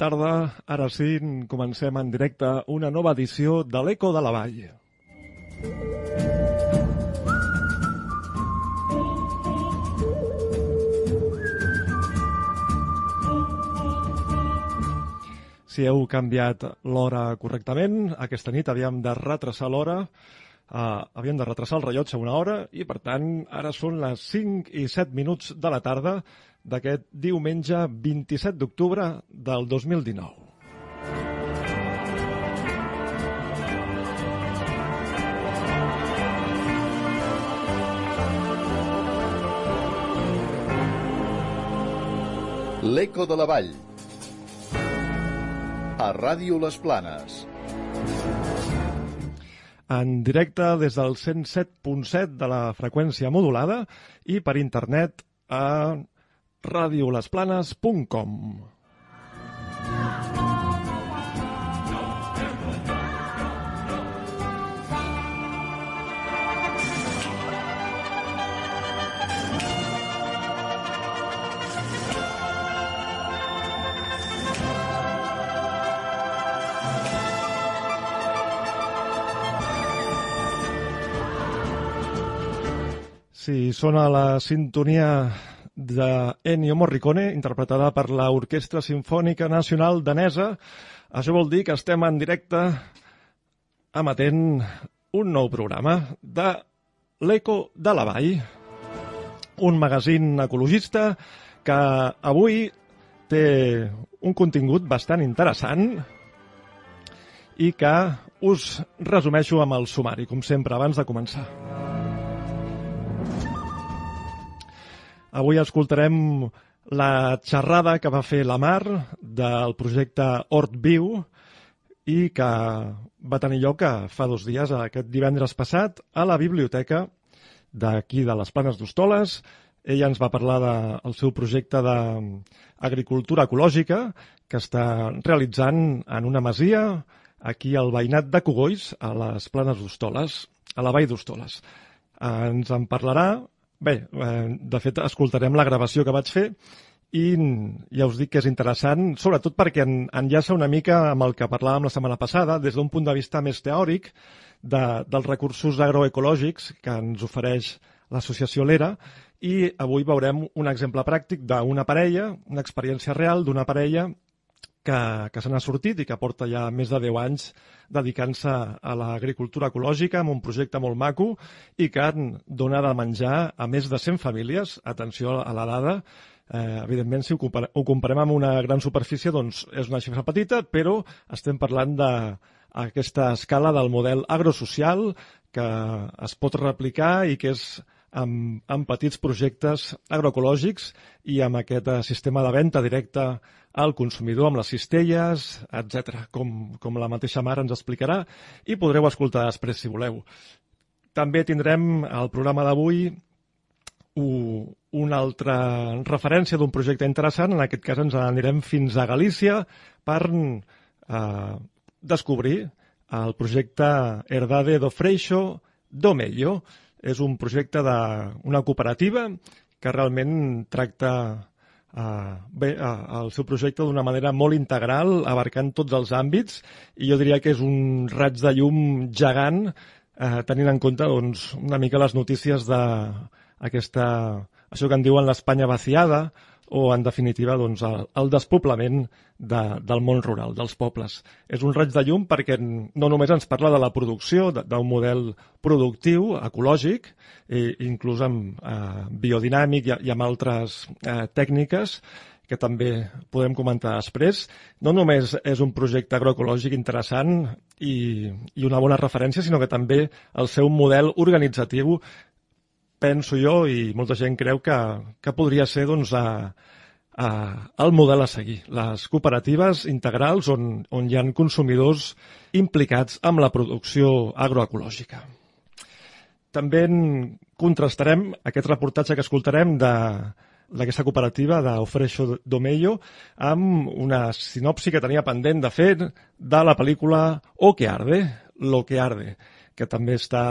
Tarda. Ara sí, comencem en directe una nova edició de l'Eco de la Vall. Si heu canviat l'hora correctament, aquesta nit havíem de retrasar l'hora, uh, havíem de retrasar el rellotge una hora i, per tant, ara són les 5 i 7 minuts de la tarda d'aquest diumenge 27 d'octubre del 2019. L'Eco de la Vall. A Ràdio Les Planes. En directe des del 107.7 de la freqüència modulada i per internet a radiolesplanes.com. Si sona la sintonia de Ennio Morricone, interpretada per l'Orquestra Simfònica Nacional Danesa. Això vol dir que estem en directe emetent un nou programa de l'Eco de la Vall, un magazín ecologista que avui té un contingut bastant interessant i que us resumeixo amb el sumari, com sempre, abans de començar. Avui escoltarem la xerrada que va fer la Mar del projecte Hort Viu i que va tenir lloc fa dos dies, aquest divendres passat, a la biblioteca d'aquí de les Planes d'Hostoles. Ella ens va parlar del de, seu projecte d'agricultura ecològica que està realitzant en una masia aquí al veïnat de Cogolls, a les Planes d'Hostoles, a la Vall d'Hostoles. Ens en parlarà Bé, eh, de fet, escoltarem la gravació que vaig fer i ja us dic que és interessant, sobretot perquè en, enllaça una mica amb el que parlàvem la setmana passada, des d'un punt de vista més teòric de, dels recursos agroecològics que ens ofereix l'associació Lera i avui veurem un exemple pràctic d'una parella, una experiència real d'una parella que, que se n'ha sortit i que porta ja més de 10 anys dedicant-se a l'agricultura ecològica amb un projecte molt maco i que dona de menjar a més de 100 famílies. Atenció a la dada, eh, evidentment si ho, ho comparem amb una gran superfície doncs és una xifra petita, però estem parlant de aquesta escala del model agrosocial que es pot replicar i que és amb, amb petits projectes agroecològics i amb aquest eh, sistema de venda directa al consumidor amb les cistelles, etc, com, com la mateixa mare ens explicarà, i podreu escoltar després si voleu. També tindrem al programa d'avui una altra referència d'un projecte interessant. En aquest cas ens anirem fins a Galícia per eh, descobrir el projecte Herdade do Freixo do Mello. És un projecte d'una cooperativa que realment tracta Uh, bé, uh, el seu projecte d'una manera molt integral, abarcant tots els àmbits, i jo diria que és un raig de llum gegant, uh, tenint en compte doncs, una mica les notícies d'aquesta, això que en diuen l'Espanya vaciada, o, en definitiva, doncs, el, el despoblament de, del món rural, dels pobles. És un raig de llum perquè no només ens parla de la producció, d'un model productiu, ecològic, i, inclús amb eh, biodinàmic i, i amb altres eh, tècniques, que també podem comentar després. No només és un projecte agroecològic interessant i, i una bona referència, sinó que també el seu model organitzatiu penso jo, i molta gent creu que, que podria ser doncs, a, a, el model a seguir. Les cooperatives integrals on, on hi ha consumidors implicats amb la producció agroecològica. També en contrastarem aquest reportatge que escoltarem de d'aquesta cooperativa d'Ofreixo Domello amb una sinopsi que tenia pendent de fer de la pel·lícula O que arde, Lo que arde, que també està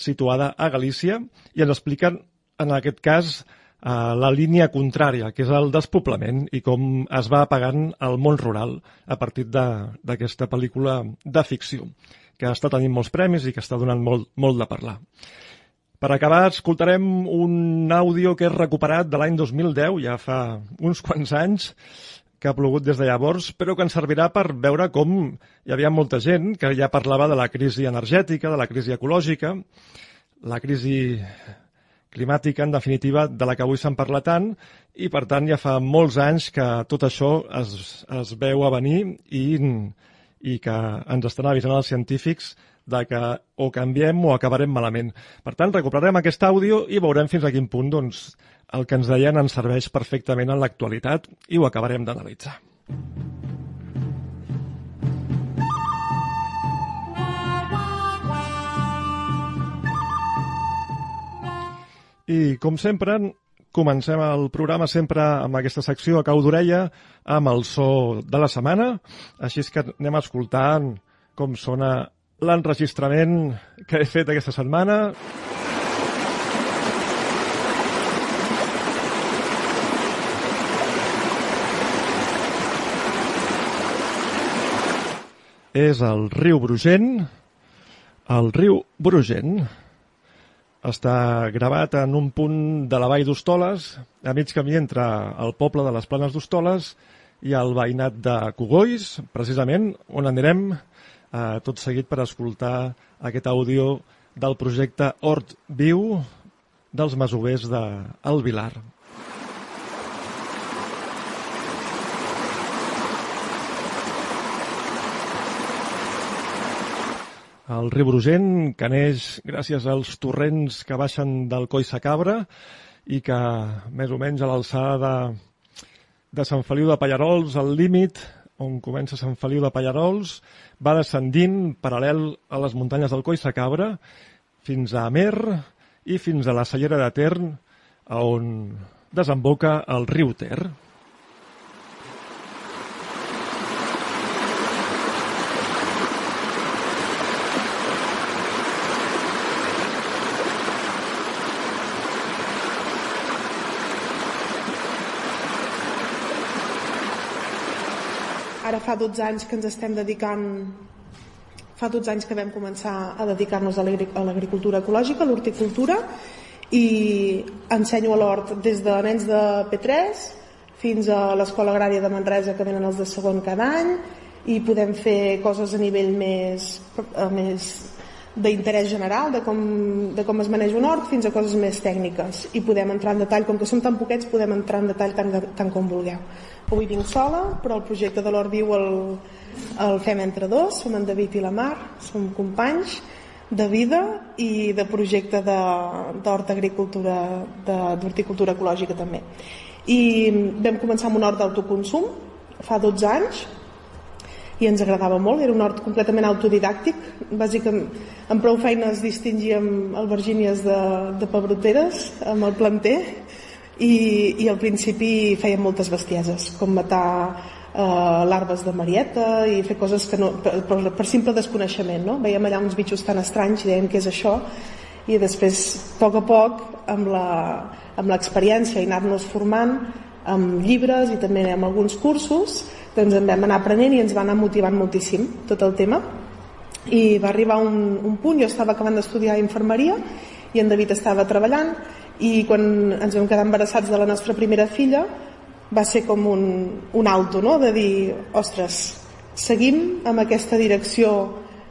situada a Galícia, i ens expliquen, en aquest cas, a la línia contrària, que és el despoblament i com es va apagant el món rural a partir d'aquesta pel·lícula de ficció, que està tenint molts premis i que està donant molt, molt de parlar. Per acabar, escoltarem un àudio que és recuperat de l'any 2010, ja fa uns quants anys, que ha plogut des de llavors, però que ens servirà per veure com hi havia molta gent que ja parlava de la crisi energètica, de la crisi ecològica, la crisi climàtica, en definitiva, de la que avui se'n parla tant, i per tant ja fa molts anys que tot això es, es veu a venir i, i que ens estan avisant els científics de que o canviem o acabarem malament. Per tant, recuperarem aquest àudio i veurem fins a quin punt doncs, el que ens deien ens serveix perfectament en l'actualitat i ho acabarem d'analitzar. I, com sempre, comencem el programa sempre amb aquesta secció a cau d'orella, amb el so de la setmana. Així és que anem escoltant com sona l'enregistrament que he fet aquesta setmana. És el riu Brugent, el riu Brugent, està gravat en un punt de la vall d'Hostoles, a mig camí entre el poble de les Planes d'Hostoles i el veïnat de Cogolls, precisament, on anirem? Eh, tot seguit per escoltar aquest àudio del projecte Hort Viu dels masovers del Vilar. El riu Brugent, que neix gràcies als torrents que baixen del Coi Cabra i que, més o menys a l'alçada de, de Sant Feliu de Pallarols, al límit on comença Sant Feliu de Pallarols, va descendint paral·lel a les muntanyes del Coi Cabra fins a Amer i fins a la Cellera de Ter, on desemboca el riu Ter. Ara fa 12 anys que ens estem dedicant fa 12 anys que vam començar a dedicar-nos a l'agricultura ecològica, a l'horticultura i ensenyo a l'hort des de nens de P3 fins a l'escola agrària de Manresa que venen els de segon cada any i podem fer coses a nivell més, més d'interès general de com, de com es maneja un hort fins a coses més tècniques. I podem entrar en detall, com que som tan poquets podem entrar en detall tant, tant com vulgueu. Avui vinc sola però el projecte de l'Hort Viu el, el fem entre dos. Som en David i la Mar, som companys de vida i de projecte d'hort agricultura d'horticultura ecològica també. I vam començar amb un hort d'autoconsum fa 12 anys i ens agradava molt, era un hort completament autodidàctic, bàsicament amb prou feines distingíem albergínies de, de pebroteres amb el planter i, i al principi fèiem moltes bestieses, com matar eh, larves de marieta i fer coses que no, per, per, per simple desconeixement, no? veiem allà uns bitxos tan estranys i dèiem què és això i després, a poc a poc, amb l'experiència i anar-nos formant amb llibres i també amb alguns cursos, doncs en vam anar aprenent i ens va anar motivant moltíssim tot el tema i va arribar un, un punt, jo estava acabant d'estudiar infermeria i en David estava treballant i quan ens vam quedar embarassats de la nostra primera filla va ser com un, un auto no? de dir, ostres seguim amb aquesta direcció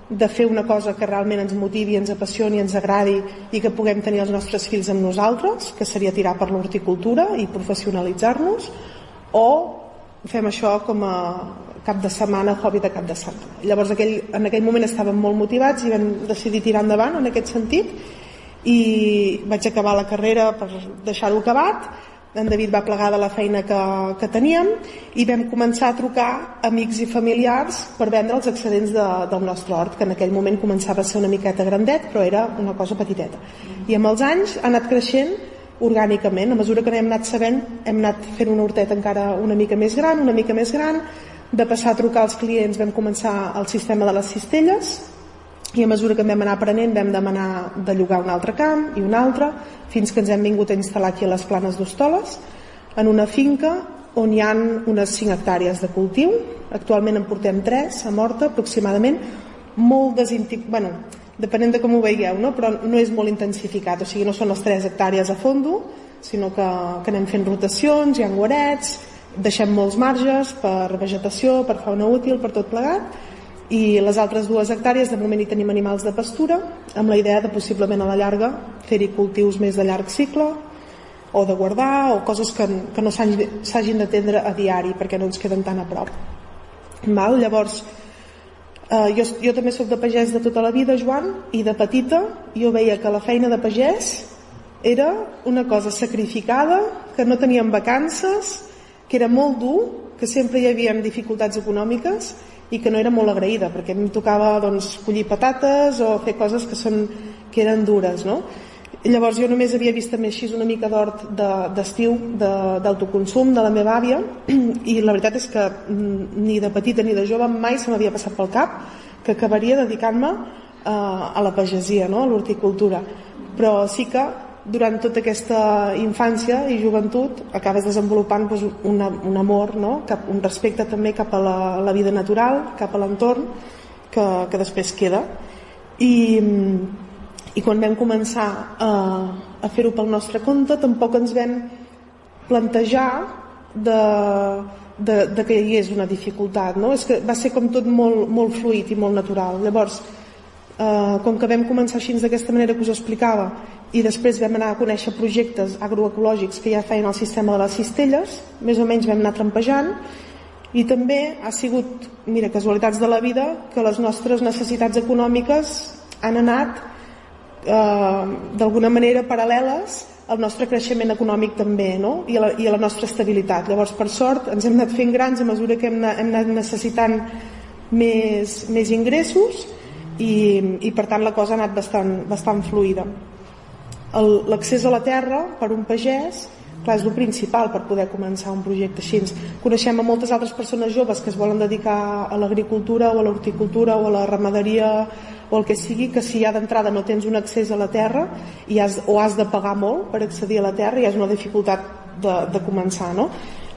de fer una cosa que realment ens motivi, ens apassioni, ens agradi i que puguem tenir els nostres fills amb nosaltres, que seria tirar per l'horticultura i professionalitzar-nos, o fem això com a cap de setmana, hobby de cap de setmana. Llavors aquell, en aquell moment estàvem molt motivats i vam decidir tirar endavant en aquest sentit i vaig acabar la carrera per deixar-ho acabat en David va plegar de la feina que, que teníem i vam començar a trucar amics i familiars per vendre els excedents de, del nostre hort, que en aquell moment començava a ser una miqueta grandet, però era una cosa petiteta. I amb els anys ha anat creixent orgànicament, a mesura que n'hem anat sabent hem anat fent una horteta encara una mica més gran, una mica més gran. De passar a trucar als clients vam començar el sistema de les cistelles. I a mesura que vam anar aprenent vam demanar de llogar un altre camp i un altre fins que ens hem vingut a instal·lar aquí a les planes d'Hostoles en una finca on hi han unes 5 hectàrees de cultiu. Actualment en portem 3 a Morta aproximadament. Molt desintic... bueno, depenent de com ho veieu no? però no és molt intensificat o sigui no són les 3 hectàrees a fondo sinó que, que anem fent rotacions hi ha guarets deixem molts marges per vegetació, per fauna útil, per tot plegat i les altres dues hectàrees de moment hi tenim animals de pastura amb la idea de possiblement a la llarga fer-hi cultius més de llarg cicle o de guardar o coses que, que no s'hagin d'atendre a diari perquè no ens queden tan a prop Val? llavors eh, jo, jo també sóc de pagès de tota la vida Joan i de petita jo veia que la feina de pagès era una cosa sacrificada que no teníem vacances que era molt dur que sempre hi havia dificultats econòmiques i que no era molt agraïda perquè a mi em tocava doncs, collir patates o fer coses que, són, que eren dures no? Llavors jo només havia vist també així una mica d'hort d'estiu de, d'autoconsum de la meva àvia i la veritat és que mm, ni de petita ni de jove mai se m'havia passat pel cap que acabaria dedicant-me uh, a la pagesia, no? a l'horticultura però sí que durant tota aquesta infància i joventut acabes desenvolupant doncs, una, un amor, no? cap, un respecte també cap a la, la vida natural, cap a l'entorn, que, que després queda. I, i quan vam començar a, a fer-ho pel nostre compte tampoc ens vam plantejar de, de, de que hi hagués una dificultat. No? És que va ser com tot molt, molt fluid i molt natural. Llavors, eh, com que vam començar així d'aquesta manera que us explicava i després vam anar a conèixer projectes agroecològics que ja feien el sistema de les cistelles, més o menys vam anar trampejant i també ha sigut, mira, casualitats de la vida, que les nostres necessitats econòmiques han anat eh, d'alguna manera paral·leles al nostre creixement econòmic també no? I, a la, i a la nostra estabilitat. Llavors, per sort, ens hem anat fent grans a mesura que hem hem anat necessitant més, més ingressos i, i per tant la cosa ha anat bastant, bastant fluida l'accés a la terra per un pagès clar, és el principal per poder començar un projecte així. Coneixem a moltes altres persones joves que es volen dedicar a l'agricultura o a l'horticultura o a la ramaderia o el que sigui, que si ja d'entrada no tens un accés a la terra i has, o has de pagar molt per accedir a la terra i és una dificultat de, de començar, no?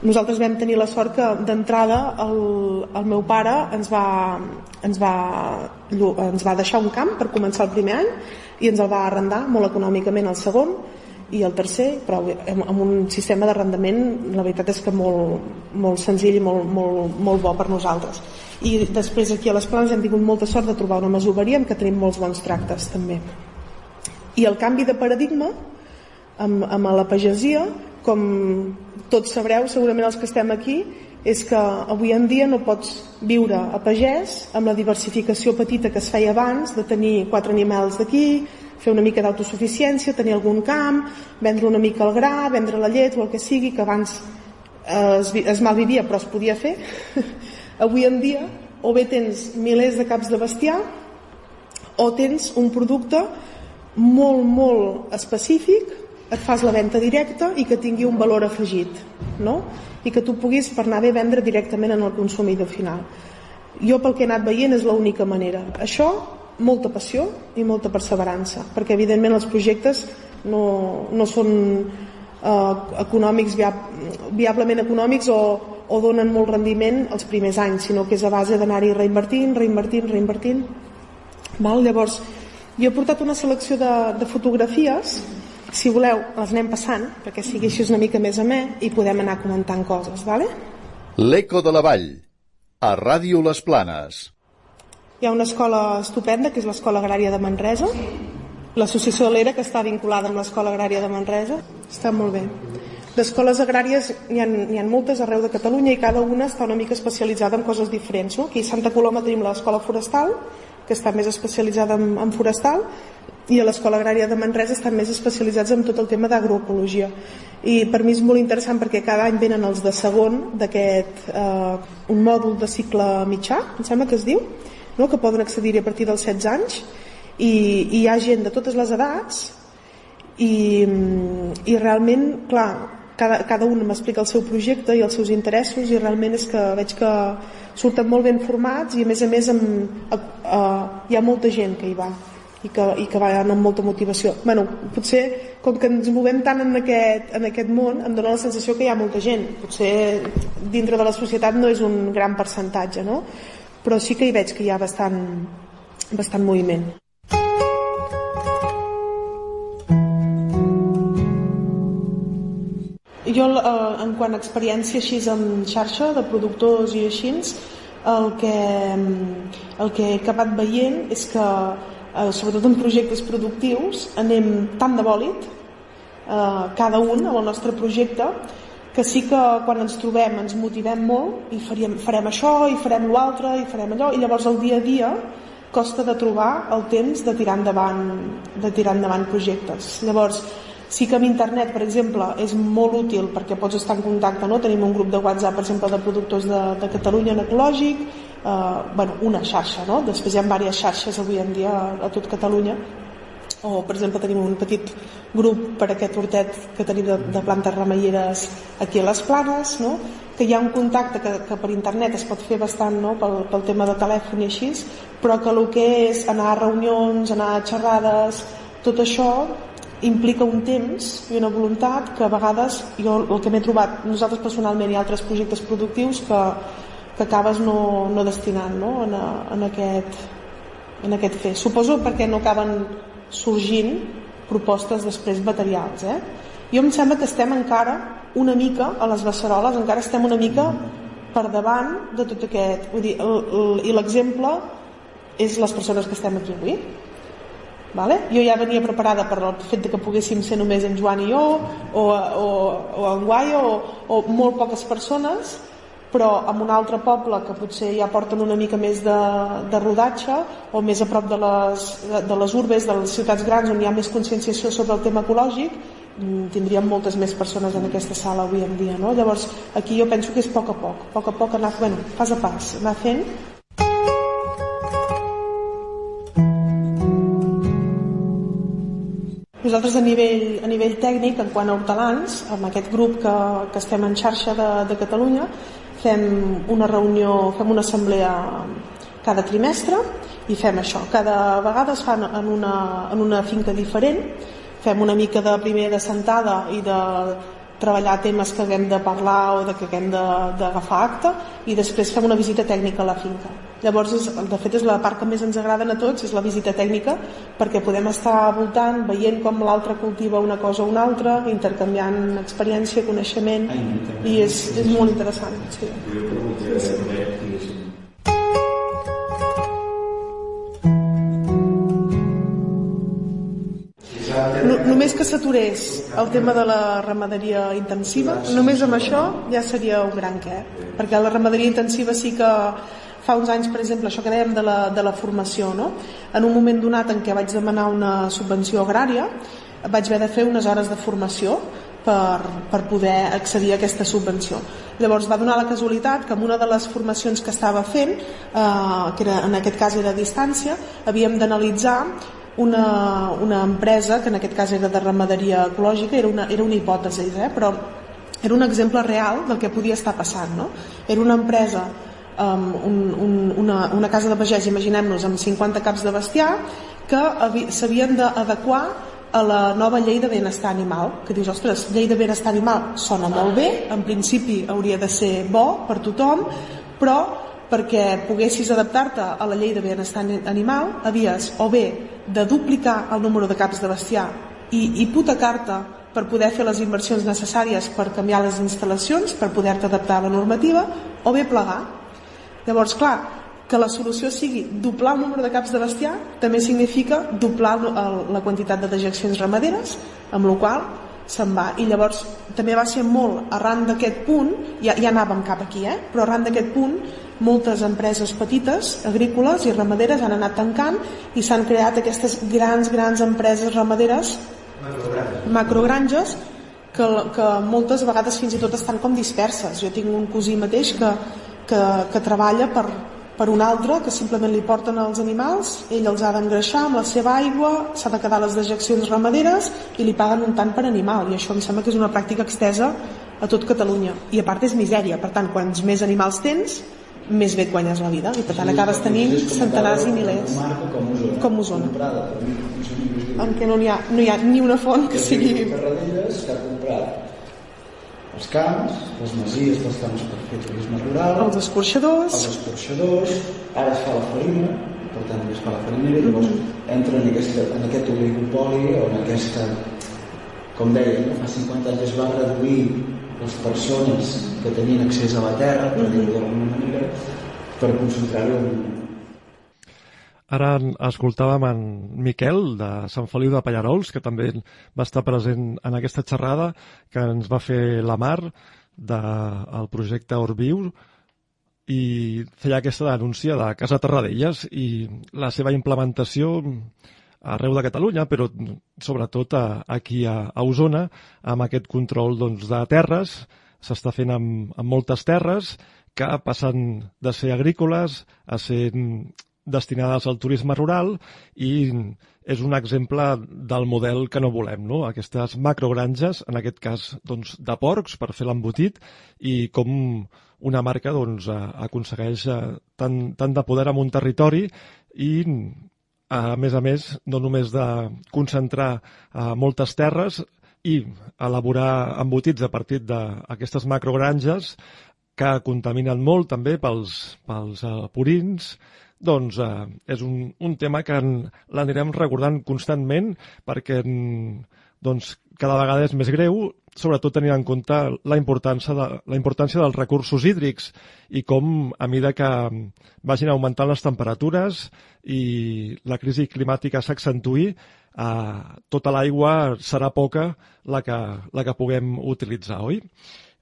Nosaltres vam tenir la sort que d'entrada el, el meu pare ens va, ens, va, ens va deixar un camp per començar el primer any i ens el va arrendar molt econòmicament el segon i el tercer, però amb un sistema d'arrendament la veritat és que molt, molt senzill i molt, molt, molt bo per nosaltres i després aquí a les planes hem tingut molta sort de trobar una masoveria en què tenim molts bons tractes també i el canvi de paradigma amb, amb la pagesia com tots sabreu segurament els que estem aquí és que avui en dia no pots viure a pagès amb la diversificació petita que es feia abans de tenir quatre animals d'aquí, fer una mica d'autosuficiència, tenir algun camp, vendre una mica el gra, vendre la llet o el que sigui, que abans eh, es, es malvivia però es podia fer. Avui en dia o bé tens milers de caps de bestiar o tens un producte molt, molt específic, et fas la venda directa i que tingui un valor afegit. No? i que tu puguis per anar bé vendre directament en el consumidor final. Jo pel que he anat veient és l'única manera. Això, molta passió i molta perseverança, perquè evidentment els projectes no, no són eh, econòmics, viab, viablement econòmics o, o donen molt rendiment els primers anys, sinó que és a base d'anar-hi reinvertint, reinvertint, reinvertint. Val? Llavors, jo he portat una selecció de, de fotografies si voleu, les anem passant, perquè sigui així una mica més amè i podem anar comentant coses, vale? L'Eco de la Vall, a Ràdio Les Planes. Hi ha una escola estupenda, que és l'Escola Agrària de Manresa, l'associació de l'ERA, que està vinculada amb l'Escola Agrària de Manresa. Està molt bé. D'escoles agràries n'hi ha, ha moltes arreu de Catalunya i cada una està una mica especialitzada en coses diferents. No? Aquí a Santa Coloma tenim l'Escola Forestal, que està més especialitzada en, en forestal, i a l'Escola Agrària de Manresa estan més especialitzats en tot el tema d'agroecologia i per mi és molt interessant perquè cada any venen els de segon d'aquest eh, un mòdul de cicle mitjà em sembla que es diu no? que poden accedir a partir dels 16 anys i, i hi ha gent de totes les edats i, i realment clar, cada, cada un m'explica el seu projecte i els seus interessos i realment és que veig que surten molt ben formats i a més a més amb, a, a, hi ha molta gent que hi va i que, i que va amb molta motivació. Bueno, potser com que ens movem tant en aquest, en aquest món em dóna la sensació que hi ha molta gent. Potser dintre de la societat no és un gran percentatge no? però sí que hi veig que hi ha bastant, bastant moviment Jo, eh, en quant a experiència així en xarxa de productors i així, el que, el que he acabat veient és que, eh, sobretot en projectes productius, anem tan de bòlit, eh, cada un amb el nostre projecte, que sí que quan ens trobem ens motivem molt i faríem, farem això i farem l'altre i farem allò i llavors el dia a dia costa de trobar el temps de tirar endavant, de tirar endavant projectes. Llavors, Sí que amb internet, per exemple, és molt útil perquè pots estar en contacte, no? tenim un grup de WhatsApp, per exemple, de productors de, de Catalunya en ecològic, eh, bueno, una xarxa, no? després hi ha diverses xarxes avui en dia a, a tot Catalunya, o per exemple tenim un petit grup per aquest hortet que tenim de, de plantes remeieres aquí a les Planes, no? que hi ha un contacte que, que per internet es pot fer bastant no? pel, pel tema de telèfon i així, però que el que és anar a reunions, anar a xerrades, tot això implica un temps i una voluntat que a vegades jo el que m'he trobat nosaltres personalment i altres projectes productius que, que acabes no, no destinant no? En, a, en, aquest, en aquest fer suposo perquè no acaben sorgint propostes després materials eh? jo em sembla que estem encara una mica a les beceroles encara estem una mica per davant de tot aquest vull dir, i l'exemple és les persones que estem aquí avui Vale? Jo ja venia preparada per el fet de que poguéssim ser només en Joan i jo, o, o, o en Guaio, o, o molt poques persones, però en un altre poble que potser ja porten una mica més de, de rodatge o més a prop de les, de, de les urbes, de les ciutats grans on hi ha més conscienciació sobre el tema ecològic mm, tindríem moltes més persones en aquesta sala avui en dia no? llavors aquí jo penso que és a poc a poc a poc a poc anar, bueno, pas a pas anar fent Nosaltres a nivell, a nivell tècnic, en quant a hortelans, amb aquest grup que, que estem en xarxa de, de Catalunya, fem una reunió, fem una assemblea cada trimestre i fem això. Cada vegada es fan en una, en una finca diferent, fem una mica de primer de sentada i de treballar temes que haguem de parlar o de que haguem d'agafar acte i després fem una visita tècnica a la finca. Llavors, és, de fet, és la part que més ens agrada a tots, és la visita tècnica, perquè podem estar voltant, veient com l'altre cultiva una cosa o una altra, intercanviant experiència, coneixement, i és, és molt interessant. Sí. Sí, sí. No, només que s'aturés el tema de la ramaderia intensiva, només amb això ja seria un gran què, perquè la ramaderia intensiva sí que fa uns anys, per exemple, això que dèiem de la, de la formació, no? en un moment donat en què vaig demanar una subvenció agrària, vaig haver de fer unes hores de formació per, per poder accedir a aquesta subvenció. Llavors va donar la casualitat que en una de les formacions que estava fent, eh, que era, en aquest cas era a distància, havíem d'analitzar una, una empresa, que en aquest cas era de ramaderia ecològica, era una, era una hipòtesi, eh? però era un exemple real del que podia estar passant. No? Era una empresa, um, un, un, una, una casa de pagès, imaginem-nos, amb 50 caps de bestiar, que s'havien d'adequar a la nova llei de benestar animal, que dius, ostres, llei de benestar animal sona molt bé, en principi hauria de ser bo per tothom, però perquè poguessis adaptar-te a la llei de benestar animal havies o bé de duplicar el número de caps de bestiar i hipotecar-te per poder fer les inversions necessàries per canviar les instal·lacions, per poder-te adaptar a la normativa, o bé plegar. Llavors, clar, que la solució sigui doblar el número de caps de bestiar també significa doblar la quantitat de dejeccions ramaderes, amb la qual se'n va. I llavors també va ser molt arran d'aquest punt, ja, ja anàvem cap aquí, eh? però arran d'aquest punt moltes empreses petites, agrícoles i ramaderes han anat tancant i s'han creat aquestes grans, grans empreses ramaderes macrogranges que, que moltes vegades fins i tot estan com disperses. Jo tinc un cosí mateix que, que, que treballa per, per un altre que simplement li porten els animals, ell els ha d'engreixar amb la seva aigua, s'ha de quedar les dejeccions ramaderes i li paguen un tant per animal. I això em sembla que és una pràctica extesa a tot Catalunya. I a part és misèria, per tant quants més animals tens més bé et guanyes la vida. I per tant acabes tenint centenars i milers com Osona en què no hi ha, no hi ha ni una font que sigui que ha comprat els camps, les masies dels camps per fer turisme rural, els escorxadors, els escorxadors, ara es fa la farina, per tant es fa la farinera, i llavors entra en, aquesta, en aquest oligopoli o en aquesta, com deia, no? fa 50 anys es va reduir les persones que tenien accés a la terra, per dir-ho d'alguna manera, per concentrar-ho en, Ara escoltàvem en Miquel de Sant Feliu de Pallarols, que també va estar present en aquesta xerrada que ens va fer la Mar del projecte Orbiu i feia aquesta denúncia de Casa Terradellas i la seva implementació arreu de Catalunya, però sobretot aquí a, a Osona, amb aquest control doncs, de terres, s'està fent amb, amb moltes terres que passen de ser agrícoles a ser destinades al turisme rural i és un exemple del model que no volem, no? Aquestes macrogranges, en aquest cas doncs, de porcs per fer l'embotit i com una marca doncs, aconsegueix eh, tant, tant de poder en un territori i a més a més, no només de concentrar eh, moltes terres i elaborar embotits a partir d'aquestes macrogranges que contaminen molt també pels, pels uh, purins, doncs eh, és un, un tema que l'anirem recordant constantment perquè doncs, cada vegada és més greu, sobretot tenint en compte la importància, de, la importància dels recursos hídrics i com, a mesura que vagin augmentant les temperatures i la crisi climàtica s'accentuï, eh, tota l'aigua serà poca la que, la que puguem utilitzar, oi?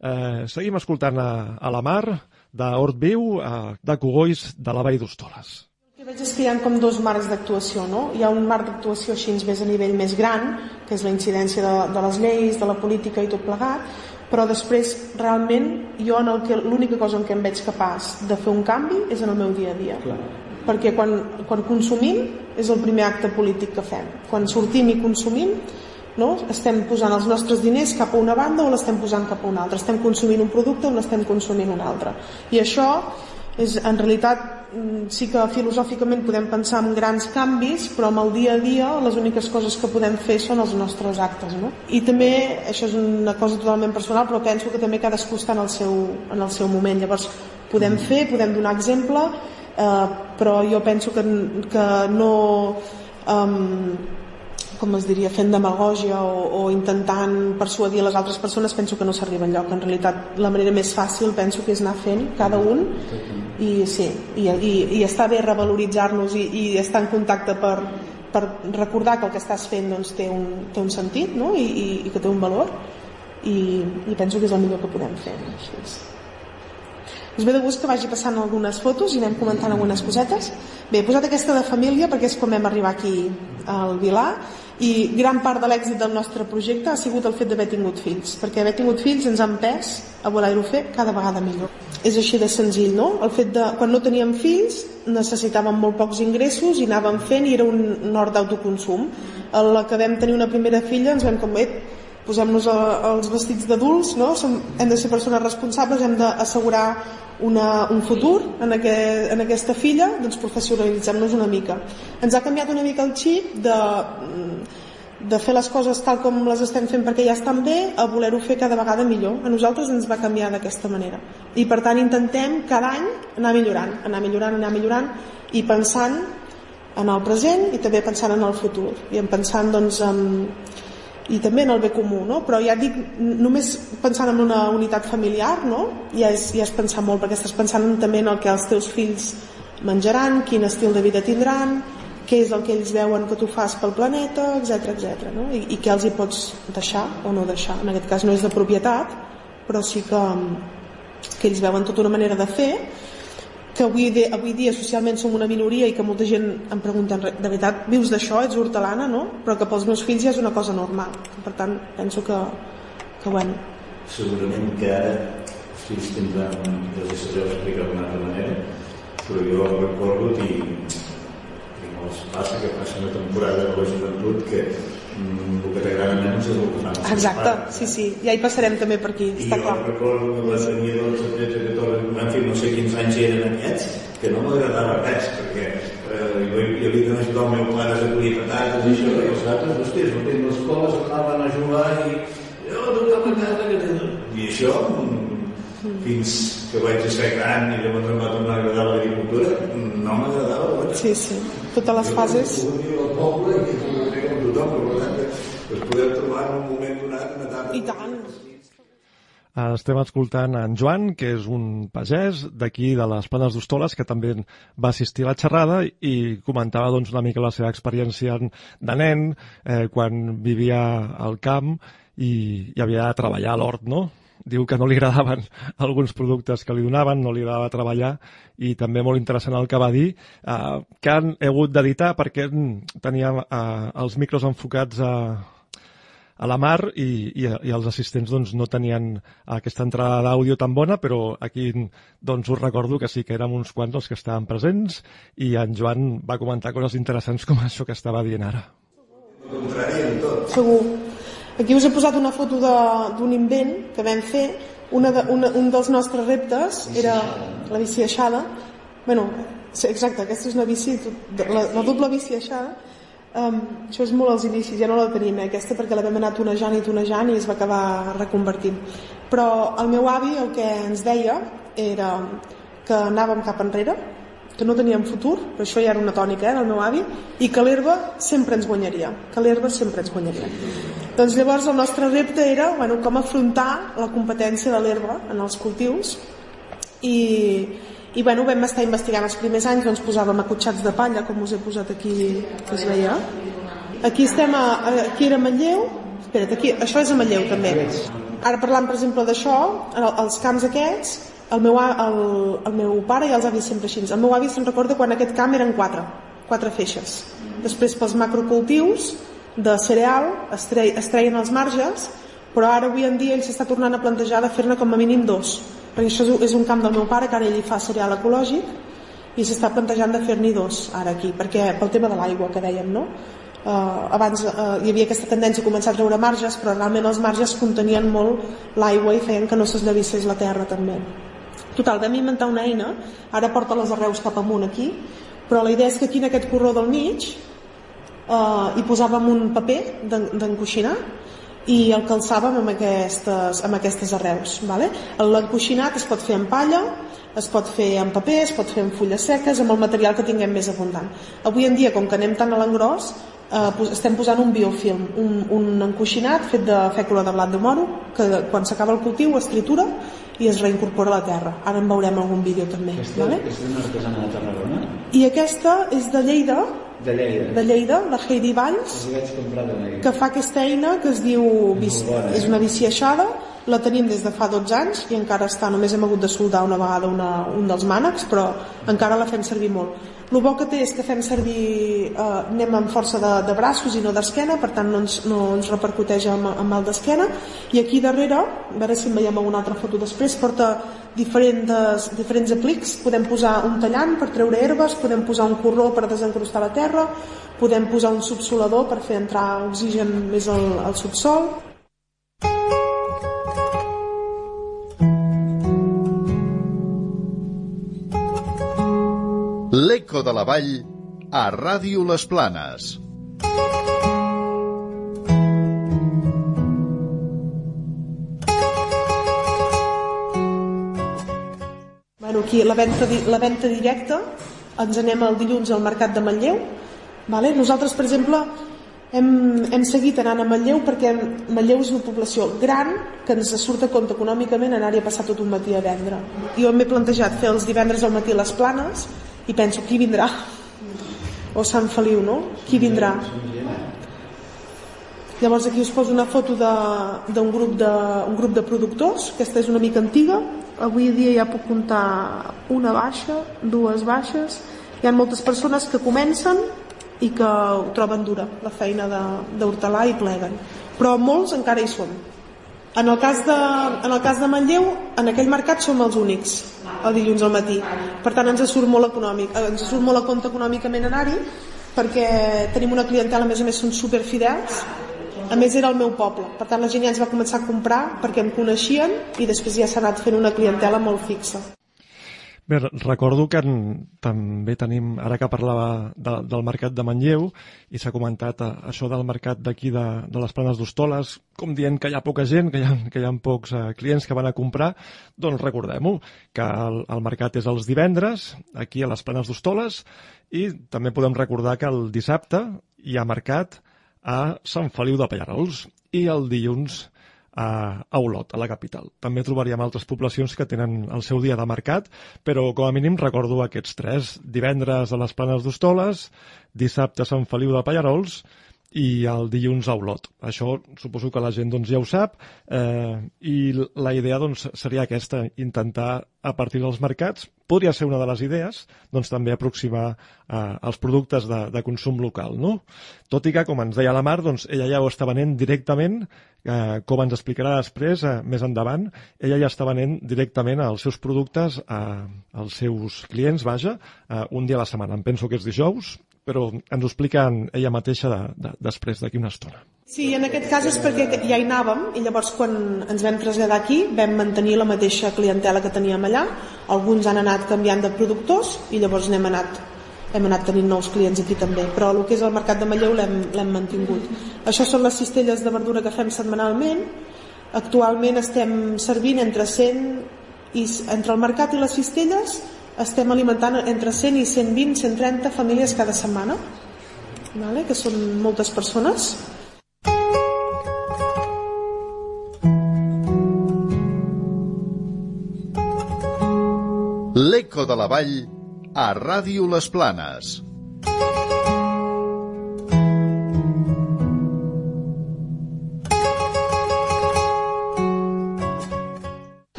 Eh, seguim escoltant a, a la Mar, d'Hort Viu, eh, de Cogolls, de la Vall d'Hostoles. El que veig és que hi ha com dos marcs d'actuació, no? Hi ha un marc d'actuació així més a nivell més gran, que és la incidència de, de les lleis, de la política i tot plegat, però després realment jo en el que l'única cosa en què em veig capaç de fer un canvi és en el meu dia a dia. Clar. Perquè quan, quan consumim és el primer acte polític que fem. Quan sortim i consumim no? estem posant els nostres diners cap a una banda o l'estem posant cap a una altra estem consumint un producte o l'estem consumint un altre i això és, en realitat mm, sí que filosòficament podem pensar en grans canvis però amb el dia a dia les úniques coses que podem fer són els nostres actes no? i també, això és una cosa totalment personal però penso que també cadascú està en el seu, en el seu moment llavors podem fer, podem donar exemple eh, però jo penso que, que no eh, com es diria, fent demagògia o, o intentant persuadir les altres persones penso que no s'arriba enlloc. En realitat la manera més fàcil penso que és anar fent cada un i sí, i, i, i està bé revaloritzar-nos i, i estar en contacte per, per recordar que el que estàs fent doncs, té, un, té un sentit no? I, i, i que té un valor i, i penso que és el millor que podem fer. Així és. Us ve de gust que vagi passant algunes fotos i anem comentant algunes cosetes. Bé, he posat aquesta de família perquè és com vam arribar aquí al Vilar i gran part de l'èxit del nostre projecte ha sigut el fet d'haver tingut fills perquè haver tingut fills ens ha empès a voler-ho fer cada vegada millor és així de senzill, no? El fet de, quan no teníem fills, necessitàvem molt pocs ingressos i anàvem fent i era un nord d'autoconsum. A la que vam tenir una primera filla ens vam com, posem-nos els vestits d'adults, no? Som, hem de ser persones responsables, hem d'assegurar una, un futur en, aquest, en aquesta filla, doncs professionalitzem-nos una mica. Ens ha canviat una mica el xip de, de fer les coses tal com les estem fent perquè ja estan bé a voler-ho fer cada vegada millor. A nosaltres ens va canviar d'aquesta manera. I per tant intentem cada any anar millorant, anar millorant, anar millorant i pensant en el present i també pensant en el futur i en pensant doncs en, i també en el bé comú, no? però ja dic, només pensant en una unitat familiar no? ja, és, ja és pensar molt perquè estàs pensant també en el que els teus fills menjaran, quin estil de vida tindran què és el que ells veuen que tu fas pel planeta, etc etc. no? I, i què els hi pots deixar o no deixar en aquest cas no és de propietat però sí que, que ells veuen tota una manera de fer que avui, de, avui dia socialment som una minoria i que molta gent em pregunta de veritat vius d'això, ets hortelana, no? però que pels meus fills ja és una cosa normal. Per tant penso que, que bueno. Segurament que ara els fills tindran, els sabeu explicar d'una altra manera però jo recordo i, i molts passa que passa una temporada de la joventut que el que t'agrada menys és el que fan Exacte, sí, sí. Ja hi passarem també per aquí, I està jo clar. recordo que quan tenia 12, 13, 14, en fi, no sé quins anys eren aquests, que no m'agradava res, perquè eh, jo, jo li dono ajudar al meu pare a collir patates i això, i els altres, hòstia, sortint de l'escola, s'anaven a jugar i jo, tu cap a casa, que. I això, mm, fins que vaig ser gran i llavors em va tornar a agradar l'agricultura, no m'agradava. Sí, sí. Totes les fases... Jo vaig al poble i ho feia amb tothom, però per tant, que es podem trobar en un moment donat una etapa... I tant. Estem escoltant en Joan, que és un pagès d'aquí de les Planes d'Hostoles, que també va assistir a la xerrada i comentava doncs, una mica la seva experiència de nen, eh, quan vivia al camp i, i havia de treballar a l'hort, no? Diu que no li agradaven alguns productes que li donaven, no li agradava treballar i també molt interessant el que va dir, eh, que han hagut d'editar perquè tenia eh, els micros enfocats a, a la mar i, i, i els assistents doncs, no tenien aquesta entrada d'àudio tan bona, però aquí doncs, us recordo que sí que érem uns quants els que estaven presents i en Joan va comentar coses interessants com això que estava dient ara. Segur. Aquí us he posat una foto de- d'un invent que vam fer. Una de, una, un dels nostres reptes era la bici aixada. bueno, exacte, aquesta és una bici, la, la doble bici aixada. Um, això és molt als inicis, ja no la tenim, eh, aquesta, perquè la vam anar tonejant i tonejant i es va acabar reconvertint. Però el meu avi el que ens deia era que anàvem cap enrere, que no teníem futur, però això ja era una tònica eh, del meu avi, i que l'herba sempre ens guanyaria, que l'herba sempre ens guanyaria. Doncs llavors el nostre repte era bueno, com afrontar la competència de l'herba en els cultius i, i bueno, vam estar investigant els primers anys, doncs posàvem acotxats de palla, com us he posat aquí, que es veia. Aquí estem, a, aquí era Manlleu, espera't, aquí, això és a Manlleu també. Ara parlant, per exemple, d'això, el- els camps aquests, el meu, el, el meu pare ja els ha vist sempre així. El meu avi se'n recorda quan aquest camp eren quatre, quatre feixes. Després pels macrocultius de cereal es, trei, es treien els marges, però ara avui en dia ell s'està tornant a plantejar de fer-ne com a mínim dos, perquè això és un- camp del meu pare que ara ell fa cereal ecològic i s'està plantejant de fer-n'hi dos ara aquí, perquè pel tema de l'aigua que dèiem, no? Uh, abans uh, hi havia aquesta tendència a començar a treure marges, però realment els marges contenien molt l'aigua i feien que no s'esllavissés la terra també. Total, vam inventar una eina, ara porta les arreus cap amunt aquí, però la idea és que aquí en aquest corró del mig eh, hi posàvem un paper d'en- d'encoixinar i el calçàvem amb aquestes, amb aquestes arreus. Vale? L'encoixinat es pot fer en palla, es pot fer en paper, es pot fer en fulles seques, amb el material que tinguem més abundant. Avui en dia, com que anem tan a l'engròs, eh, estem posant un biofilm, un, un encoixinat fet de fècula de blat de moro, que quan s'acaba el cultiu es tritura i es reincorpora a la terra. Ara en veurem algun vídeo també. Aquesta, Vale? aquesta és una artesana de Tarragona, I aquesta és de Lleida, de Lleida. de Lleida, la Heidi Valls, comprar que fa aquesta eina que es diu bici, bona, eh? és una bici aixada la tenim des de fa 12 anys i encara està, només hem hagut de soldar una vegada una, un dels mànecs però encara la fem servir molt el bo que té és que fem servir eh, anem amb força de, de braços i no d'esquena per tant no ens, no ens repercuteix amb, amb mal d'esquena. I aquí darrere a veure si en veiem alguna altra foto després porta diferents, diferents aplics. Podem posar un tallant per treure herbes podem posar un corró per desencrustar la terra podem posar un subsolador per fer entrar oxigen més al, al subsol L'Eco de la Vall a Ràdio Les Planes. Bueno, aquí la venda, la venda directa, ens anem el dilluns al mercat de Manlleu. Vale? Nosaltres, per exemple, hem, hem seguit anant a Manlleu perquè Manlleu és una població gran que ens surt a compte econòmicament anar-hi a passar tot un matí a vendre. Jo m'he plantejat fer els divendres al matí a les planes i penso, qui vindrà? O Sant Feliu, no? Qui vindrà? Llavors aquí us poso una foto d'un grup, de, un grup de productors, aquesta és una mica antiga, avui dia ja puc comptar una baixa, dues baixes, hi ha moltes persones que comencen i que ho troben dura, la feina d'hortelà i pleguen, però molts encara hi són. En el, cas de, en el cas de Manlleu, en aquell mercat som els únics. el dilluns al matí. Per tant, ens surt molt econòmic, eh, ens surt molt a compte econòmicament anar-hi, perquè tenim una clientela, a més a més, són superfidels, a més era el meu poble, per tant la gent ja ens va començar a comprar perquè em coneixien i després ja s'ha anat fent una clientela molt fixa. Bé, recordo que en, també tenim, ara que parlava de, del mercat de Manlleu, i s'ha comentat a, eh, això del mercat d'aquí de, de les Planes d'Hostoles, com dient que hi ha poca gent, que hi ha, que hi ha pocs uh, clients que van a comprar, doncs recordem-ho, que el, el mercat és els divendres, aquí a les Planes d'Hostoles, i també podem recordar que el dissabte hi ha mercat a Sant Feliu de Pallarols i el dilluns a, a Olot, a la capital. També trobaríem altres poblacions que tenen el seu dia de mercat, però com a mínim recordo aquests tres. Divendres a les Planes d'Hostoles, dissabte a Sant Feliu de Pallarols i el dilluns a Olot. Això suposo que la gent doncs, ja ho sap eh, i la idea doncs, seria aquesta, intentar a partir dels mercats, podria ser una de les idees, doncs també aproximar eh, els productes de, de consum local. No? Tot i que, com ens deia la Mar, doncs, ella ja ho està venent directament, eh, com ens explicarà després, eh, més endavant, ella ja està venent directament els seus productes eh, als seus clients, vaja, eh, un dia a la setmana. Em penso que és dijous, però ens ho explica ella mateixa de, de, després d'aquí una estona. Sí, en aquest cas és perquè ja hi anàvem i llavors quan ens vam traslladar aquí vam mantenir la mateixa clientela que teníem allà. Alguns han anat canviant de productors i llavors n'hem anat hem anat tenint nous clients aquí també, però el que és el mercat de Malleu l'hem mantingut. Això són les cistelles de verdura que fem setmanalment. Actualment estem servint entre 100 i entre el mercat i les cistelles estem alimentant entre 100 i 120, 130 famílies cada setmana, vale? que són moltes persones. L'Eco de la Vall a Ràdio Les Planes.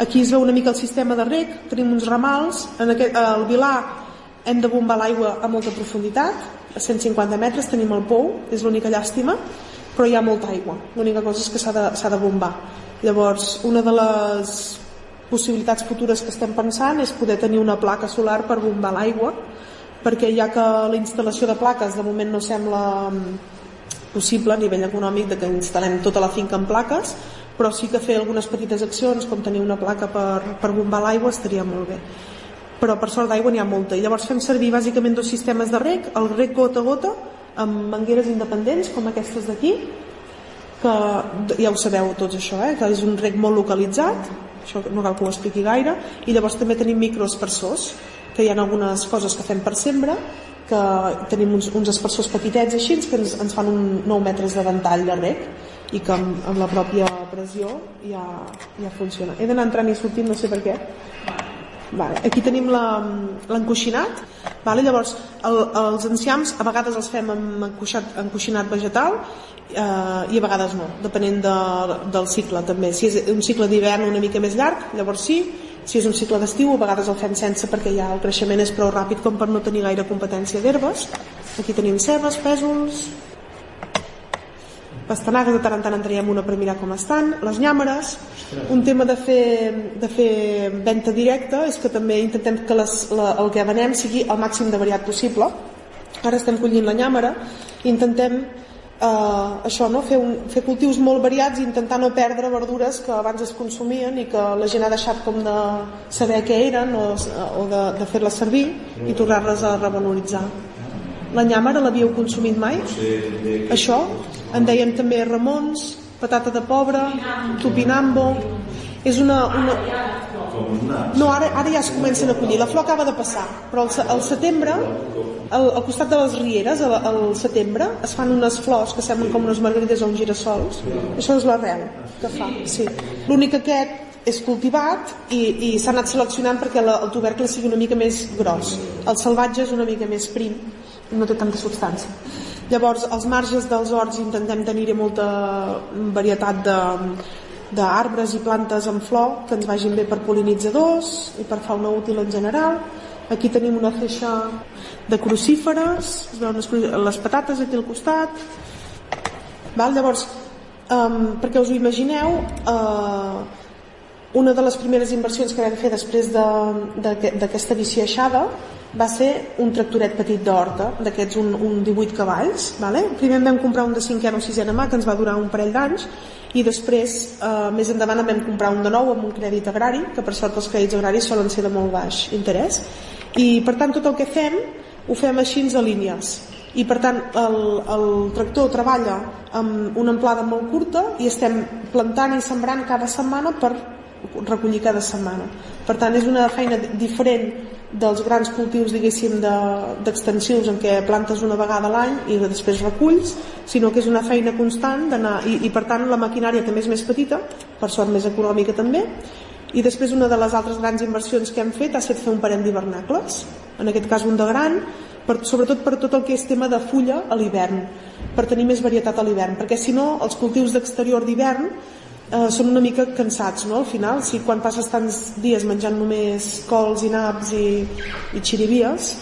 Aquí es veu una mica el sistema de rec, tenim uns ramals, en aquest, al Vilar hem de bombar l'aigua a molta profunditat, a 150 metres tenim el pou, és l'única llàstima, però hi ha molta aigua, l'única cosa és que s'ha de, de bombar. Llavors, una de les possibilitats futures que estem pensant és poder tenir una placa solar per bombar l'aigua, perquè ja que la instal·lació de plaques de moment no sembla mm, possible a nivell econòmic de que instal·lem tota la finca en plaques, però sí que fer algunes petites accions com tenir una placa per, per bombar l'aigua estaria molt bé però per sort d'aigua n'hi ha molta i llavors fem servir bàsicament dos sistemes de rec el rec gota a gota amb mangueres independents com aquestes d'aquí que ja ho sabeu tots això eh? que és un rec molt localitzat això no cal que ho expliqui gaire i llavors també tenim microespersors que hi ha algunes coses que fem per sembra que tenim uns, uns espersors petitets així que ens, ens fan un 9 metres de ventall de rec i que amb, amb la pròpia pressió ja, ja funciona. He d'anar entrant i sortint, no sé per què. Vale. Aquí tenim l'encoixinat. Vale? Llavors, el, els enciams a vegades els fem amb encoixat, encoixinat vegetal eh, i a vegades no, depenent de, del cicle també. Si és un cicle d'hivern una mica més llarg, llavors sí, si és un cicle d'estiu a vegades el fem sense perquè ja el creixement és prou ràpid com per no tenir gaire competència d'herbes. Aquí tenim cebes, pèsols, pastanagues de tant en tant en traiem una per mirar com estan, les nyàmeres, un tema de fer, de fer venda directa és que també intentem que les, la, el que venem sigui el màxim de variat possible. Ara estem collint la nyàmera intentem eh, això, no? fer, un, fer cultius molt variats i intentar no perdre verdures que abans es consumien i que la gent ha deixat com de saber què eren o, o de, de fer-les servir i tornar-les a revaloritzar. La nyàmera l'havíeu consumit mai? Sí, Això? En deien també ramons, patata de pobre, tupinambo... És una... una... No, ara, ara ja es comencen a collir. La flor acaba de passar, però al, setembre, al, al costat de les rieres, al, al setembre, es fan unes flors que semblen com unes margarides o uns girassols. Això és l'arrel que fa, sí. L'únic que aquest és cultivat i, i s'ha anat seleccionant perquè la, el tubercle sigui una mica més gros. El salvatge és una mica més prim, no té tanta substància. Llavors, als marges dels horts intentem tenir molta varietat de d'arbres i plantes en flor que ens vagin bé per polinitzadors i per fauna útil en general. Aquí tenim una feixa de crucíferes, es veuen les patates aquí al costat. Val? Llavors, um, perquè us ho imagineu, uh, una de les primeres inversions que vam fer després d'aquesta de, viciaixada va ser un tractoret petit d'horta, d'aquests un, un 18 cavalls. Vale? Primer en vam comprar un de 5 o 6 mà, que ens va durar un parell d'anys, i després, eh, més endavant, en vam comprar un de nou amb un crèdit agrari, que per sort els crèdits agraris solen ser de molt baix interès. I, per tant, tot el que fem ho fem així a línies i per tant el, el tractor treballa amb una amplada molt curta i estem plantant i sembrant cada setmana per recollir cada setmana. Per tant, és una feina diferent dels grans cultius, diguéssim, d'extensius de, en què plantes una vegada a l'any i després reculls, sinó que és una feina constant d'anar, i, i per tant la maquinària també és més petita, per sort més econòmica també, i després una de les altres grans inversions que hem fet ha estat fer un parell d'hivernacles, en aquest cas un de gran, per, sobretot per tot el que és tema de fulla a l'hivern, per tenir més varietat a l'hivern, perquè si no els cultius d'exterior d'hivern eh, són una mica cansats, no? Al final, si quan passes tants dies menjant només cols i naps i, i xirivies,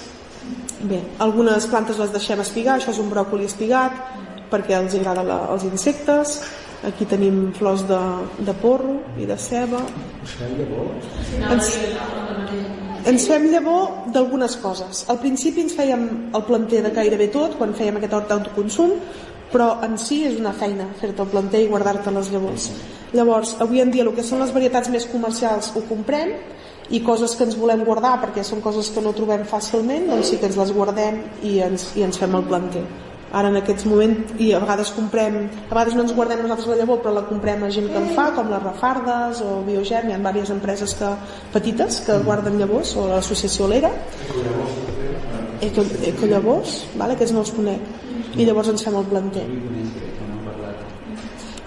bé, algunes plantes les deixem espigar, això és un bròcoli espigat, perquè els agraden la, els insectes, aquí tenim flors de, de porro i de ceba. Ens, ens fem llavor d'algunes coses. Al principi ens fèiem el planter de gairebé tot, quan fèiem aquest hort d'autoconsum, però en si és una feina fer-te el planter i guardar-te les llavors. Llavors, avui en dia el que són les varietats més comercials ho comprem i coses que ens volem guardar perquè són coses que no trobem fàcilment, doncs sí que ens les guardem i ens, i ens fem el planter. Ara en aquests moments, i a vegades comprem, a vegades no ens guardem nosaltres la llavor, però la comprem a gent que en fa, com les Rafardes o Biogerm, hi ha diverses empreses que, petites que guarden llavors, o l'associació Lera. Eco, Ecollavors, vale? aquests no els conec. I llavors ens fem el planter.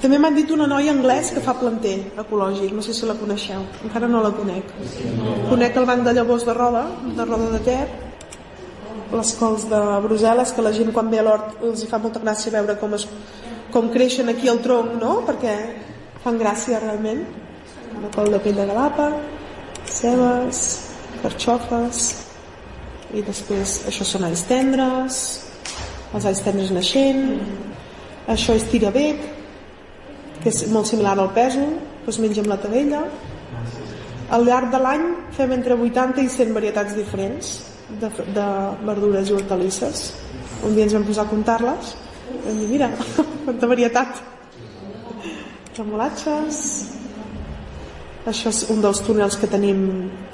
També m'han dit una noia anglès que fa planter ecològic, no sé si la coneixeu, encara no la conec. Conec el banc de llavors de roda, de roda de ter, les cols de Brussel·les, que la gent quan ve a l'hort els fa molta gràcia veure com, es, com creixen aquí al tronc, no? Perquè fan gràcia realment. Una col de pell de galapa, cebes, carxofes, i després això són alls tendres, els alls tendres naixent, això és tirabec, que és molt similar al pèsol, doncs amb la tabella. Al llarg de l'any fem entre 80 i 100 varietats diferents de, de verdures i hortalisses. Un dia ens vam posar a comptar-les i vam dir, mira, quanta varietat. Remolatges, això és un dels túnels que tenim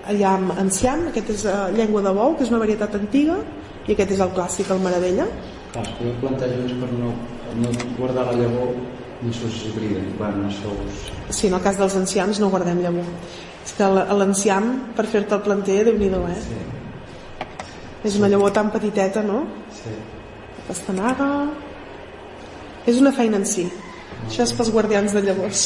allà amb enciam, aquest és uh, llengua de bou, que és una varietat antiga, i aquest és el clàssic, el Meravella. Clar, es podeu plantar junts per no, no guardar la llavor ni s'us hibriden, bueno, no sous... Sí, en el cas dels enciams no guardem llavor. És que l'enciam, per fer-te el planter, déu nhi eh? Sí. És una llavor tan petiteta, no? Sí. La pastanaga... És una feina en si. Això és pels guardians de llavors.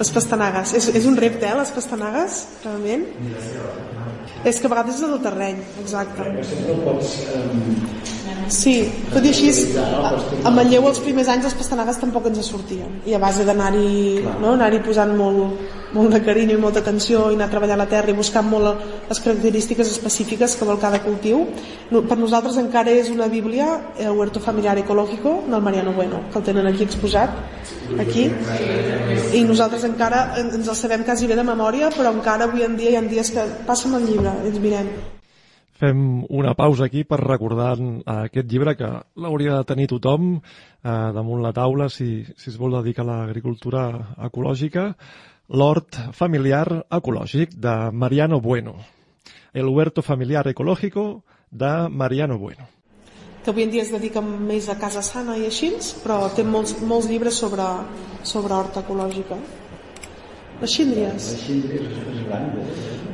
Les pastanagues. És, és un repte, eh, les pastanagues, realment. És que a vegades és del terreny, exacte. Però sempre pots... Um, Sí, tot i així, a Manlleu els primers anys les pastanagues tampoc ens sortien. I a base d'anar-hi no, anar posant molt, molt de carinyo i molta atenció i anar a treballar la terra i buscant molt les característiques específiques que vol cada cultiu. Per nosaltres encara és una bíblia, el Huerto Familiar Ecológico del Mariano Bueno, que el tenen aquí exposat, aquí. I nosaltres encara ens el sabem quasi bé de memòria, però encara avui en dia hi ha dies que passen el llibre i ens mirem Fem una pausa aquí per recordar aquest llibre que l'hauria de tenir tothom eh, damunt la taula si, si es vol dedicar a l'agricultura ecològica, l'hort familiar ecològic de Mariano Bueno. El huerto familiar ecológico de Mariano Bueno que avui en dia es dedica més a casa sana i així, però té molts, molts llibres sobre, sobre horta ecològica. Les xíndries. Les xíndries.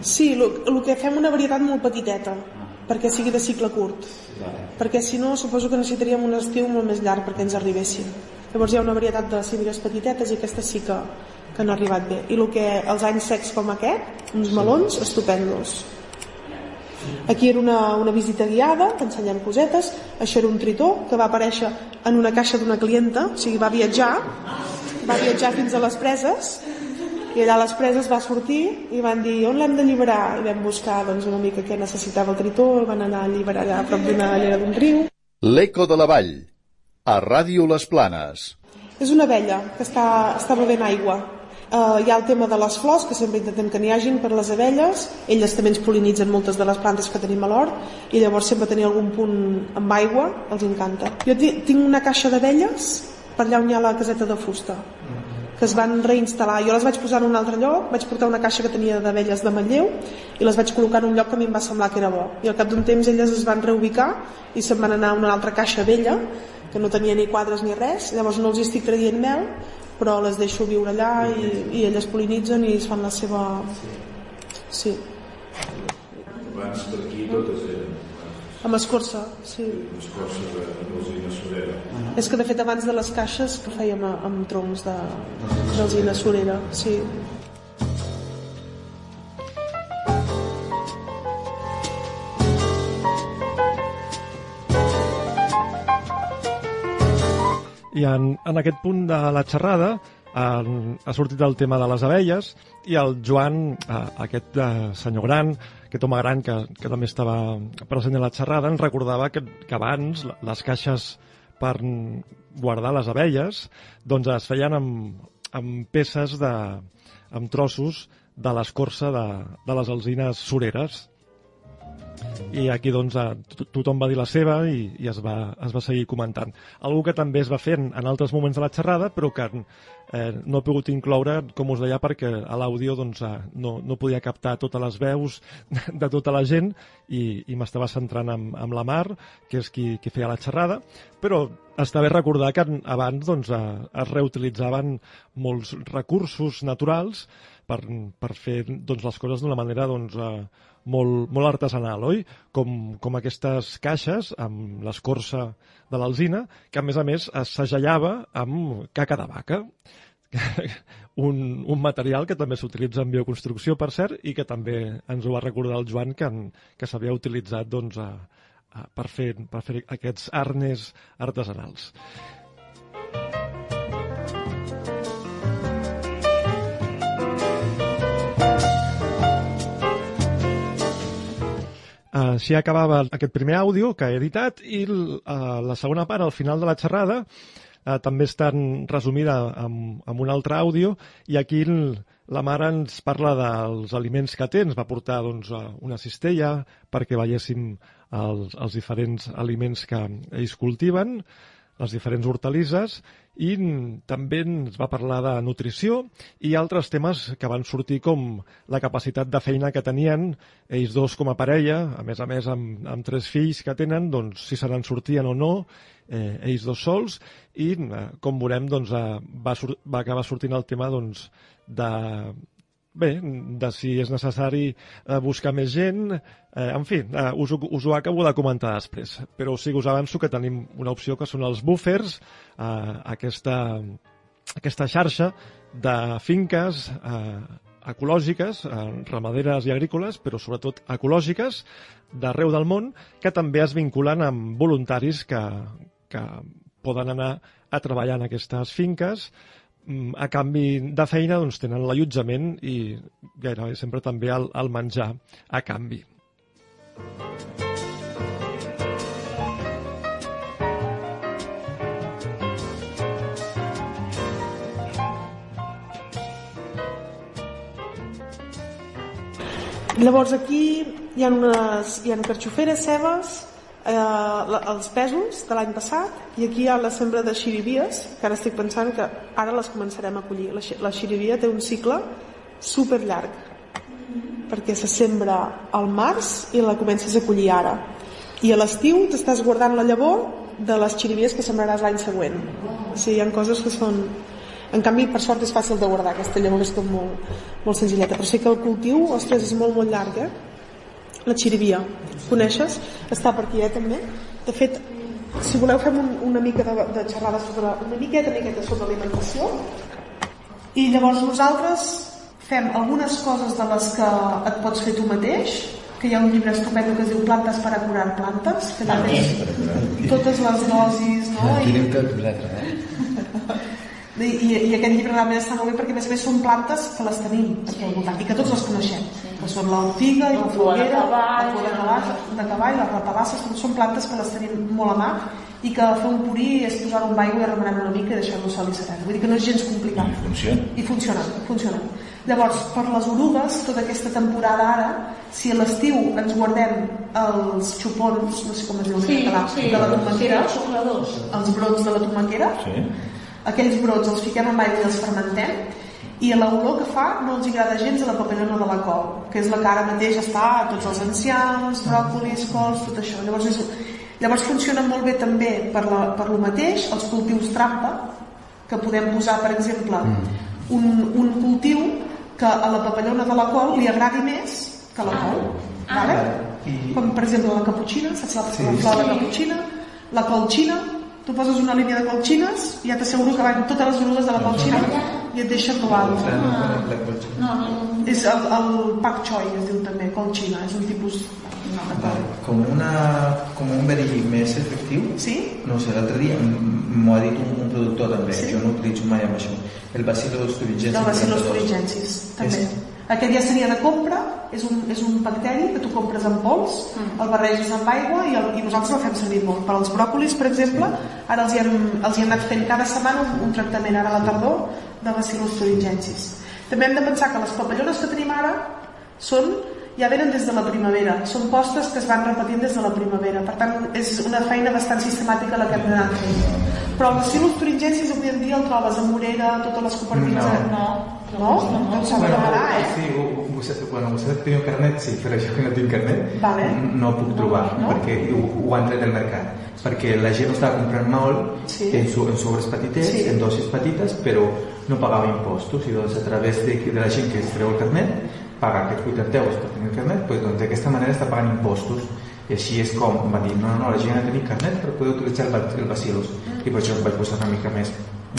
Sí, el que fem una varietat molt petiteta, perquè sigui de cicle curt. Vale. Perquè si no, suposo que necessitaríem un estiu molt més llarg perquè ens arribessin. Llavors hi ha una varietat de xíndries petitetes i aquestes sí que, que han arribat bé. I el que els anys secs com aquest, uns melons estupendos. Aquí era una, una visita guiada, que ensenyem cosetes. Això era un tritó que va aparèixer en una caixa d'una clienta, o sigui, va viatjar, va viatjar fins a les preses i allà a les preses va sortir i van dir on l'hem d'alliberar i vam buscar doncs, una mica què necessitava el tritó i van anar a alliberar allà a prop d'una llera d'un riu L'Eco de la Vall a Ràdio Les Planes És una abella que està, està bevent aigua. Uh, hi ha el tema de les flors, que sempre intentem que n'hi hagin per les abelles. Elles també ens polinitzen moltes de les plantes que tenim a l'hort i llavors sempre tenir algun punt amb aigua els encanta. Jo tinc una caixa d'abelles per allà on hi ha la caseta de fusta que es van reinstal·lar. Jo les vaig posar en un altre lloc, vaig portar una caixa que tenia d'abelles de Manlleu i les vaig col·locar en un lloc que a mi em va semblar que era bo. I al cap d'un temps elles es van reubicar i se'n van anar a una altra caixa vella que no tenia ni quadres ni res, llavors no els estic traient mel, però les deixo viure allà i, i elles polinitzen i es fan la seva... Sí. Abans per aquí totes eren amb escorça, sí. escorça de l'alzina surera. És que de fet abans de les caixes que fèiem amb troncs de d'alzina surera, sí. I en, en aquest punt de la xerrada en, ha sortit el tema de les abelles i el Joan, eh, aquest eh, senyor gran, aquest home gran que, que també estava present a la xerrada, ens recordava que, que abans les caixes per guardar les abelles doncs es feien amb, amb peces de, amb trossos de l'escorça de, de les alzines sureres i aquí doncs tothom va dir la seva i, i es, va, es va seguir comentant. Algú que també es va fer en, altres moments de la xerrada però que eh, no he pogut incloure, com us deia, perquè a l'àudio doncs, no, no podia captar totes les veus de tota la gent i, i m'estava centrant en, en la Mar, que és qui, qui feia la xerrada, però està bé recordar que abans doncs, es reutilitzaven molts recursos naturals per, per fer doncs, les coses d'una manera doncs, eh, molt, molt artesanal, oi? Com, com aquestes caixes amb l'escorça de l'alzina, que a més a més es segellava amb caca de vaca. un, un material que també s'utilitza en bioconstrucció, per cert, i que també ens ho va recordar el Joan, que, que s'havia utilitzat doncs, a, a, per, fer, per fer aquests arnes artesanals. Així acabava aquest primer àudio que he editat i uh, la segona part, al final de la xerrada, uh, també està resumida amb, amb un altre àudio i aquí la mare ens parla dels aliments que té, ens va portar doncs, una cistella perquè veiéssim els, els diferents aliments que ells cultiven, les diferents hortalisses i també ens va parlar de nutrició i altres temes que van sortir com la capacitat de feina que tenien ells dos com a parella, a més a més amb, amb tres fills que tenen, doncs si se n'en sortien o no, eh, ells dos sols i eh, com veurem doncs, eh, va, va acabar sortint el tema doncs, de bé, de si és necessari eh, buscar més gent, eh, en fi, eh, us, us ho acabo de comentar després, però sí que us avanço que tenim una opció que són els buffers, aquesta, aquesta xarxa de finques ecològiques, ramaderes i agrícoles, però sobretot ecològiques, d'arreu del món, que també es vinculen amb voluntaris que, que poden anar a treballar en aquestes finques, a canvi de feina doncs, tenen l'allotjament i gairebé sempre també el, el menjar a canvi. Llavors aquí hi ha, unes, hi ha carxoferes, cebes, eh, els pesos de l'any passat i aquí hi ha la sembra de xirivies que ara estic pensant que ara les començarem a collir. La, xirivia té un cicle super llarg perquè se sembra al març i la comences a collir ara. I a l'estiu t'estàs guardant la llavor de les xirivies que sembraràs l'any següent. O sigui, hi ha coses que són en canvi per sort és fàcil de guardar. Aquesta llavor és tot molt, molt senzilleta. Però sé que el cultiu, ostres, és molt molt llarg eh? La xirivia. Coneixes? està per aquí eh, també? De fet si voleu fem un, una mica de, de xerrada sobre una miqueta, miqueta sobre alimentació. I llavors nosaltres fem algunes coses de les que et pots fer tu mateix que hi ha un llibre estupendo que es diu Plantes per a curar plantes que també totes les dosis no? aquí I, i, i aquest llibre realment està molt bé perquè a més a més són plantes que les tenim aquí al voltant i que tots les coneixem que són l'ortiga i la foguera, cavall, de cavall, de cavall, les són plantes que les tenim molt a mà i que fer un purí és posar-ho amb aigua i remenar una mica i deixar-lo sol i serena. Vull dir que no és gens complicat. I funciona. I funciona, funciona. Llavors, per les orugues, tota aquesta temporada ara, si a l'estiu ens guardem els xupons, no sé com es diu en català, de la tomaquera, Xucladors. els brots de la tomaquera, Sí? Aquells brots els fiquem en aigua i els fermentem i l'olor que fa no els agrada gens a la papallona de la col, que és la que ara mateix està a tots els ancians, bròcolis, cols, tot això. Llavors, és, llavors funciona molt bé també per, la, per lo mateix els cultius trampa, que podem posar, per exemple, un, un cultiu que a la papallona de la col li agradi més que a la col. Vale? I- Com per exemple la caputxina, saps la, Sí. la flor de caputxina, la colxina, tu poses una línia de colxines i ja t'asseguro que van totes les orugues de la colxina i et deixen robant. La, no. No, no, no. És el, el pak choi, es diu també, colxina, és un tipus... No, Vale. Com, una, com un verí més efectiu, Sí? no sé, l'altre dia m'ho ha dit un, un productor també, Sí? jo no utilitzo mai amb això, el bacillus thuringiensis. Del bacillus 42. thuringiensis, també. És- Aquest ja seria de compra, és un, és un bacteri que tu compres en pols, el barreges amb aigua i, el, i nosaltres el fem servir molt. Per als bròcolis, per exemple, ara els hi, hem, els hi hem anat fent cada setmana un, un tractament ara a la tardor de bacillus thuringiensis. També hem de pensar que les papallones que tenim ara són ja venen des de la primavera, són postes que es van repetint des de la primavera, per tant és una feina bastant sistemàtica la que hem d'anar fent. Però el bacillus thuringiensis avui en dia el trobes a Morera, a totes les cooperatives... No. No? No? No s'ha de demanar, eh? sí, vostè, bueno, vostè té carnet, sí, però jo que no tinc carnet Vale. no puc trobar, No? perquè ho, ho han tret del mercat. Perquè la gent estava comprant molt Sí. en, so, en sobres petitets, Sí. en dosis petites, però no pagava impostos. I doncs a través de, de la gent que es treu el carnet, paga aquests 80 euros per tenir el carnet, doncs d'aquesta manera està pagant impostos. I així és com va dir, no, no, la gent ha de tenir carnet per poder utilitzar el, el bacillus. I per això em vaig posar una mica més.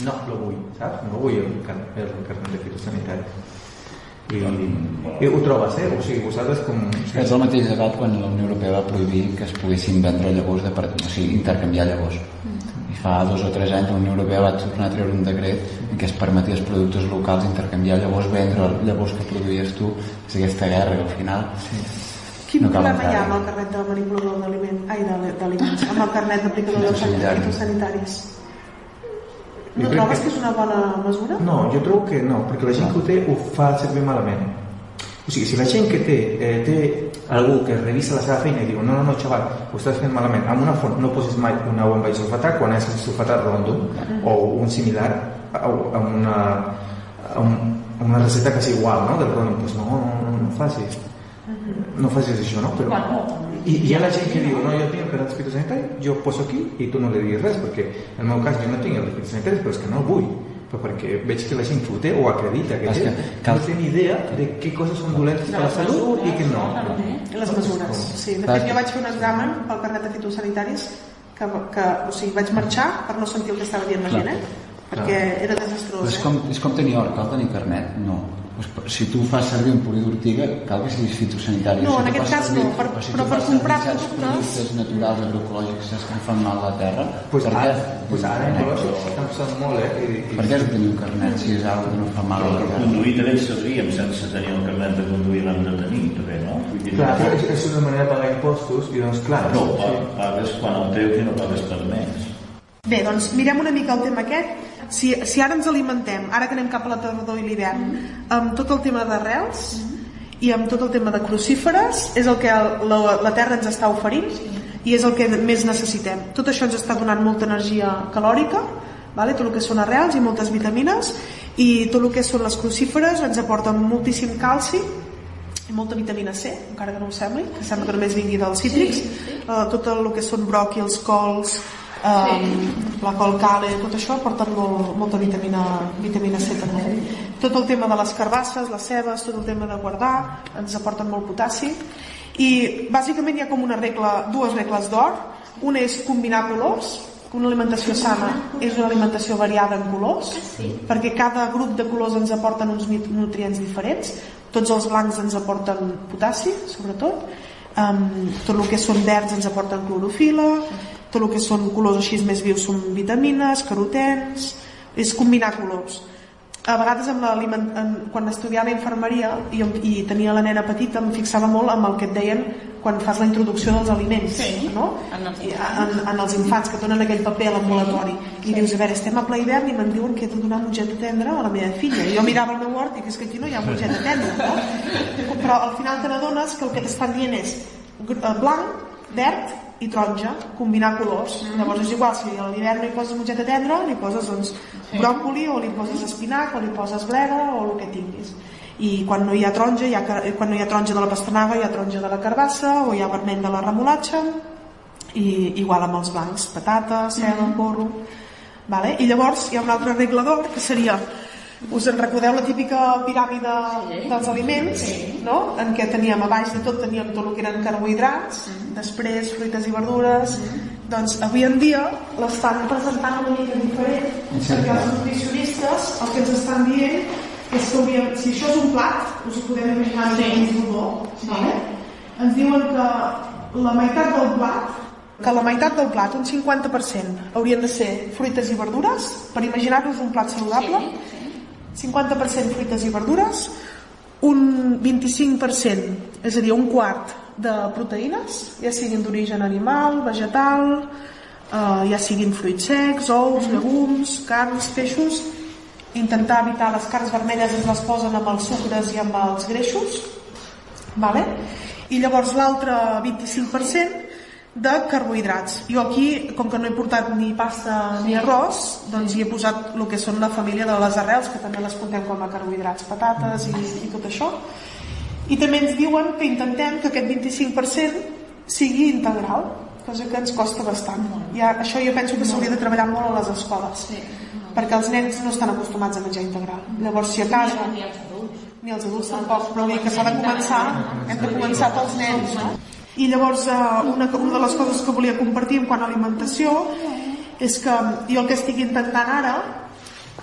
No, lo vull, saps? No vull el, car el carnet de fitosanitari. I, i ho trobes, eh? O sigui, vosaltres com... És el mateix debat quan la Unió Europea va prohibir que es poguessin vendre llavors, de, part- o sigui, intercanviar llavors. I fa dos o tres anys la Unió Europea va tornar a treure un decret en què es permetia als productors locals intercanviar llavors, vendre llavors que produïes tu. És aquesta guerra que al final... Quin No problema hi ha amb el carnet de manipulador d'aliment? Ai, d'aliments, amb el carnet d'aplicador de Fitosanitari. fitosanitaris? Jo No trobes que- que és una bona mesura? No, jo trobo que no, perquè la gent que ho té ho fa servir malament. O sigui, si la gent que té, eh, té algú que revisa la seva feina i diu no, no, no, xaval, ho estàs fent malament, amb una font no posis mai una bomba isofatat quan és el sulfatat rondo o un similar a, a, una, a, un, a una recepta que és igual, no?, del rondo, doncs no, no, no, no facis. No facis això, no? Però, i hi ha la gent que diu, no, jo tinc el carnet fitosanitari, jo poso aquí i tu no li diguis res, perquè en el meu cas jo no tinc el fitosanitari, però és que no el vull però perquè veig que la gent que ho té ho acredita que, té, que cal- no té ni idea de què coses són dolentes per la salut i què no I les mesures, sí. De fet, jo vaig fer un examen pel carnet de fitosanitaris que, que o sigui, vaig marxar per no sentir el que estava dient la gent, eh? Perquè era desastrós, Però és eh? com, és com tenir hort, cal tenir carnet? No. Si tu fas servir un purí d'ortiga, cal que siguis fitosanitari. No, si en aquest cas servir- no, per- o si però per comprar productes- productes naturals agroecològics saps que no fan mal a la terra, pues per ara, què? pues ara en ecològic s'estan posant molt eh? I, i, Per què has de tenir un carnet si és una que no fa mal a Però la per terra? conduir també ens serviríem sense tenir el carnet de conduir l'hem de tenir, també, no? Clar, és, és una manera de pagar impostos i doncs clar no pagues quan el treus i no pagues per més. Bé, doncs mirem una mica el tema aquest. Si, si ara ens alimentem, ara que anem cap a la tardor i l'hivern, amb tot el tema d'arrels i amb tot el tema de crucíferes, és el que el, la, la Terra ens està oferint i és el que més necessitem. Tot això ens està donant molta energia calòrica, vale? tot el que són arrels i moltes vitamines, i tot el que són les crucíferes ens aporten moltíssim calci i molta vitamina C, encara que no ho sembli, que sembla que només vingui dels cítrics, eh, tot el que són bròquils, cols, eh, la col cale, tot això aporten molt, molta vitamina, vitamina C també. Tot el tema de les carbasses, les cebes, tot el tema de guardar, ens aporten molt potassi. I bàsicament hi ha com una regla, dues regles d'or. Una és combinar colors, una alimentació sana és una alimentació variada en colors, perquè cada grup de colors ens aporten uns nutrients diferents. Tots els blancs ens aporten potassi, sobretot. Um, tot el que són verds ens aporten clorofila, tot el que són colors així més vius són vitamines, carotens, és combinar colors. A vegades amb en, quan estudiava infermeria i, i tenia la nena petita em fixava molt amb el que et deien quan fas la introducció dels aliments Sí, no? en els I, infants. en, en els infants que donen aquell paper a l'ambulatori i dius, a veure, estem a ple hivern i me'n diuen que he de donar mongeta tendra a la meva filla i jo mirava el meu hort i dic, és que aquí no hi ha mongeta tendra no? però al final te n'adones que el que t'estan dient és eh, blanc, verd i taronja, combinar colors. Llavors és igual, si a l'hivern hi poses mongeta tendra li poses doncs, bròcoli o li poses espinac o li poses bleda o el que tinguis. I quan no hi ha taronja, hi ha, car- quan no hi ha taronja de la pastanaga hi ha taronja de la carbassa o hi ha vermell de la remolatxa i igual amb els blancs, patata, ceba, porro vale? i llavors hi ha un altre regla d'or que seria us en recordeu la típica piràmide dels aliments no? en què teníem a baix de tot teníem tot el que eren carbohidrats després fruites i verdures. Doncs avui en dia l'estan presentant una mica diferent perquè els nutricionistes el que ens estan dient és que hauríem, si això és un plat us ho podem imaginar sí. un rodó vale? ens diuen que la meitat del plat que la meitat del plat, un 50% haurien de ser fruites i verdures per imaginar-nos un plat saludable 50% fruites i verdures un 25% és a dir, un quart de proteïnes ja siguin d'origen animal, vegetal eh, ja siguin fruits secs ous, llegums, carns, peixos intentar evitar les carns vermelles es les posen amb els sucres i amb els greixos vale? i llavors l'altre 25% de carbohidrats. Jo aquí, com que no he portat ni pasta ni arròs, doncs hi he posat el que són la família de les arrels, que també les comptem com a carbohidrats, patates i, i tot això. I també ens diuen que intentem que aquest 25% sigui integral, cosa que ens costa bastant. Ja, això jo penso que s'hauria de treballar molt a les escoles, perquè els nens no estan acostumats a menjar integral. Llavors, si a casa... Ni els adults. Ni els adults tampoc, però vull dir que s'ha de començar, hem de començar pels nens, no? I llavors eh, una, una de les coses que volia compartir en quant a alimentació és que jo el que estic intentant ara,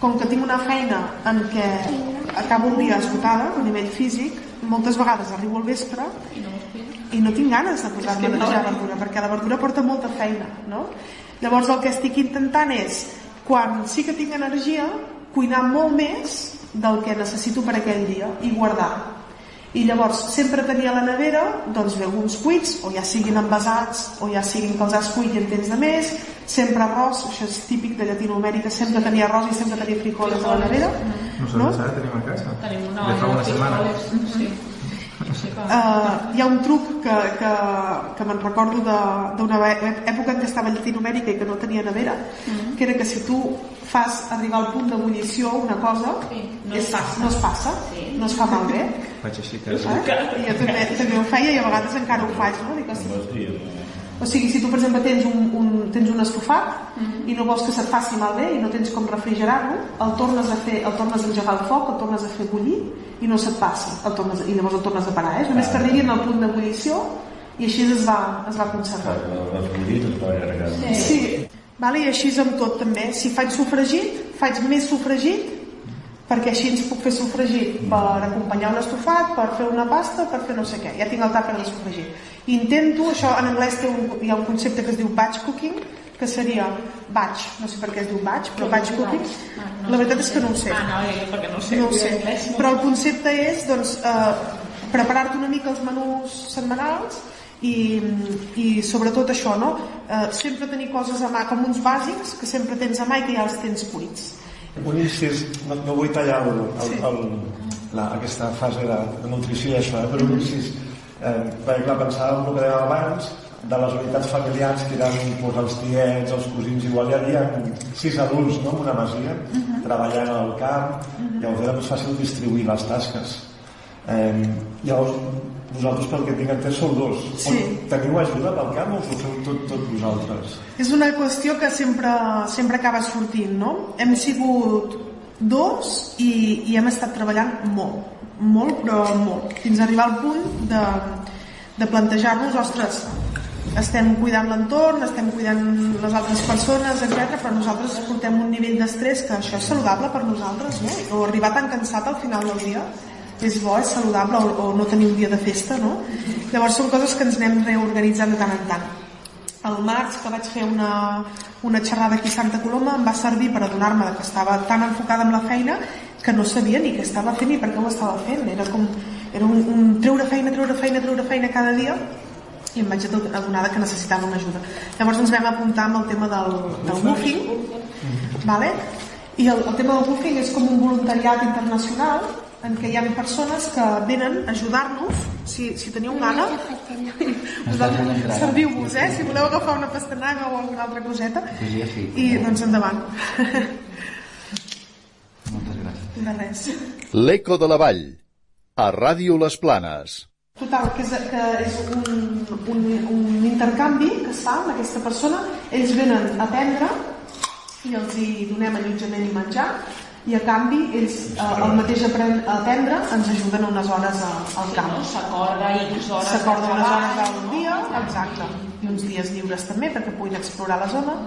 com que tinc una feina en què acabo un dia esgotada a nivell físic, moltes vegades arribo al vespre i no tinc ganes de posar-me a netejar verdura perquè la verdura porta molta feina no? llavors el que estic intentant és quan sí que tinc energia cuinar molt més del que necessito per aquell dia i guardar i llavors sempre tenia a la nevera doncs llegums cuits o ja siguin envasats o ja siguin que els has cuit i en tens de més sempre arròs, això és típic de Llatinoamèrica sempre tenia arròs i sempre tenia frijoles a la nevera Nosaltres no? ara tenim a casa. Tenim una De fa una setmana. frijoles. Sí. Sí. Uh, hi ha un truc que, que, que me'n recordo de- d'una e- època en què estava a Llatinoamèrica i que no tenia nevera, que era que si tu fas arribar al punt d'ebullició una cosa, Sí, no és, es passa. no es passa, Sí. no es fa malbé. Faig així que... Eh? Jo també, també ho feia i a vegades encara ho faig, no? Dic, "Ostres, Hòstia, o sigui, si tu, per exemple, tens un, un, tens un estofat i no vols que se't faci malbé i no tens com refrigerar-lo, el tornes a fer, el tornes a engegar el foc, el tornes a fer bullir i no se't passa, el tornes, i llavors el tornes a parar, eh? Només que arribin al punt d'ebullició i així es va, es va conservar. les es allargar. Sí, vale? i així és amb tot també. Si faig sofregit, faig més sofregit perquè així ens puc fer sofregit per acompanyar un estofat, per fer una pasta, per fer no sé què. Ja tinc el tàper de sofregit. Intento, això en anglès té un, hi ha un concepte que es diu batch cooking, que seria batch, no sé per què es diu batch, però batch cooking, la veritat és que no ho sé. Ah, no, jo perquè no ho sé. No ho sé, Anglès, no. però el concepte és doncs, eh, preparar-te una mica els menús setmanals i, i sobretot això, no? Eh, sempre tenir coses a mà, com uns bàsics que sempre tens a mà i que ja els tens cuits. Un incís, no, no vull tallar el, el, el, la, aquesta fase de, de nutrició i això, eh? però un incís, eh, perquè clar, pensava en el que dèiem abans, de les unitats familiars que eren doncs, els tiets, els cosins, igual hi havia sis adults no, en una masia, treballant al camp, llavors era més fàcil distribuir les tasques. Eh, llavors, vosaltres pel que tinc entès sou dos. Sí. O teniu ajuda pel camp o us ho feu tot, tot vosaltres? És una qüestió que sempre, sempre acaba sortint, no? Hem sigut dos i, i hem estat treballant molt, molt, però molt, fins a arribar al punt de, de plantejar-nos, ostres, estem cuidant l'entorn, estem cuidant les altres persones, etc. però nosaltres portem un nivell d'estrès que això és saludable per nosaltres, no? O arribar tan cansat al final del dia és bo, és saludable, o, o no tenir un dia de festa, no? Llavors són coses que ens anem reorganitzant de tant en tant el març que vaig fer una, una xerrada aquí a Santa Coloma em va servir per adonar-me que estava tan enfocada amb la feina que no sabia ni què estava fent ni per què ho estava fent era com era un, un treure feina, treure feina, treure feina cada dia i em vaig adonar que necessitava una ajuda. Llavors ens vam apuntar amb el tema del, del woofing, vale? i el, el tema del woofing és com un voluntariat internacional en què hi ha persones que venen a ajudar-nos si, si teniu gana. serviu-vos eh? si voleu agafar una pastanaga o alguna altra coseta. I doncs endavant. Moltes gràcies. de res. L'Eco de la Vall, a Ràdio Les Planes. Total, que és, que és un, un, un intercanvi que es fa amb aquesta persona. Ells venen a aprendre i els hi donem allotjament i menjar i a canvi ells eh, el mateix apren- aprendre ens ajuden unes hores a, al camp. S'acorda X hores de S'acorda unes hores al dia, exacte, i uns dies lliures també perquè puguin explorar la zona.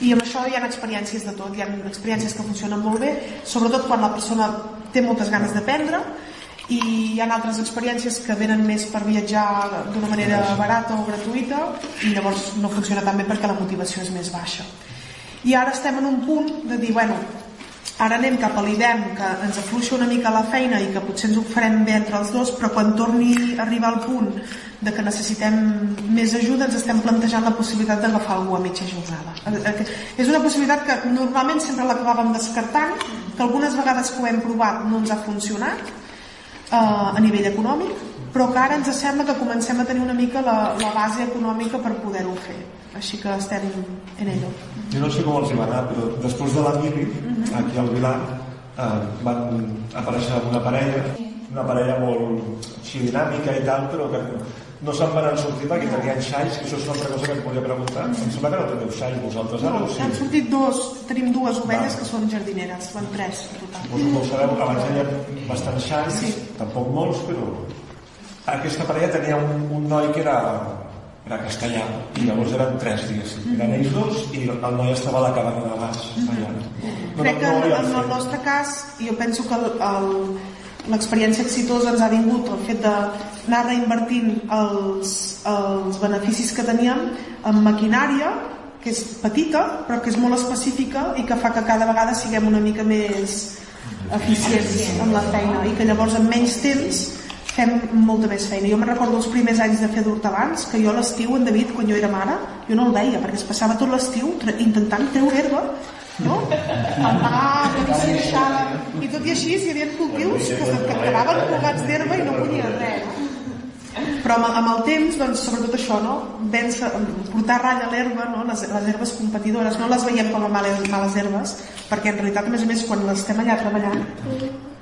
I amb això hi ha experiències de tot, hi ha experiències que funcionen molt bé, sobretot quan la persona té moltes ganes d'aprendre i hi ha altres experiències que venen més per viatjar d'una manera barata o gratuïta i llavors no funciona tan bé perquè la motivació és més baixa. I ara estem en un punt de dir, bueno, ara anem cap a l'hivern que ens afluixa una mica la feina i que potser ens ho farem bé entre els dos però quan torni a arribar al punt de que necessitem més ajuda ens estem plantejant la possibilitat d'agafar algú a mitja jornada. És una possibilitat que normalment sempre l'acabàvem descartant que algunes vegades que ho hem provat no ens ha funcionat eh, a nivell econòmic però que ara ens sembla que comencem a tenir una mica la, la base econòmica per poder-ho fer així que estem en ello Jo no sé com els hi va anar, però després de la mili, aquí al Vilar, eh, van aparèixer una parella, una parella molt així dinàmica i tal, però que no se'n van sortir perquè tenien xais, que això és una altra cosa que et volia preguntar. Em sembla que no teniu xais vosaltres ara, o Han sí? sortit dos, tenim dues ovelles que són jardineres, van tres. Suposo que ho sabeu, abans hi havia bastants xais, Sí. tampoc molts, però... Aquesta parella tenia un, un noi que era, era castellà, i llavors eren tres, diguéssim. Eren ells dos, i el noi estava a la cabana de baix, allà. No, Crec que no en, en el nostre cas, jo penso que l'experiència exitosa ens ha vingut el fet d'anar reinvertint els, els beneficis que teníem en maquinària, que és petita, però que és molt específica i que fa que cada vegada siguem una mica més eficients amb la feina i que llavors en menys temps fem molta més feina. Jo me'n recordo els primers anys de fer d'hortabans, que jo l'estiu, en David, quan jo era mare, jo no el veia, perquè es passava tot l'estiu intentant treure herba, no? Que deixava... I tot i així, hi havia cultius que, que quedaven colgats d'herba i no collien res? Però amb, amb el temps, doncs, sobretot això, no? Vèncer, portar ratlla a l'herba, no? les, les herbes competidores, no les veiem com a males, males herbes, perquè en realitat, a més a més, quan estem allà treballant,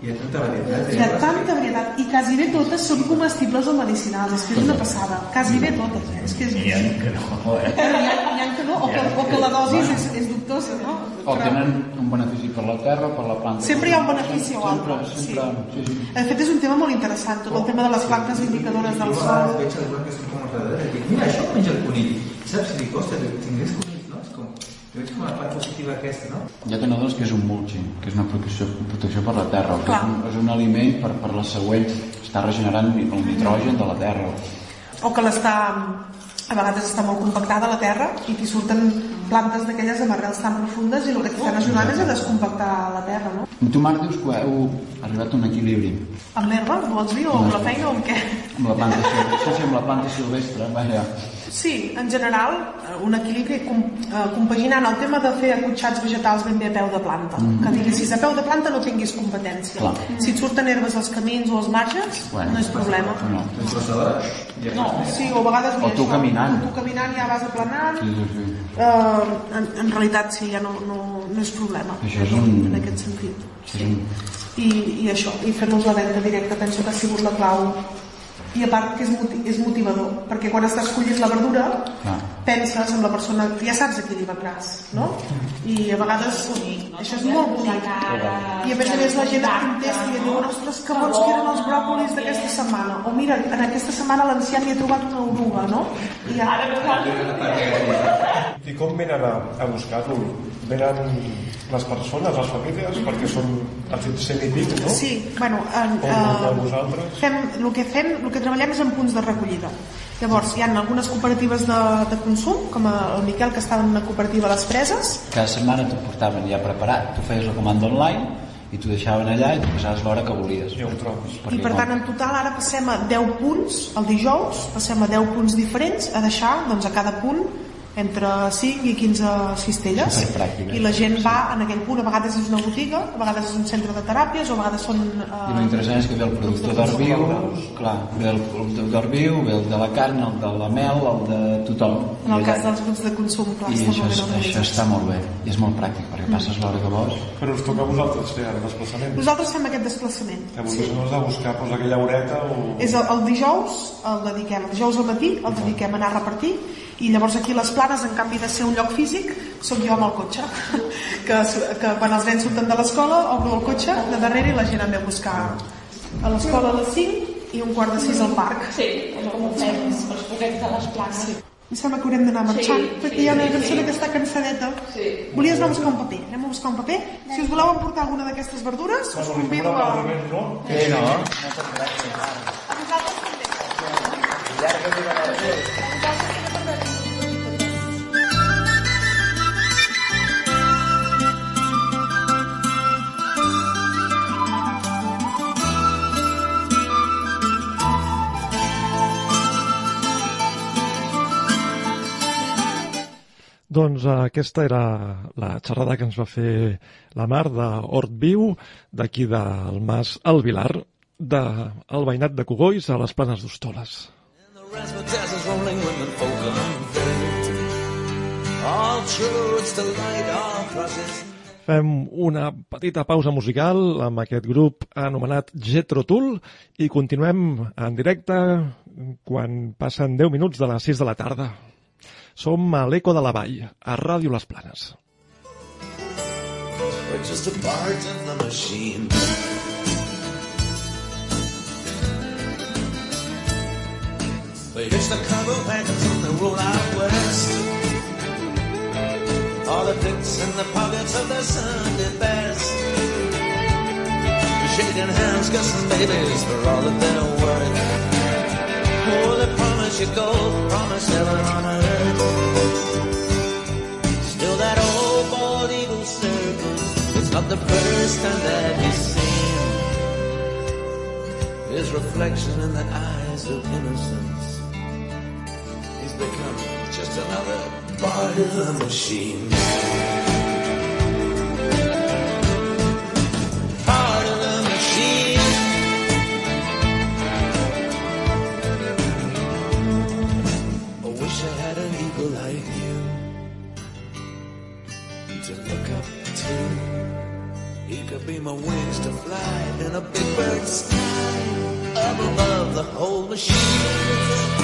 Hi ha tanta varietat. hi ha tanta varietat i quasi bé totes són comestibles o medicinals, és que és una passada, quasi bé totes, eh? és que és... N'hi ha que no, eh? Però hi ha, hi ha que no, o que, o que la dosis és, és dubtosa, no? O tenen un benefici per la terra per la planta. Sempre hi ha un benefici o altre, Sempre, sempre, sí. sí. De fet, és un tema molt interessant, tot el tema de les plantes indicadores del sol. veig alguna que estic com a darrere i dic, mira, això ho menja el conill. Saps? I dic, ostres, tingués conill, no? És com, jo veig com la part positiva aquesta, no? Hi ha tenedors que és un mulching, que és una protecció, protecció per la terra, o que és un, és un aliment per, per la següent, està regenerant el nitrogen de la terra. o que l'està a vegades està molt compactada la terra i t'hi surten plantes d'aquelles amb arrels tan profundes i el que t'estan ajudant és a descompactar la terra, no? Tu, Marc, dius que heu arribat a un equilibri Amb l'herba, vols dir, o amb la feina o amb què? amb la planta silvestre, sí, sí, amb la planta silvestre, vaja. Sí, en general, eh, un equilibri eh, compaginant el tema de fer acotxats vegetals ben bé a peu de planta. Que diguessis, a peu de planta no tinguis competència. Clar. Si et surten herbes als camins o als marges, Bueno, no és problema. No. No, sí, o a vegades... O tu això. caminant. O tu caminant ja vas aplanant. Sí, sí, sí. Eh, en, en realitat sí, ja no, no, no és problema Això és un- en aquest sentit. Sí. I, i això, i fer-nos la venda directa penso que ha sigut la clau i a part que és, moti és motivador perquè quan estàs collint la verdura Clar. penses en la persona que ja saps a qui li vendràs no? i a vegades això és molt bonic i a més a més la gent et contesta i et diu ostres que bons que eren els bròcolis d'aquesta setmana o mira, en aquesta setmana l'ancià m'hi he trobat una oruga no? i ja, I com venen a, a buscar-lo? Venen les persones, les famílies, perquè són fet cent i pic, no? Sí, bueno, en, uh, eh, vosaltres? fem, el, que fem, el que treballem és en punts de recollida. Llavors, hi ha algunes cooperatives de, de consum, com el Miquel, que estava en una cooperativa a les Preses, Cada setmana t'ho portaven ja preparat, tu feies la comanda online i i t'ho deixaven allà i tu passaves l'hora que volies. Ja ho trobes. I per tant, en total, ara passem a 10 punts, el dijous, passem a 10 punts diferents, a deixar doncs, a cada punt entre 5 i 15 cistelles i la gent va en aquell punt, a vegades és una botiga a vegades és un centre de teràpies o a vegades són I eh, l'interessant és que ve el productor d'Arbiu, clar, ve el productor d'Arbiu, ve el de la carn, el de la mel, el de tothom. en el I cas dels grups de consum clar, I està això, és, això està molt bé i és molt pràctic perquè passes l'hora que vols. Però us toca a vosaltres fer el desplaçament. nosaltres fem aquest desplaçament. Que vosaltres no has de buscar pues, aquella horeta o... és el, el dijous el dediquem, el dijous al matí el dediquem a anar a repartir i llavors aquí a les planes en canvi de ser un lloc físic sóc jo amb el cotxe que, que quan els nens surten de l'escola obro el cotxe de darrere i la gent em ve a buscar a l'escola a les 5 i un quart de 6 al parc. Sí, és com ho fem els poquets de les planes. em sembla que haurem d'anar marxant Sí, perquè sí, hi ha una sí, persona sí. que està cansadeta Sí. volies anar a buscar un paper anem a buscar un paper. Si us voleu emportar alguna d'aquestes verdures us convido a, a Eh, no? vosaltres també Doncs eh, aquesta era la xerrada que ens va fer la Mar de Hort Viu, d'aquí del Mas El Vilar, del veïnat de Cogolls a les Planes d'Hostoles. Fem una petita pausa musical amb aquest grup anomenat Jetro Tull i continuem en directe quan passen 10 minuts de les 6 de la tarda. Som a l'Eco de la Vall, a Ràdio Les Planes. Just a part of the machine. Hitch the wagons they roll out west. All the dicks in the pockets of their Sunday best. Shaking hands, kissing babies for all that they're worth. Promise you gold, promise heaven on earth. Still that old bald eagle circle It's not the first time that he's seen. His reflection in the eyes of innocence. He's become just another part of the machine be my wings to fly in a big bird sky up above the whole machine.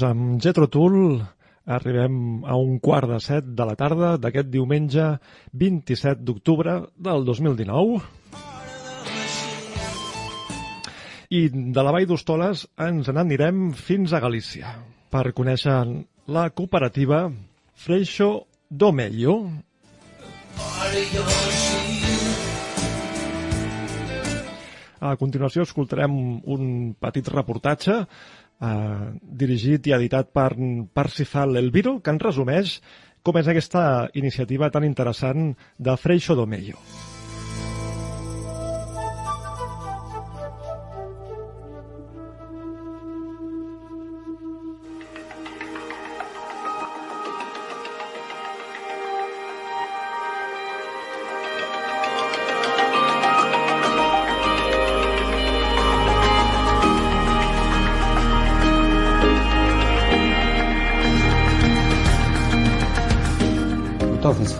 Doncs amb Jetro Tull arribem a un quart de set de la tarda d'aquest diumenge 27 d'octubre del 2019. I de la Vall d'Hostoles ens n'anirem fins a Galícia per conèixer la cooperativa Freixo do Mello. Part of your machine. A continuació escoltarem un petit reportatge eh, dirigit i editat per Parsifal Elviro, que ens resumeix com és aquesta iniciativa tan interessant de Freixo do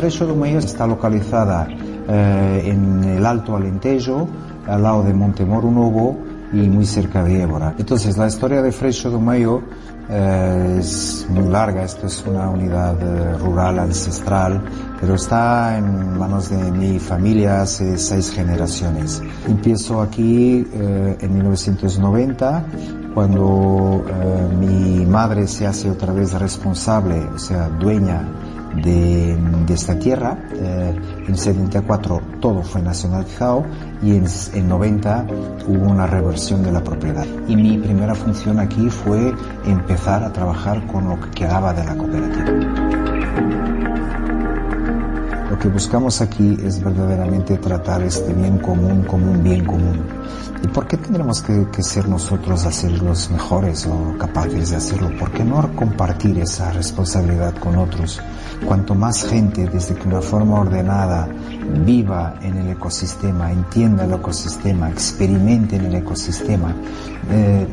Do Meio está localizada eh, en el Alto Alentejo, al lado de Montemoro Novo y muy cerca de Évora. Entonces, la historia de Freixo do Meio eh, es muy larga. Esto es una unidad eh, rural ancestral, pero está en manos de mi familia hace seis generaciones. Empiezo aquí eh, en 1990 cuando eh, mi madre se hace otra vez responsable, o sea, dueña de, esta tierra. Eh, en 74 todo fue nacionalizado y en, en 90 hubo una reversión de la propiedad. Y mi primera función aquí fue empezar a trabajar con lo que quedaba de la cooperativa. Que buscamos aquí es verdaderamente tratar este bien común como un bien común. ¿Y por qué tendremos que, que, ser nosotros a ser los mejores o capaces de hacerlo? ¿Por qué no compartir esa responsabilidad con otros? Cuanto más gente, desde que una forma ordenada, viva en el ecosistema, entienda el ecosistema, experimente en el ecosistema, eh,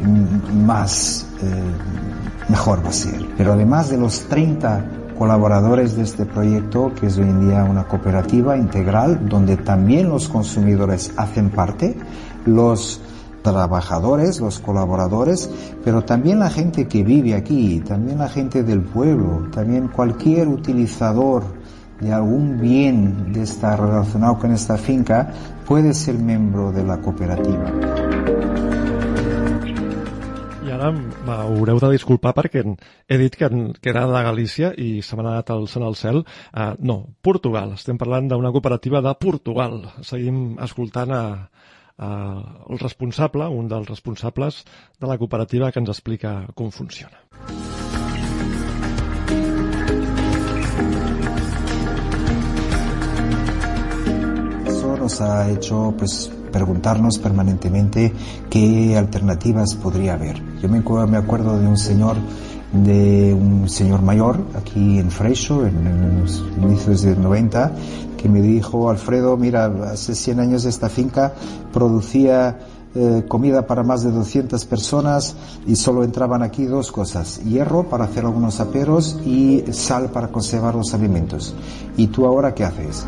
más eh, mejor va a ser. Pero además de los 30 colaboradores de este proyecto, que es hoy en día una cooperativa integral, donde también los consumidores hacen parte, los trabajadores, los colaboradores, pero también la gente que vive aquí, también la gente del pueblo, también cualquier utilizador de algún bien de esta, relacionado con esta finca puede ser miembro de la cooperativa. Ara m'haureu de disculpar perquè he dit que, que era de Galícia i se m'ha anat el son al cel. Uh, no, Portugal. Estem parlant d'una cooperativa de Portugal. Seguim escoltant a, a el responsable, un dels responsables de la cooperativa que ens explica com funciona. Eso nos ha hecho pues preguntarnos permanentemente qué alternativas podría haber. Yo me, acuerdo de un señor de un señor mayor aquí en Freixo en los inicios del 90 que me dijo Alfredo mira hace 100 años esta finca producía eh, comida para más de 200 personas y solo entraban aquí dos cosas hierro para hacer algunos aperos y sal para conservar los alimentos y tú ahora qué haces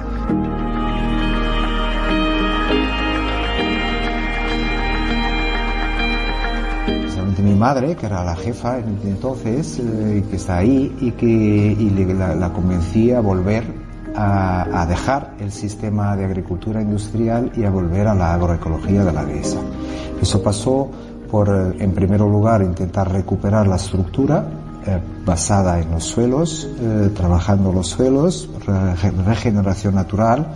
mi madre, que era la jefa entonces, eh, que está ahí, y que y la, la, convencí a volver a, a, dejar el sistema de agricultura industrial y a volver a la agroecología de la dehesa. Eso pasó por, en primer lugar, intentar recuperar la estructura eh, basada en los suelos, eh, trabajando los suelos, re regeneración natural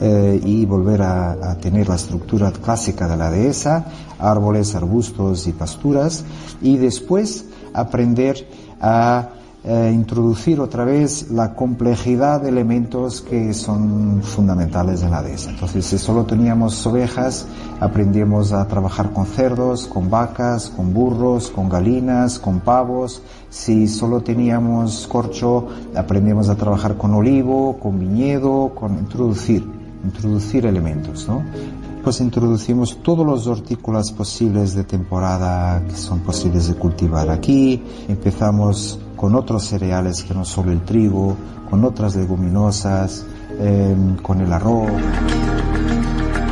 eh, y volver a, tener la estructura clásica de la dehesa, árboles, arbustos y pasturas, y después aprender a eh, introducir otra vez la complejidad de elementos que son fundamentales en la dehesa. Entonces, si solo teníamos ovejas, aprendimos a trabajar con cerdos, con vacas, con burros, con galinas, con pavos. Si solo teníamos corcho, aprendimos a trabajar con olivo, con viñedo, con introducir, introducir elementos, ¿no? pues introducimos todos los hortícolas posibles de temporada que son posibles de cultivar aquí. Empezamos con otros cereales que no solo el trigo, con otras leguminosas, eh, con el arroz.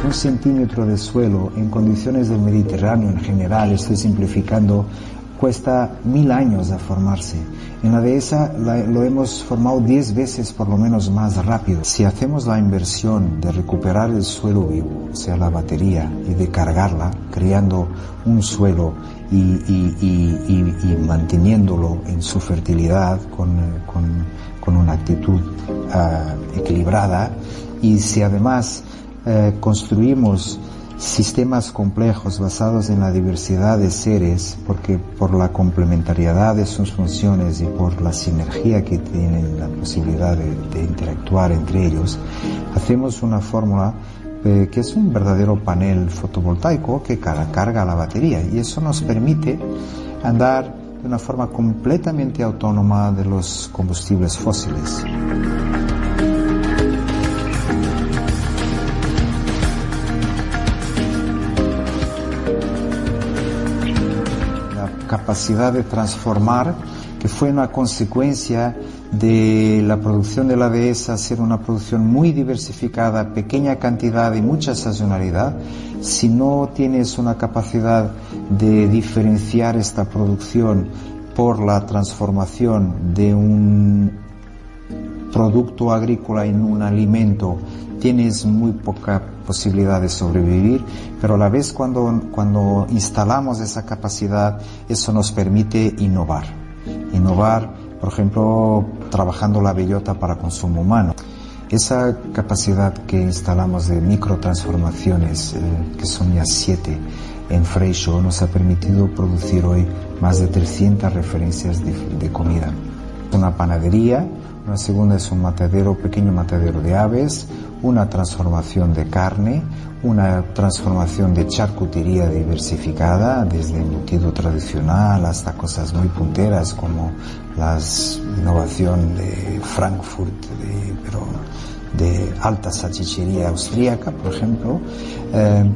Un centímetro de suelo en condiciones del Mediterráneo en general, estoy simplificando, cuesta mil años de formarse. En la dehesa la, lo hemos formado diez veces por lo menos más rápido. Si hacemos la inversión de recuperar el suelo vivo, o sea, la batería, y de cargarla, creando un suelo y, y, y, y manteniéndolo en su fertilidad con, con, con una actitud uh, equilibrada, y si además uh, construimos sistemas complejos basados en la diversidad de seres, porque por la complementariedad de sus funciones y por la sinergia que tienen la posibilidad de, de interactuar entre ellos, hacemos una fórmula eh, que es un verdadero panel fotovoltaico que carga la batería y eso nos permite andar de una forma completamente autónoma de los combustibles fósiles. capacidad de transformar, que fue una consecuencia de la producción de la dehesa ser una producción muy diversificada, pequeña cantidad y mucha sazonalidad, si no tienes una capacidad de diferenciar esta producción por la transformación de un producto agrícola en un alimento, tienes muy poca posibilidad de sobrevivir, pero a la vez cuando, cuando instalamos esa capacidad, eso nos permite innovar. Innovar, por ejemplo, trabajando la bellota para consumo humano. Esa capacidad que instalamos de microtransformaciones, eh, que son ya siete en Freixo, nos ha permitido producir hoy más de 300 referencias de comida. Una panadería, una segunda es un matadero, pequeño matadero de aves, una transformación de carne, una transformación de charcutería diversificada, desde embutido tradicional hasta cosas muy punteras como la innovación de Frankfurt, de, pero de alta salchichería austríaca, por ejemplo. Eh,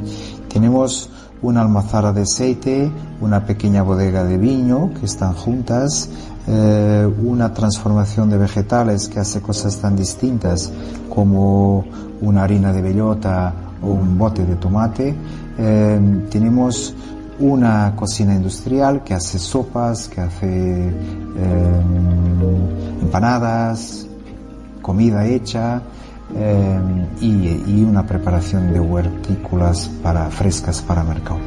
tenemos una almazara de aceite, una pequeña bodega de viño que están juntas, eh, una transformación de vegetales que hace cosas tan distintas como una harina de bellota o un bote de tomate. Eh, tenemos una cocina industrial que hace sopas, que hace eh, empanadas, comida hecha y, y, una preparación de huertículas para, frescas para mercado.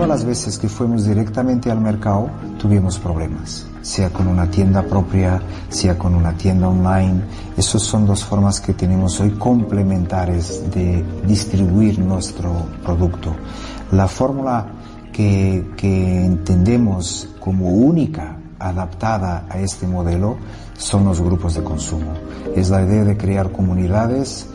Todas las veces que fuimos directamente al mercado tuvimos problemas, sea con una tienda propia, sea con una tienda online. Esas son dos formas que tenemos hoy complementares de distribuir nuestro producto. La fórmula que, que entendemos como única adaptada a este modelo son los grupos de consumo. Es la idea de crear comunidades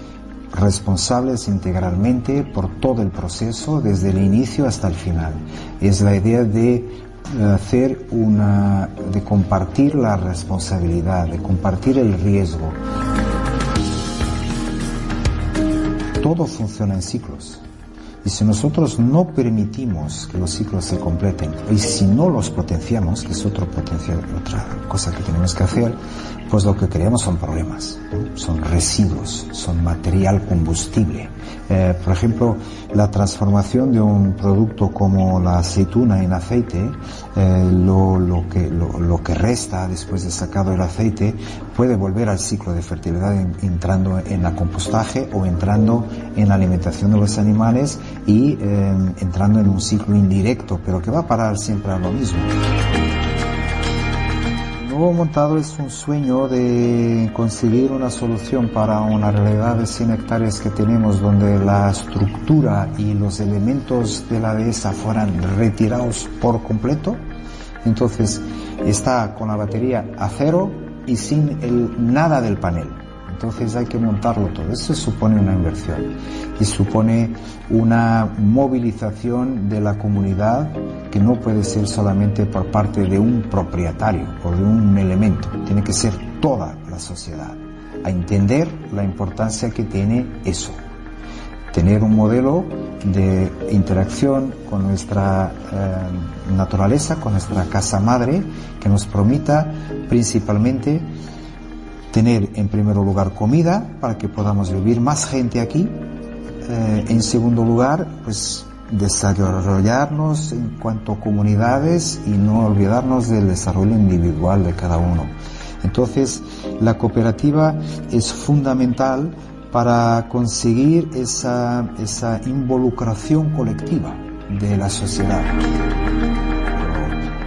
responsables integralmente por todo el proceso, desde el inicio hasta el final. Es la idea de hacer una, de compartir la responsabilidad, de compartir el riesgo. Todo funciona en ciclos. Y si nosotros no permitimos que los ciclos se completen, y si no los potenciamos, que es otro potencial, otra cosa que tenemos que hacer, pues lo que creamos son problemas, ¿no? son residuos, son material combustible. Eh, por ejemplo, la transformación de un producto como la aceituna en aceite, eh, lo, lo, que, lo, lo, que resta después de sacado el aceite puede volver al ciclo de fertilidad en, entrando en la compostaje o entrando en la alimentación de los animales y eh, entrando en un ciclo indirecto, pero que va a parar siempre a lo mismo. Nuevo Montado es un sueño de conseguir una solución para una realidad de 100 hectáreas que tenemos donde la estructura y los elementos de la dehesa fueran retirados por completo. Entonces está con la batería a cero y sin el, nada del panel. Entonces hay que montarlo todo. Eso supone una inversión y supone una movilización de la comunidad que no puede ser solamente por parte de un propietario o de un elemento. Tiene que ser toda la sociedad a entender la importancia que tiene eso. Tener un modelo de interacción con nuestra eh, naturaleza, con nuestra casa madre, que nos permita principalmente tener en primer lugar comida para que podamos vivir más gente aquí. Eh, en segundo lugar, pues desarrollarnos en cuanto a comunidades y no olvidarnos del desarrollo individual de cada uno. Entonces, la cooperativa es fundamental para conseguir esa, esa involucración colectiva de la sociedad.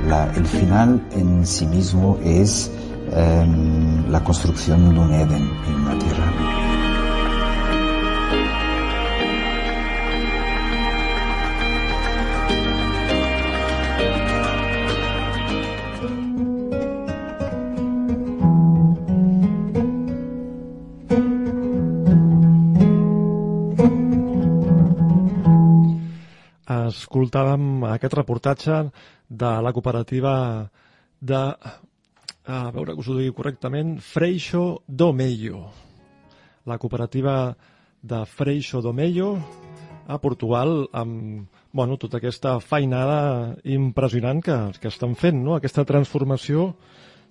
La, el final en sí mismo es la construcción de un Eden en la tierra. escoltàvem aquest reportatge de la cooperativa de a veure que us ho digui correctament, Freixo do. La cooperativa de Freixo do a Portugal amb bueno, tota aquesta feinada impressionant que, que estan fent, no? aquesta transformació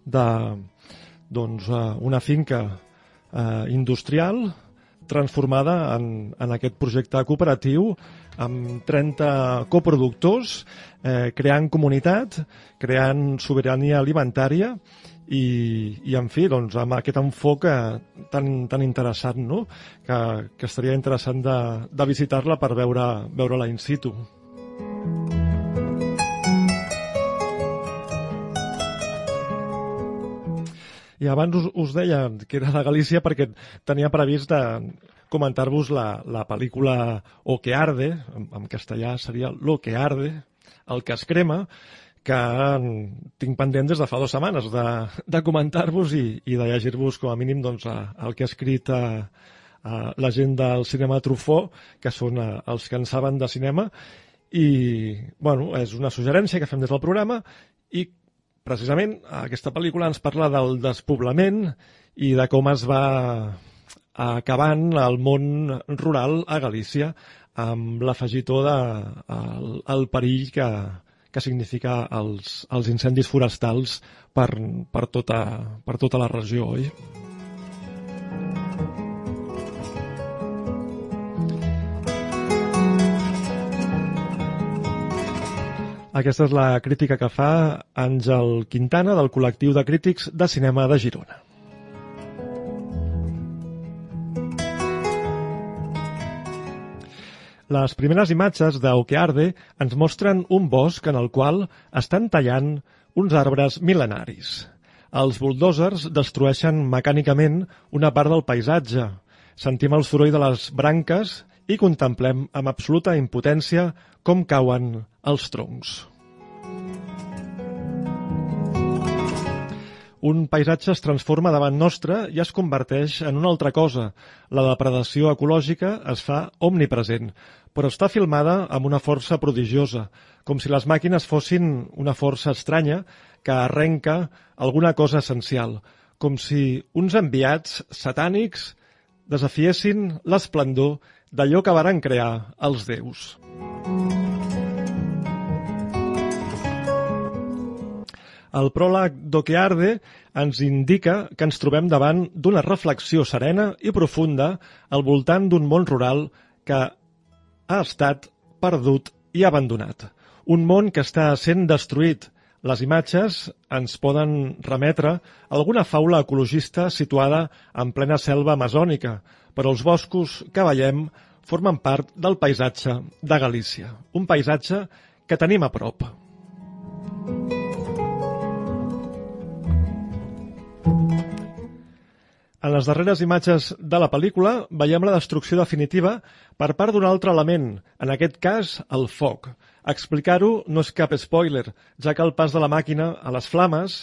de doncs, una finca eh, industrial transformada en, en aquest projecte cooperatiu amb 30 coproductors, eh, creant comunitat, creant sobirania alimentària i, i en fi, doncs, amb aquest enfoc eh, tan, tan interessant, no? que, que estaria interessant de, de visitar-la per veure, veure-la in situ. I abans us, us deia que era de Galícia perquè tenia previst de comentar-vos la, la pel·lícula O que arde, en, en castellà seria Lo que arde, el que es crema, que tinc pendent des de fa dues setmanes de, de comentar-vos i, i de llegir-vos com a mínim doncs, el que ha escrit a, a la gent del cinema Truffaut, que són a, els que en saben de cinema, i bueno, és una suggerència que fem des del programa i precisament aquesta pel·lícula ens parla del despoblament i de com es va acabant el món rural a Galícia amb l'afegitó de el, el perill que, que significa els, els incendis forestals per, per, tota, per tota la regió, oi? Aquesta és la crítica que fa Àngel Quintana del col·lectiu de crítics de cinema de Girona. Les primeres imatges d'Oquearde ens mostren un bosc en el qual estan tallant uns arbres mil·lenaris. Els bulldozers destrueixen mecànicament una part del paisatge. Sentim el soroll de les branques i contemplem amb absoluta impotència com cauen els troncs. Un paisatge es transforma davant nostre i es converteix en una altra cosa. La depredació ecològica es fa omnipresent, però està filmada amb una força prodigiosa, com si les màquines fossin una força estranya que arrenca alguna cosa essencial, com si uns enviats satànics desafiessin l'esplendor d'allò que varen crear els déus. El pròleg d'Oquearde ens indica que ens trobem davant d'una reflexió serena i profunda al voltant d'un món rural que ha estat perdut i abandonat. Un món que està sent destruït. Les imatges ens poden remetre a alguna faula ecologista situada en plena selva amazònica, però els boscos que veiem formen part del paisatge de Galícia, un paisatge que tenim a prop. En les darreres imatges de la pel·lícula veiem la destrucció definitiva per part d'un altre element, en aquest cas el foc. Explicar-ho no és cap spoiler, ja que el pas de la màquina a les flames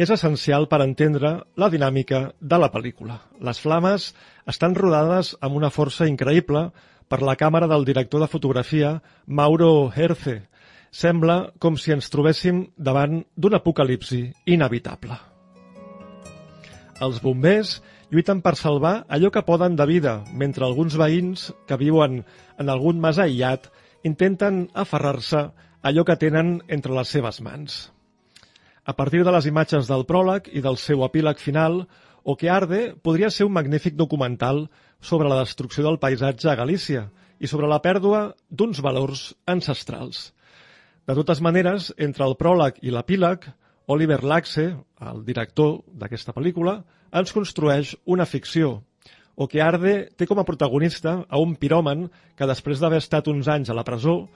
és essencial per entendre la dinàmica de la pel·lícula. Les flames estan rodades amb una força increïble per la càmera del director de fotografia Mauro Herce. Sembla com si ens trobéssim davant d'un apocalipsi inevitable. Els bombers lluiten per salvar allò que poden de vida, mentre alguns veïns que viuen en algun mas aïllat intenten aferrar-se allò que tenen entre les seves mans. A partir de les imatges del pròleg i del seu epíleg final, O que arde podria ser un magnífic documental sobre la destrucció del paisatge a Galícia i sobre la pèrdua d'uns valors ancestrals. De totes maneres, entre el pròleg i l'epíleg, Oliver Laxe, el director d'aquesta pel·lícula, ens construeix una ficció. O que Arde té com a protagonista a un piròman que després d'haver estat uns anys a la presó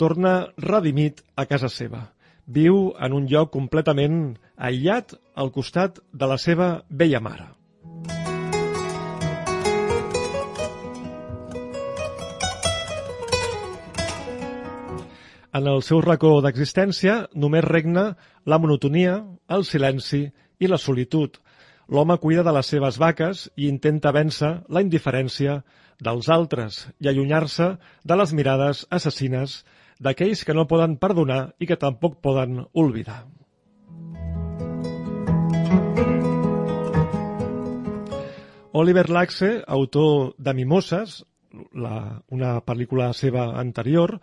torna redimit a casa seva. Viu en un lloc completament aïllat al costat de la seva vella mare. En el seu racó d'existència només regna la monotonia, el silenci i la solitud. L'home cuida de les seves vaques i intenta vèncer la indiferència dels altres i allunyar-se de les mirades assassines d'aquells que no poden perdonar i que tampoc poden oblidar. Oliver Laxe, autor de Mimoses, la, una pel·lícula seva anterior,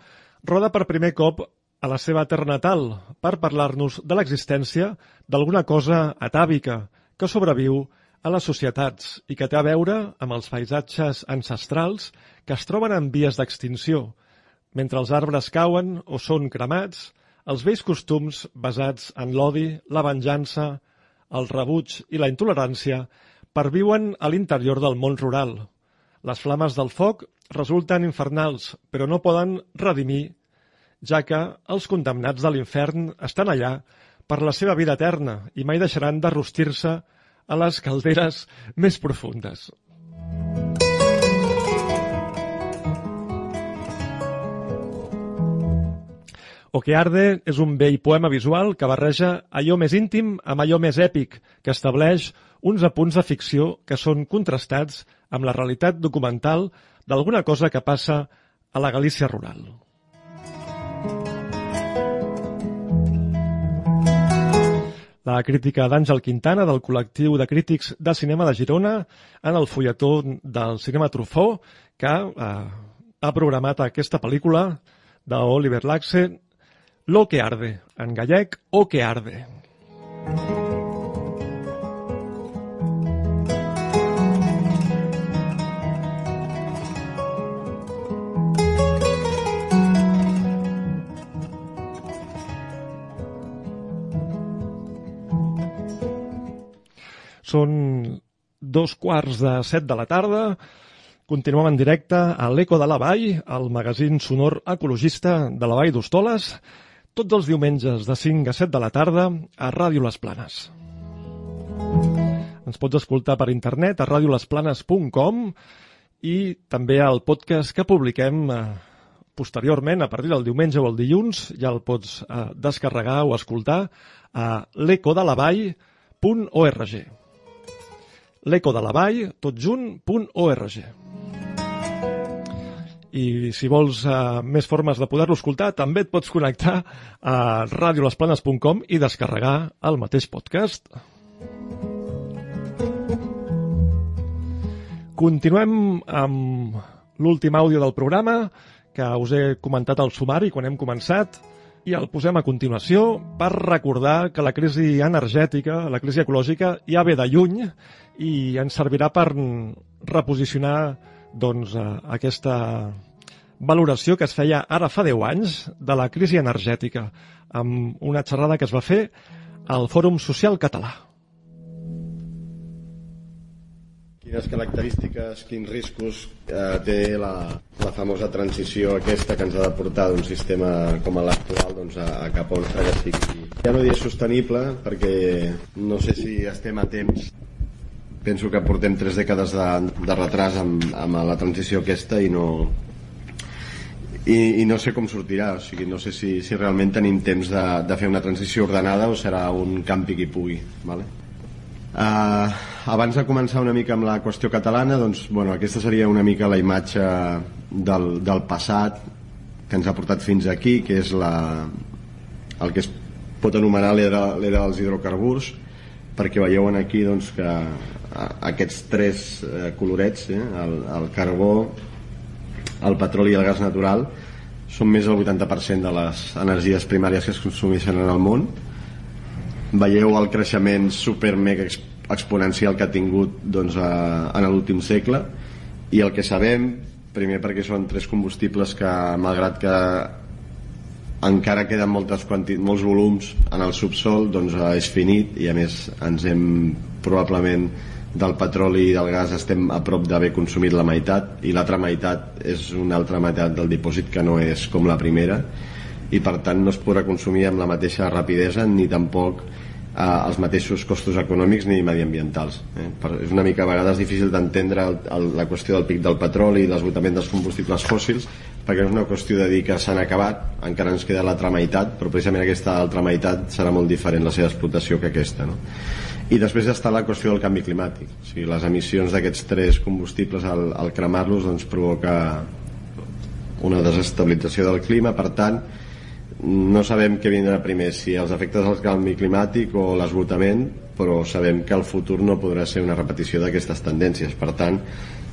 roda per primer cop a la seva terra natal per parlar-nos de l'existència d'alguna cosa atàvica que sobreviu a les societats i que té a veure amb els paisatges ancestrals que es troben en vies d'extinció. Mentre els arbres cauen o són cremats, els vells costums basats en l'odi, la venjança, el rebuig i la intolerància perviuen a l'interior del món rural. Les flames del foc resulten infernals, però no poden redimir, ja que els condemnats de l'infern estan allà per la seva vida eterna i mai deixaran de rostir-se a les calderes més profundes. O que arde és un vell poema visual que barreja allò més íntim amb allò més èpic, que estableix uns apunts de ficció que són contrastats amb la realitat documental d'alguna cosa que passa a la Galícia rural. La crítica d'Àngel Quintana del col·lectiu de crítics de cinema de Girona en el fulletó del cinema Truffaut que eh, ha programat aquesta pel·lícula d'Oliver Laxe Lo que arde, en gallec, o que arde. Són dos quarts de set de la tarda. Continuem en directe a l'Eco de la Vall, el magazín sonor ecologista de la Vall d'Hostoles, tots els diumenges de 5 a 7 de la tarda a Ràdio Les Planes. Ens pots escoltar per internet a radiolesplanes.com i també al podcast que publiquem eh, posteriorment, a partir del diumenge o el dilluns, ja el pots eh, descarregar o escoltar a l'ecodelavall.org l'ecodelavall, tot junt.org. I si vols uh, més formes de poder-lo escoltar, també et pots connectar a radiolesplanes.com i descarregar el mateix podcast. Continuem amb l'últim àudio del programa, que us he comentat al sumari quan hem començat. I el posem a continuació per recordar que la crisi energètica, la crisi ecològica, ja ve de lluny i ens servirà per reposicionar doncs, eh, aquesta valoració que es feia ara fa 10 anys de la crisi energètica amb una xerrada que es va fer al Fòrum Social Català. Quines característiques, quins riscos eh, té la, la famosa transició aquesta que ens ha de portar d'un sistema com l'actual doncs, a, a cap a un que sigui... Ja no diré sostenible perquè no sé si estem a temps. Penso que portem tres dècades de, de retras amb, amb la transició aquesta i no i, i no sé com sortirà. O sigui, no sé si, si realment tenim temps de, de fer una transició ordenada o serà un campi qui pugui vale? Uh, abans de començar una mica amb la qüestió catalana doncs, bueno, aquesta seria una mica la imatge del, del passat que ens ha portat fins aquí que és la, el que es pot anomenar l'era dels hidrocarburs perquè veieu aquí doncs, que aquests tres eh, colorets, eh, el, el carbó, el petroli i el gas natural, són més del 80% de les energies primàries que es consumeixen en el món. Veieu el creixement super mega exponencial que ha tingut doncs, a, en l'últim segle? I el que sabem, primer perquè són tres combustibles que, malgrat que encara queden moltes quantit, molts volums en el subsol doncs eh, és finit i a més ens hem probablement del petroli i del gas estem a prop d'haver consumit la meitat i l'altra meitat és una altra meitat del dipòsit que no és com la primera i per tant no es podrà consumir amb la mateixa rapidesa ni tampoc eh, els mateixos costos econòmics ni mediambientals eh? per, és una mica a vegades difícil d'entendre la qüestió del pic del petroli i l'esgotament dels combustibles fòssils perquè és una qüestió de dir que s'han acabat encara ens queda l'altra meitat però precisament aquesta altra meitat serà molt diferent la seva explotació que aquesta no? i després està la qüestió del canvi climàtic o sigui, les emissions d'aquests tres combustibles al, al cremar-los doncs, provoca una desestabilització del clima per tant no sabem què vindrà primer si els efectes del canvi climàtic o l'esgotament però sabem que el futur no podrà ser una repetició d'aquestes tendències. Per tant,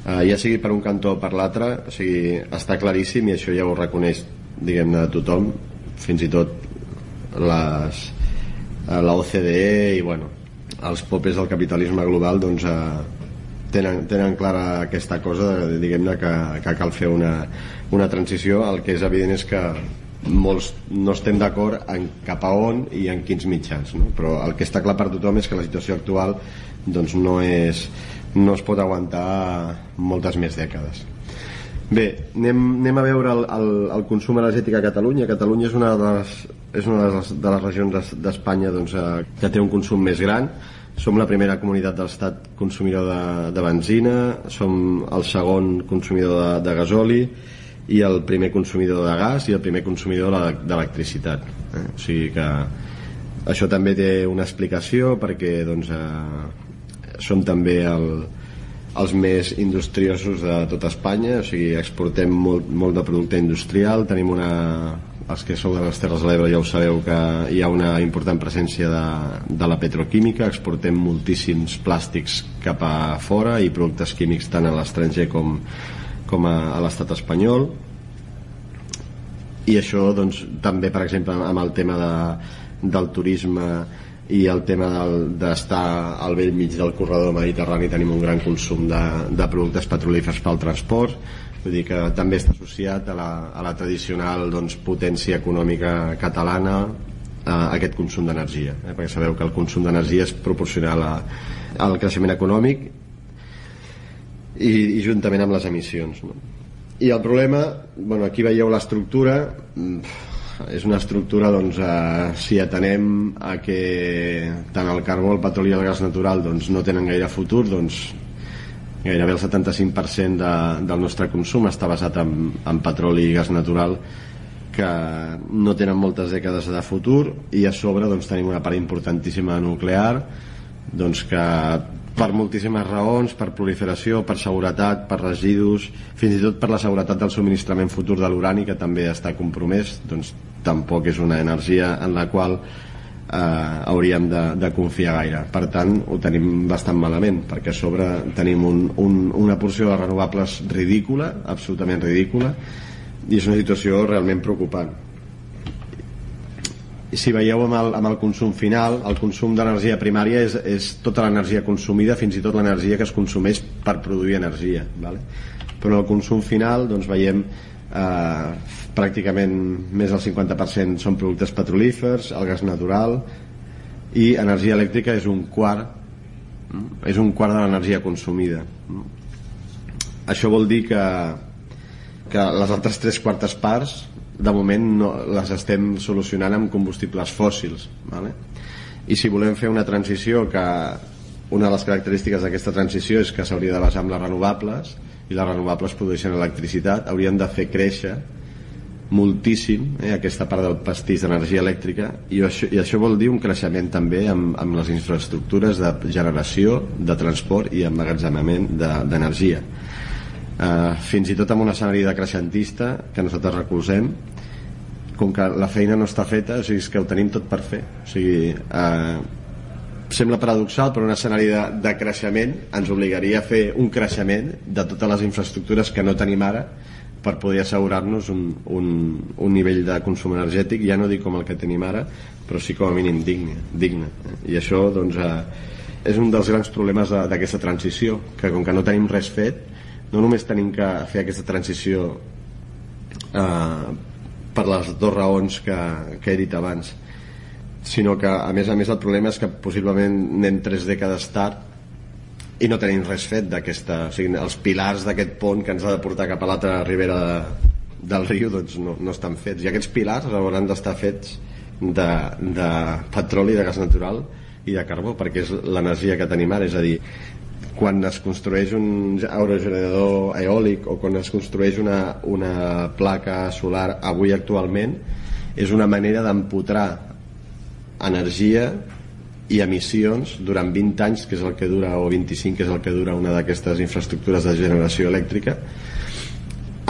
eh, ja sigui per un cantó o per l'altre o sigui, està claríssim i això ja ho reconeix diguem-ne tothom fins i tot les, eh, la OCDE i bueno, els popes del capitalisme global doncs, eh, tenen, tenen clara aquesta cosa diguem-ne que, que cal fer una, una transició. El que és evident és que molts no estem d'acord en cap a on i en quins mitjans no? però el que està clar per tothom és que la situació actual doncs no, és, no es pot aguantar moltes més dècades Bé, anem, anem a veure el, el, el consum energètic a Catalunya. Catalunya és una de les, és una de les, de les regions d'Espanya doncs, eh, que té un consum més gran. Som la primera comunitat de l'Estat consumidor de, de benzina, som el segon consumidor de, de gasoli i el primer consumidor de gas i el primer consumidor d'electricitat. Eh? O sigui que això també té una explicació perquè doncs, eh, som també el, els més industriosos de tota Espanya, o sigui, exportem molt, molt de producte industrial, tenim una... els que sou de les Terres de l'Ebre ja ho sabeu que hi ha una important presència de, de la petroquímica, exportem moltíssims plàstics cap a fora i productes químics tant a l'estranger com, com a, a l'estat espanyol i això doncs, també per exemple amb el tema de, del turisme i el tema d'estar al vell mig del corredor mediterrani tenim un gran consum de, de productes petrolífers pel transport vull dir que també està associat a la, a la tradicional doncs, potència econòmica catalana a aquest consum d'energia eh? perquè sabeu que el consum d'energia és proporcional a, al creixement econòmic i, i juntament amb les emissions no? i el problema, bueno, aquí veieu l'estructura és una estructura doncs, eh, si atenem a que tant el carbó, el petroli i el gas natural doncs, no tenen gaire futur doncs, gairebé el 75% de, del nostre consum està basat en, en petroli i gas natural que no tenen moltes dècades de futur i a sobre doncs, tenim una part importantíssima nuclear doncs, que per moltíssimes raons, per proliferació, per seguretat, per residus, fins i tot per la seguretat del subministrament futur de l'urani que també està compromès, doncs tampoc és una energia en la qual eh, hauríem de, de confiar gaire. Per tant, ho tenim bastant malament, perquè a sobre tenim un, un, una porció de renovables ridícula, absolutament ridícula, i és una situació realment preocupant. Si veieu amb el, amb el consum final, el consum d'energia primària és, és tota l'energia consumida, fins i tot l'energia que es consumeix per produir energia. Vale? Però en el consum final doncs, veiem eh, pràcticament més del 50% són productes petrolífers, el gas natural i energia elèctrica és un quart és un quart de l'energia consumida això vol dir que que les altres tres quartes parts de moment no, les estem solucionant amb combustibles fòssils vale? i si volem fer una transició que una de les característiques d'aquesta transició és que s'hauria de basar en les renovables i les renovables produeixen electricitat haurien de fer créixer moltíssim eh, aquesta part del pastís d'energia elèctrica i això, i això vol dir un creixement també amb, amb les infraestructures de generació, de transport i emmagatzemament d'energia de, eh, fins i tot amb un escenari decreixentista que nosaltres recolzem com que la feina no està feta o sigui, és que ho tenim tot per fer o sigui, eh, sembla paradoxal però un escenari de, de creixement ens obligaria a fer un creixement de totes les infraestructures que no tenim ara per poder assegurar-nos un, un, un nivell de consum energètic, ja no dic com el que tenim ara, però sí com a mínim digne. digne. I això doncs, eh, és un dels grans problemes d'aquesta transició, que com que no tenim res fet, no només tenim que fer aquesta transició eh, per les dues raons que, que he dit abans, sinó que a més a més el problema és que possiblement anem tres dècades tard i no tenim res fet d'aquesta o sigui, els pilars d'aquest pont que ens ha de portar cap a l'altra ribera de, del riu doncs no, no estan fets. I aquests pilars hauran d'estar fets de, de petroli, de gas natural i de carbó perquè és l'energia que tenim ara. És a dir, quan es construeix un aerogenerador eòlic o quan es construeix una, una placa solar avui actualment és una manera d'empotrar energia i emissions durant 20 anys, que és el que dura, o 25, que és el que dura una d'aquestes infraestructures de generació elèctrica,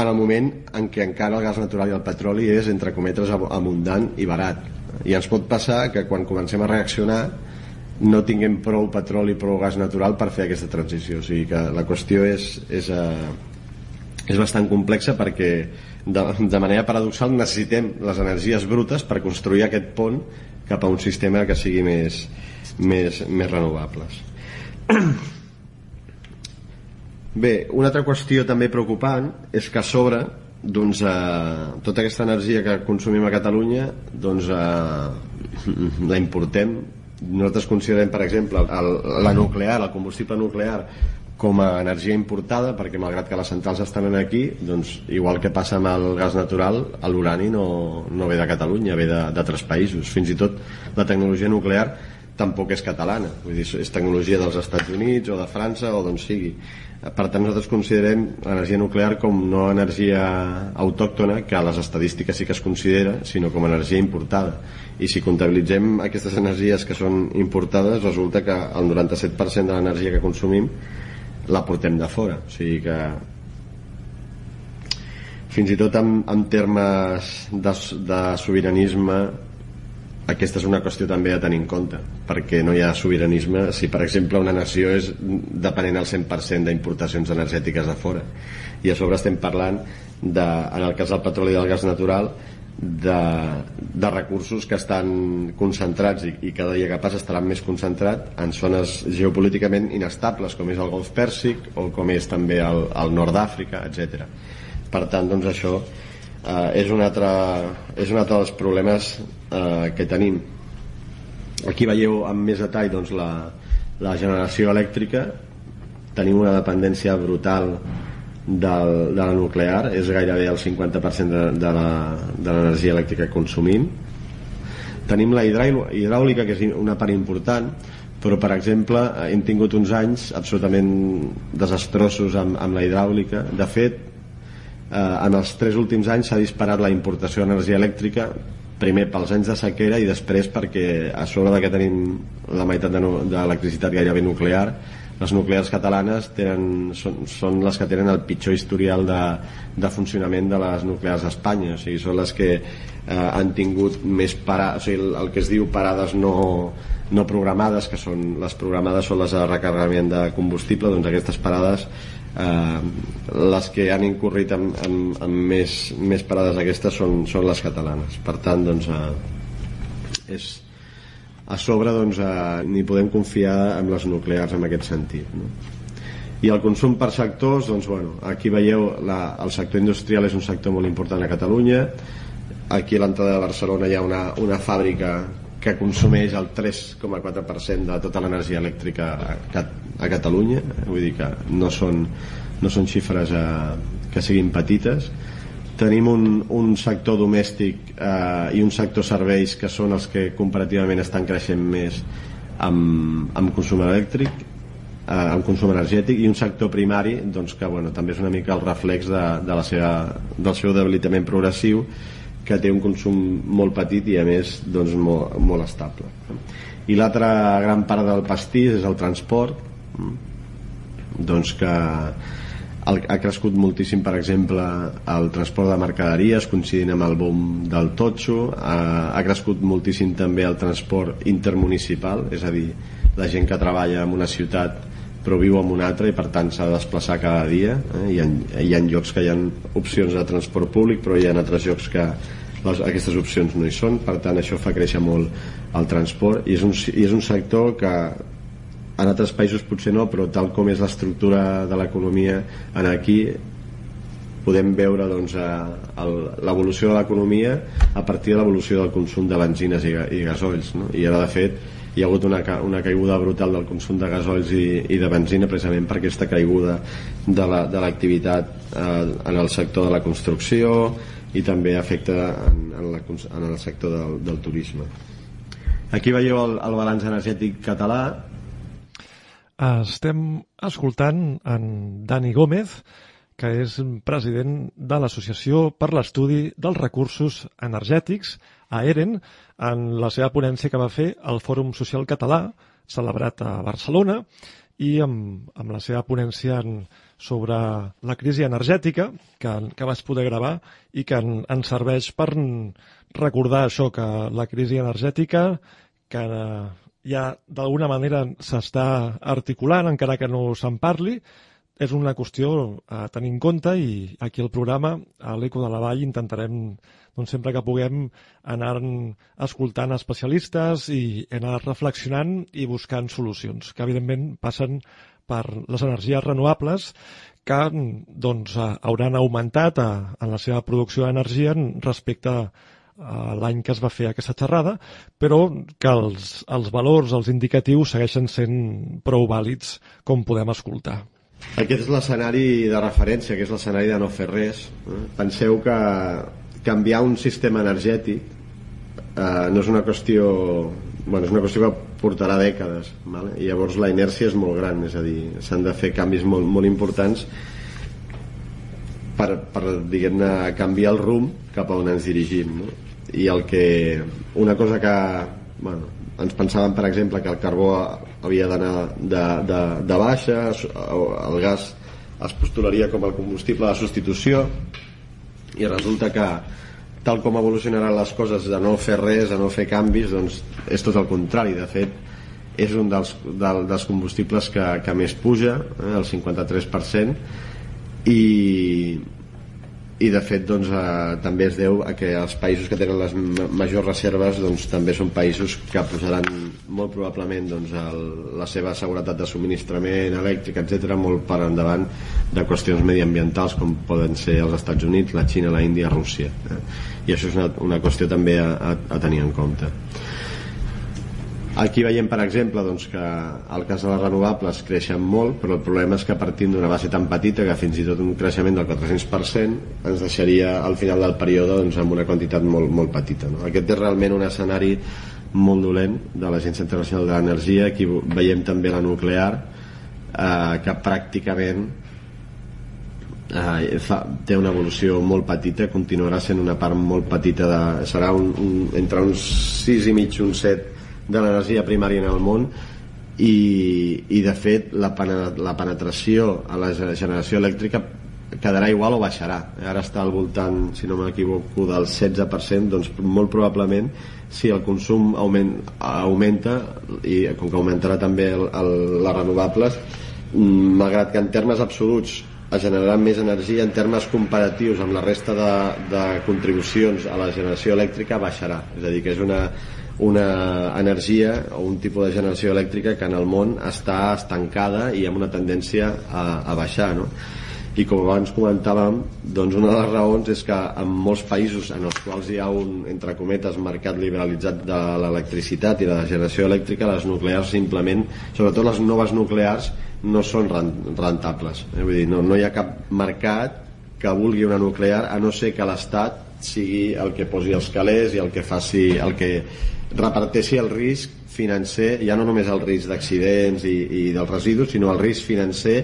en el moment en què encara el gas natural i el petroli és, entre cometes, abundant i barat. I ens pot passar que quan comencem a reaccionar no tinguem prou petroli, prou gas natural per fer aquesta transició. O sigui que la qüestió és, és, uh, és bastant complexa perquè de, de manera paradoxal necessitem les energies brutes per construir aquest pont cap a un sistema que sigui més, més, més renovables. Bé, una altra qüestió també preocupant és que a sobre doncs, eh, tota aquesta energia que consumim a Catalunya doncs, eh, la importem nosaltres considerem per exemple el, la nuclear, el combustible nuclear com a energia importada perquè malgrat que les centrals estan aquí doncs igual que passa amb el gas natural l'urani no, no ve de Catalunya ve d'altres països, fins i tot la tecnologia nuclear tampoc és catalana. Vull dir, és tecnologia dels Estats Units o de França o d'on sigui per tant nosaltres considerem l'energia nuclear com no energia autòctona que a les estadístiques sí que es considera sinó com energia importada. I si comptabilitzem aquestes energies que són importades resulta que el 97% de l'energia que consumim la portem de fora. O sigui que fins i tot en, en termes de, de sobiranisme aquesta és una qüestió també a tenir en compte perquè no hi ha sobiranisme si per exemple una nació és depenent al 100% d'importacions energètiques de fora i a sobre estem parlant de, en el cas del petroli i del gas natural de, de recursos que estan concentrats i, i cada dia que passa estaran més concentrat en zones geopolíticament inestables com és el Golf Pèrsic o com és també el, el nord d'Àfrica, etc. Per tant, doncs això eh, és, un altre, és un altre dels problemes eh, que tenim. Aquí veieu amb més detall doncs, la, la generació elèctrica. Tenim una dependència brutal del, de la nuclear és gairebé el 50% de, de l'energia elèctrica que consumim. Tenim la hidràulica que és una part important però per exemple hem tingut uns anys absolutament desastrosos amb, amb la hidràulica. De fet eh, en els tres últims anys s'ha disparat la importació d'energia elèctrica primer pels anys de sequera i després perquè a sobre de que tenim la meitat d'electricitat de gairebé nuclear les nuclears catalanes tenen, són, són les que tenen el pitjor historial de, de funcionament de les nuclears d'Espanya. O sigui, són les que eh, han tingut més parades, o sigui, el que es diu parades no, no programades que són les programades són les de recarregament de combustible doncs aquestes parades eh, les que han incorrit amb, amb, amb més, més parades aquestes són, són les catalanes per tant doncs, eh, és a sobre doncs, eh, ni podem confiar en les nuclears en aquest sentit no? i el consum per sectors doncs, bueno, aquí veieu la, el sector industrial és un sector molt important a Catalunya aquí a l'entrada de Barcelona hi ha una, una fàbrica que consumeix el 3,4% de tota l'energia elèctrica a, a Catalunya vull dir que no són, no són xifres eh, que siguin petites. Tenim un, un sector domèstic eh, i un sector serveis que són els que comparativament estan creixent més amb, amb consum elèctric eh, amb consum energètic i un sector primari doncs, que bueno, també és una mica el reflex de, de la seva, del seu debilitament progressiu que té un consum molt petit i a més doncs, molt, molt estable. I l'altra gran part del pastís és el transport doncs que ha crescut moltíssim per exemple el transport de mercaderies coincidint amb el boom del totxo. Ha, ha crescut moltíssim també el transport intermunicipal és a dir, la gent que treballa en una ciutat però viu en una altra i per tant s'ha de desplaçar cada dia eh? hi, ha, hi ha llocs que hi ha opcions de transport públic però hi ha altres llocs que les, aquestes opcions no hi són. Per tant això fa créixer molt el transport i és un, i és un sector que en altres països potser no però tal com és l'estructura de l'economia en aquí podem veure doncs, l'evolució de l'economia a partir de l'evolució del consum de benzines i, i gasolls no? i ara de fet hi ha hagut una, una caiguda brutal del consum de gasolls i, i de benzina precisament per aquesta caiguda de l'activitat la, de eh, en el sector de la construcció i també afecta en, en, la, en el sector del, del turisme. Aquí veieu el, el balanç energètic català. Estem escoltant en Dani Gómez, que és president de l'Associació per l'Estudi dels Recursos Energètics, a EREN, en la seva ponència que va fer al Fòrum Social Català, celebrat a Barcelona, i amb, amb la seva ponència en, sobre la crisi energètica que, que vas poder gravar i que en, serveix per recordar això, que la crisi energètica que ja d'alguna manera s'està articulant, encara que no se'n parli, és una qüestió a tenir en compte i aquí al programa, a l'Eco de la Vall, intentarem, doncs, sempre que puguem, anar escoltant especialistes i anar reflexionant i buscant solucions, que evidentment passen per les energies renovables que doncs, hauran augmentat en la seva producció d'energia respecte a l'any que es va fer aquesta xerrada, però que els, els valors, els indicatius, segueixen sent prou vàlids com podem escoltar. Aquest és l'escenari de referència, que és l'escenari de no fer res. Penseu que canviar un sistema energètic eh, no és una qüestió bueno, és una qüestió que portarà dècades vale? i llavors la inèrcia és molt gran és a dir, s'han de fer canvis molt, molt importants per, per diguem-ne canviar el rumb cap a on ens dirigim no? I el que una cosa que bueno, ens pensàvem per exemple que el carbó havia d'anar de, de, de baixa el gas es postularia com el combustible de substitució i resulta que tal com evolucionaran les coses de no fer res, de no fer canvis doncs és tot el contrari, de fet és un dels, del, dels combustibles que, que més puja, eh, el 53% i, i de fet doncs, eh, també es deu a que els països que tenen les majors reserves doncs, també són països que posaran molt probablement doncs, el, la seva seguretat de subministrament elèctric, etc molt per endavant de qüestions mediambientals com poden ser els Estats Units, la Xina, la Índia, Rússia eh? i això és una, una qüestió també a, a, a tenir en compte Aquí veiem, per exemple, doncs, que el cas de les renovables creixen molt, però el problema és que partint d'una base tan petita que fins i tot un creixement del 400% ens deixaria al final del període doncs, amb una quantitat molt, molt petita. No? Aquest és realment un escenari molt dolent de l'Agència Internacional de l'Energia. Aquí veiem també la nuclear, eh, que pràcticament eh, fa, té una evolució molt petita, continuarà sent una part molt petita, de, serà un, un, entre uns 6 i mig, un 7 de l'energia primària en el món i, i de fet la, la penetració a la generació elèctrica quedarà igual o baixarà. Ara està al voltant, si no m'equivoco del 16%, doncs molt probablement si el consum augment, augmenta i com que augmentarà també el, el, les renovables mm, malgrat que en termes absoluts es generarà més energia en termes comparatius amb la resta de, de contribucions a la generació elèctrica baixarà. És a dir que és una, una energia o un tipus de generació elèctrica que en el món està estancada i amb una tendència a, a baixar no? i com abans comentàvem doncs una de les raons és que en molts països en els quals hi ha un entre cometes mercat liberalitzat de l'electricitat i de la generació elèctrica les nuclears simplement, sobretot les noves nuclears no són rentables eh? Vull dir, no, no hi ha cap mercat que vulgui una nuclear a no ser que l'Estat sigui el que posi els calés i el que faci el que reparteixi el risc financer, ja no només el risc d'accidents i, i dels residus, sinó el risc financer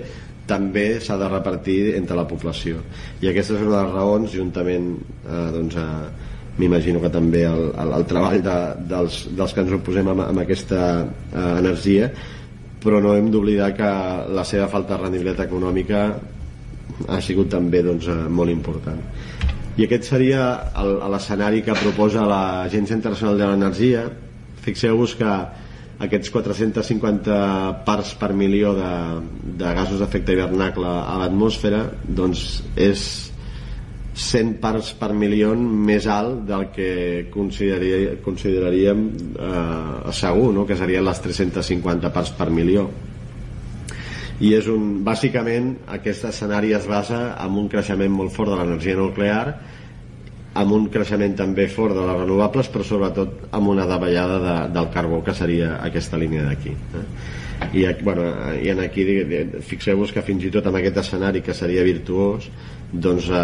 també s'ha de repartir entre la població. I aquesta és una de les raons juntament eh, doncs, eh, m'imagino que també el, el, el treball de, dels, dels que ens oposem amb, amb aquesta eh, energia però no hem d'oblidar que la seva falta de rendibilitat econòmica ha sigut també doncs, eh, molt important i aquest seria l'escenari que proposa l'Agència Internacional de l'Energia fixeu-vos que aquests 450 parts per milió de, de gasos d'efecte hivernacle a l'atmosfera doncs és 100 parts per milió més alt del que consideraríem, eh, segur, no? que serien les 350 parts per milió i és un, bàsicament aquest escenari es basa en un creixement molt fort de l'energia nuclear amb un creixement també fort de les renovables però sobretot amb una davallada de, del carbó que seria aquesta línia d'aquí eh? I, bueno, i en aquí fixeu-vos que fins i tot amb aquest escenari que seria virtuós doncs eh,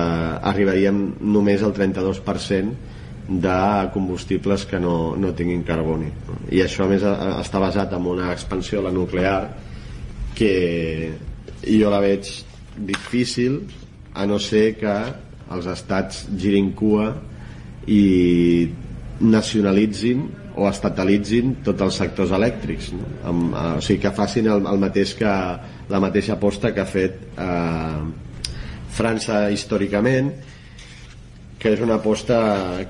arribaríem només al 32% de combustibles que no, no tinguin carboni i això a més està basat en una expansió de la nuclear que jo la veig difícil a no ser que els estats girin cua i nacionalitzin o estatalitzin tots els sectors elèctrics no? Amb, eh, o sigui que facin el, el mateix que la mateixa aposta que ha fet eh, França històricament que és una aposta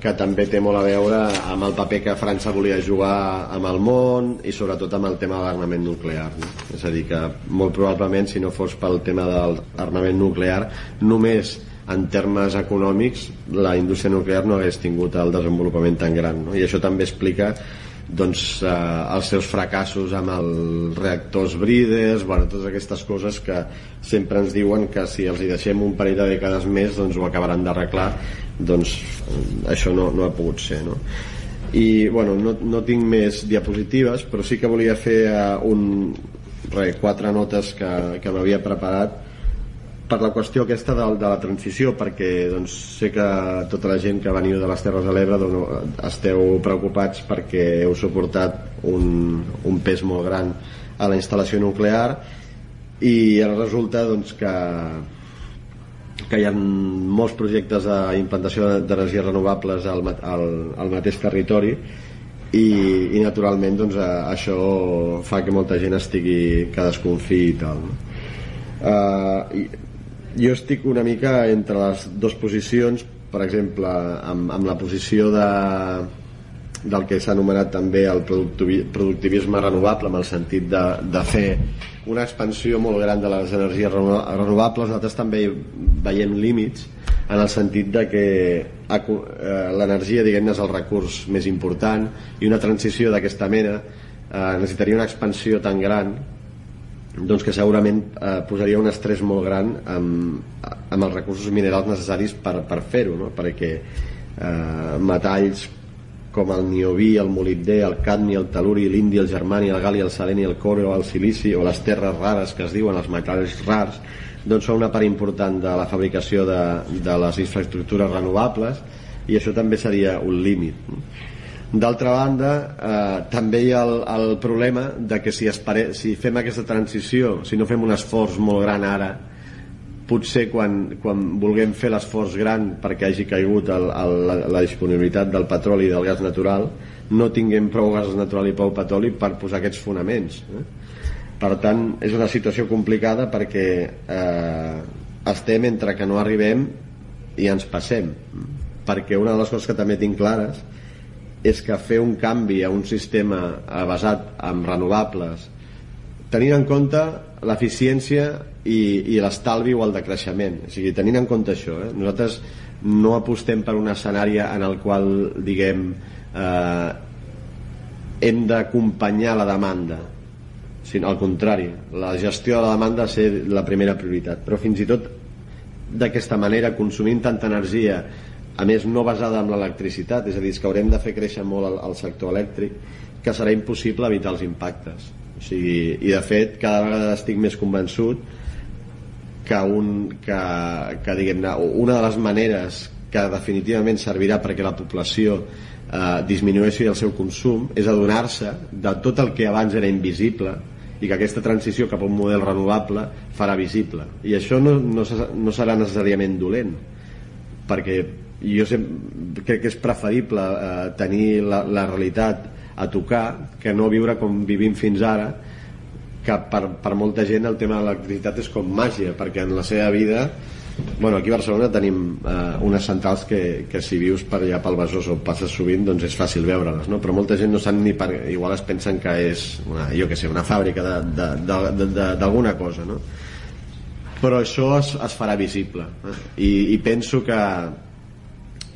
que també té molt a veure amb el paper que França volia jugar amb el món i sobretot amb el tema de l'armament nuclear no? és a dir que molt probablement si no fos pel tema de l'armament nuclear només en termes econòmics la indústria nuclear no hagués tingut el desenvolupament tan gran no? i això també explica doncs, eh, els seus fracassos amb els reactors brides, bueno, totes aquestes coses que sempre ens diuen que si els hi deixem un parell de dècades més doncs ho acabaran d'arreglar doncs això no, no ha pogut ser no? i bueno, no, no tinc més diapositives però sí que volia fer uh, un, re, quatre notes que, que m'havia preparat per la qüestió aquesta de, de la transició perquè doncs, sé que tota la gent que veniu de les Terres de l'Ebre doncs, esteu preocupats perquè heu suportat un, un pes molt gran a la instal·lació nuclear i ara resulta doncs, que que hi ha molts projectes d'implantació d'energies renovables al, al, al mateix territori i, i naturalment doncs, això fa que molta gent estigui que desconfiï i tal no? Uh, jo estic una mica entre les dues posicions per exemple amb, amb la posició de, del que s'ha anomenat també el productivisme renovable en el sentit de, de fer una expansió molt gran de les energies renovables nosaltres també veiem límits en el sentit de que eh, l'energia diguem-ne és el recurs més important i una transició d'aquesta mena eh, necessitaria una expansió tan gran doncs que segurament eh, posaria un estrès molt gran amb, amb els recursos minerals necessaris per, per fer-ho no? perquè eh, metalls com el niobí, el molibdè, el cadmi, el teluri, l'indi, el germani, el gali, el seleni, el coure, el silici o les terres rares que es diuen els metalls rars doncs són una part important de la fabricació de, de les infraestructures renovables i això també seria un límit. D'altra banda, eh, també hi ha el, el problema de que si, espere, si fem aquesta transició, si no fem un esforç molt gran ara, potser quan, quan vulguem fer l'esforç gran perquè hagi caigut el, el, la, la disponibilitat del petroli i del gas natural, no tinguem prou gas natural i prou petroli per posar aquests fonaments. Eh? Per tant, és una situació complicada perquè eh, estem entre que no arribem i ens passem. Perquè una de les coses que també tinc clares és que fer un canvi a un sistema basat en renovables tenint en compte l'eficiència i, i l'estalvi o el decreixement. O sigui, tenint en compte això eh? nosaltres no apostem per un escenari en el qual diguem eh, hem d'acompanyar la demanda sinó al contrari, la gestió de la demanda ha de ser la primera prioritat. Però fins i tot d'aquesta manera consumint tanta energia a més no basada en l'electricitat és a dir, que haurem de fer créixer molt el, el sector elèctric que serà impossible evitar els impactes o sigui, i de fet cada vegada estic més convençut que, un, que, que diguem una de les maneres que definitivament servirà perquè la població eh, disminueixi el seu consum és adonar-se de tot el que abans era invisible i que aquesta transició cap a un model renovable farà visible. I això no, no, no serà necessàriament dolent perquè jo sempre, crec que és preferible eh, tenir la, la realitat a tocar que no viure com vivim fins ara que per, per molta gent el tema de l'electricitat és com màgia perquè en la seva vida bueno, aquí a Barcelona tenim eh, unes centrals que, que si vius per allà pel Besòs o passes sovint doncs és fàcil veure-les no? però molta gent no sap ni per... igual es pensen que és una, jo que sé, una fàbrica d'alguna cosa no? però això es, es farà visible eh? I, i penso que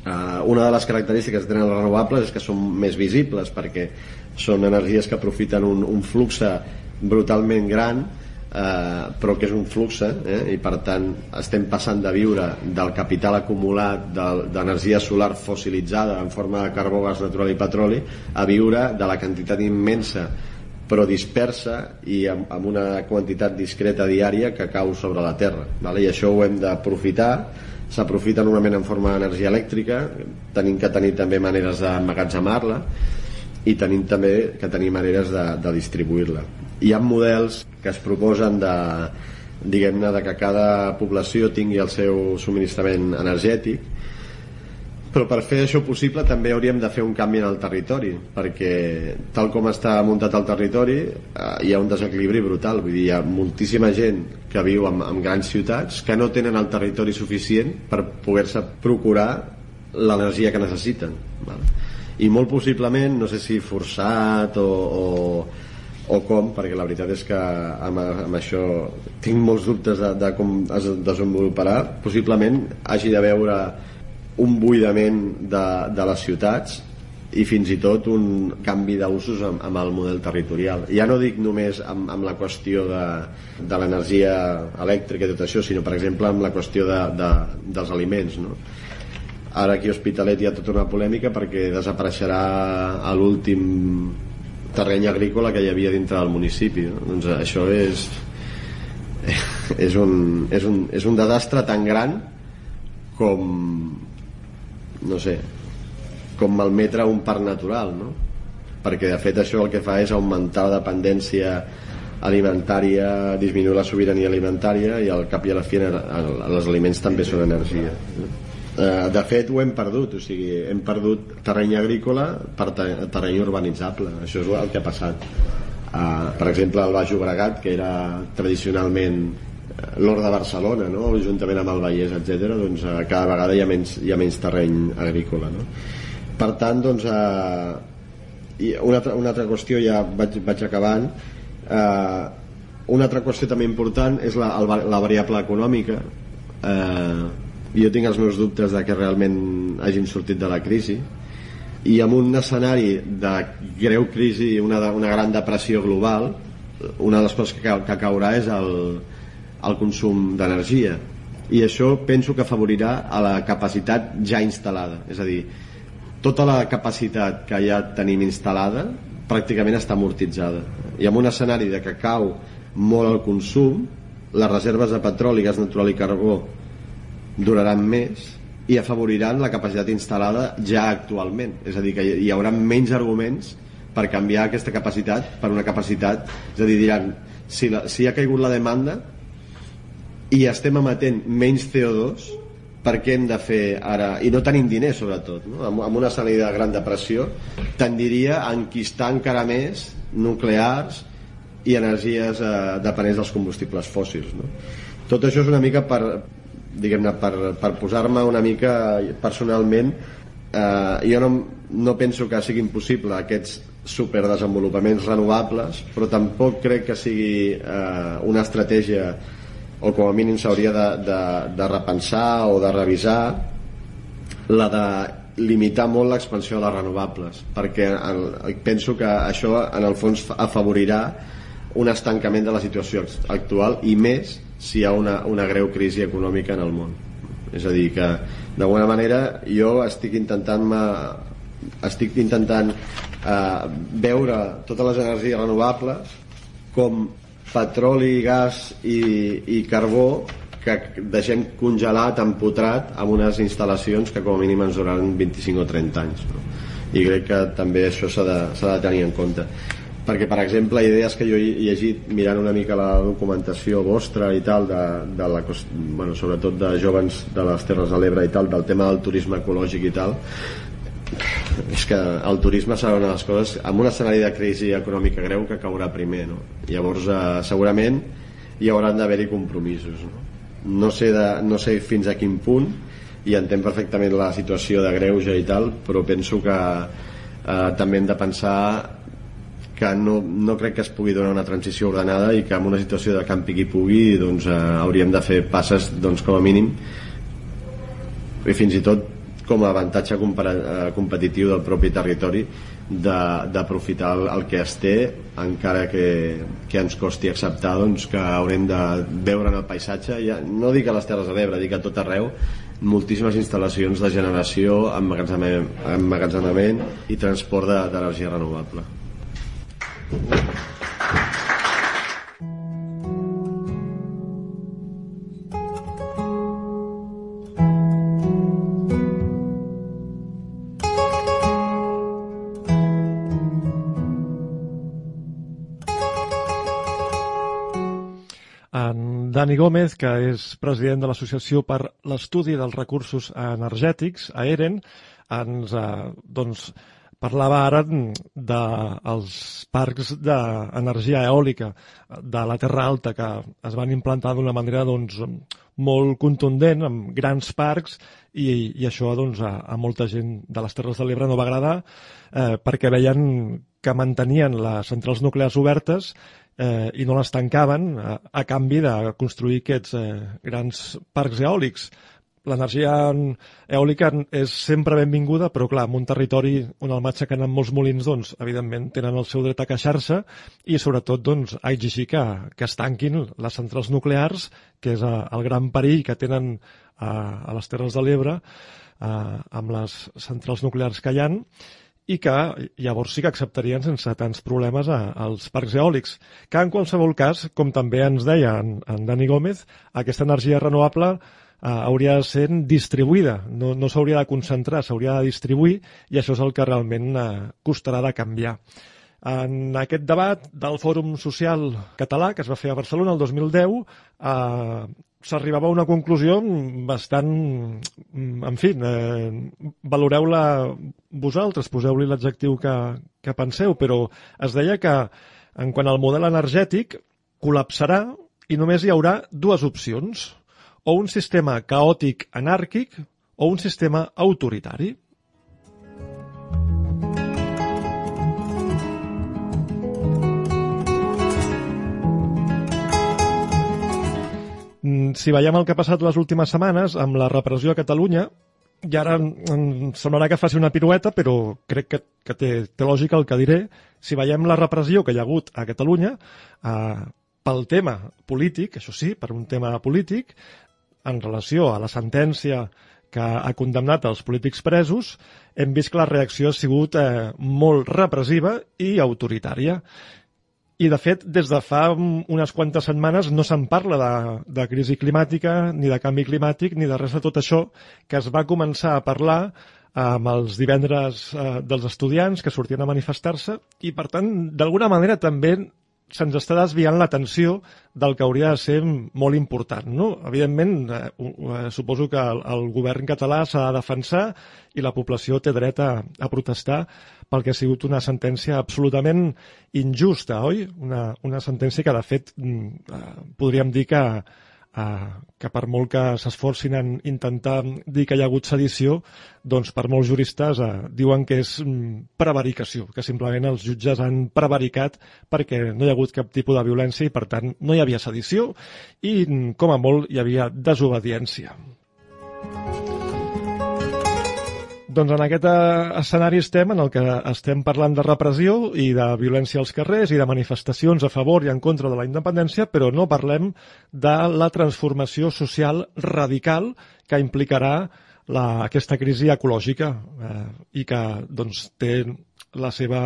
eh, una de les característiques que tenen les renovables és que són més visibles perquè són energies que aprofiten un, un flux brutalment gran eh, però que és un flux eh, i per tant estem passant de viure del capital acumulat d'energia solar fossilitzada en forma de carbó, gas natural i petroli a viure de la quantitat immensa però dispersa i amb, amb una quantitat discreta diària que cau sobre la Terra vale? i això ho hem d'aprofitar s'aprofita normalment en forma d'energia elèctrica tenim que tenir també maneres d'emmagatzemar-la i tenim també que tenir maneres de, de distribuir-la. Hi ha models que es proposen de diguem-ne de que cada població tingui el seu subministrament energètic però per fer això possible també hauríem de fer un canvi en el territori perquè tal com està muntat el territori eh, hi ha un desequilibri brutal vull dir, hi ha moltíssima gent que viu en, en grans ciutats que no tenen el territori suficient per poder-se procurar l'energia que necessiten vale? i molt possiblement, no sé si forçat o, o o com, perquè la veritat és que amb, amb això tinc molts dubtes de, de com es desenvoluparà possiblement hagi de veure un buidament de, de les ciutats i fins i tot un canvi d'usos amb, amb el model territorial ja no dic només amb, amb la qüestió de, de l'energia elèctrica i tot això, sinó per exemple amb la qüestió de, de, dels aliments no? ara aquí a Hospitalet hi ha tota una polèmica perquè desapareixerà l'últim terreny agrícola que hi havia dintre del municipi no? doncs això és és un, és, un, és un desastre tan gran com no sé com malmetre un parc natural no? perquè de fet això el que fa és augmentar la dependència alimentària, disminuir la sobirania alimentària i al cap i a la fi els aliments també són energia? Eh, de fet ho hem perdut o sigui, hem perdut terreny agrícola per terreny urbanitzable això és el que ha passat uh, per exemple el Baix Obregat que era tradicionalment eh, l'Hort de Barcelona no? juntament amb el Vallès etc. doncs uh, cada vegada hi ha menys, hi ha menys terreny agrícola no? per tant doncs uh, i una, altra, una altra qüestió ja vaig, vaig acabant uh, una altra qüestió també important és la, la variable econòmica eh, jo tinc els meus dubtes de que realment hagin sortit de la crisi i amb un escenari de greu crisi una, una gran depressió global una de les coses que, que caurà és el, el consum d'energia. I això penso que afavorirà a la capacitat ja instal·lada. És a dir, tota la capacitat que ja tenim instal·lada pràcticament està amortitzada. I amb un escenari de que cau molt el consum les reserves de petroli, gas natural i carbó duraran més i afavoriran la capacitat instal·lada ja actualment. És a dir, que hi haurà menys arguments per canviar aquesta capacitat per una capacitat, és a dir, diran si, la, si ha caigut la demanda i estem emetent menys CO2 per què hem de fer ara i no tenim diners sobretot no? amb, amb una salida de gran depressió tendiria a enquistar encara més nuclears i energies eh, dependents dels combustibles fòssils no? tot això és una mica per, diguem-ne, per, per posar-me una mica personalment eh, jo no, no penso que sigui impossible aquests superdesenvolupaments renovables però tampoc crec que sigui eh, una estratègia o com a mínim s'hauria de, de, de repensar o de revisar la de limitar molt l'expansió de les renovables perquè el, penso que això en el fons afavorirà un estancament de la situació actual i més si hi ha una, una greu crisi econòmica en el món. És a dir que d'alguna manera jo estic intentant estic intentant eh, veure totes les energies renovables com petroli, gas i, i carbó que deixem congelat, empotrat amb unes instal·lacions que com a mínim ens duraran 25 o 30 anys no? i crec que també això s'ha de, de tenir en compte perquè per exemple idees que jo he llegit mirant una mica la documentació vostra i tal de, de la, bueno, sobretot de joves de les Terres de l'Ebre i tal del tema del turisme ecològic i tal és que el turisme serà una de les coses amb un escenari de crisi econòmica greu que caurà primer no? llavors eh, segurament hi hauran d'haver-hi compromisos no? no sé, de, no sé fins a quin punt i entenc perfectament la situació de greuge i tal, però penso que eh, també hem de pensar que no, no crec que es pugui donar una transició ordenada i que en una situació de campi qui pugui doncs, eh, hauríem de fer passes doncs, com a mínim i fins i tot com a avantatge eh, competitiu del propi territori d'aprofitar el, el que es té encara que, que ens costi acceptar doncs, que haurem de veure en el paisatge. Ja, no dic a les Terres de l'Ebre, dic a tot arreu moltíssimes instal·lacions de generació emmagatzemament, emmagatzemament i transport d'energia de, renovable Dani Gómez, que és president de l'Associació per l'Estudi dels Recursos Energètics, a EREN, ens eh, doncs, parlava ara dels parcs d'energia eòlica de la Terra Alta que es van implantar d'una manera doncs, molt contundent, amb grans parcs, i, i això doncs, a, a molta gent de les Terres de l'Ebre no va agradar eh, perquè veien que mantenien les centrals nuclears obertes eh, i no les tancaven a, a canvi de construir aquests eh, grans parcs eòlics. L'energia eòlica és sempre benvinguda, però clar, en un territori on el matxaquen amb molts molins, doncs, evidentment, tenen el seu dret a queixar-se i, sobretot, doncs, a exigir que, que es tanquin les centrals nuclears, que és eh, el gran perill que tenen a, eh, a les Terres de l'Ebre, eh, amb les centrals nuclears que hi ha, i que llavors sí que acceptarien sense tants problemes a, als parcs eòlics, que en qualsevol cas, com també ens deia en, en Dani Gómez, aquesta energia renovable eh, hauria de ser distribuïda, no, no s'hauria de concentrar, s'hauria de distribuir i això és el que realment eh, costarà de canviar. En aquest debat del Fòrum Social Català, que es va fer a Barcelona el 2010, eh, s'arribava a una conclusió bastant... En fi, eh, valoreu-la vosaltres, poseu-li l'adjectiu que, que penseu, però es deia que en quant al model energètic col·lapsarà i només hi haurà dues opcions, o un sistema caòtic anàrquic o un sistema autoritari. Mm, si veiem el que ha passat les últimes setmanes amb la repressió a Catalunya, i ara em sonarà que faci una pirueta, però crec que, que té, té lògica el que diré. Si veiem la repressió que hi ha hagut a Catalunya, eh, pel tema polític, això sí, per un tema polític, en relació a la sentència que ha condemnat els polítics presos, hem vist que la reacció ha sigut eh, molt repressiva i autoritària. I, de fet, des de fa unes quantes setmanes no se'n parla de, de crisi climàtica, ni de canvi climàtic, ni de res de tot això, que es va començar a parlar amb els divendres eh, dels estudiants que sortien a manifestar-se i, per tant, d'alguna manera també se'ns està desviant l'atenció del que hauria de ser molt important. No? Evidentment, eh, eh, suposo que el, el govern català s'ha de defensar i la població té dret a, a protestar pel que ha sigut una sentència absolutament injusta, oi? Una, una sentència que, de fet, mm, eh, podríem dir que que per molt que s'esforcin en intentar dir que hi ha hagut sedició, doncs per molts juristes eh, diuen que és mm, prevaricació, que simplement els jutges han prevaricat perquè no hi ha hagut cap tipus de violència i per tant no hi havia sedició i mm, com a molt hi havia desobediència. Doncs en aquest eh, escenari estem en el que estem parlant de repressió i de violència als carrers i de manifestacions a favor i en contra de la independència, però no parlem de la transformació social radical que implicarà la, aquesta crisi ecològica eh, i que doncs, té la seva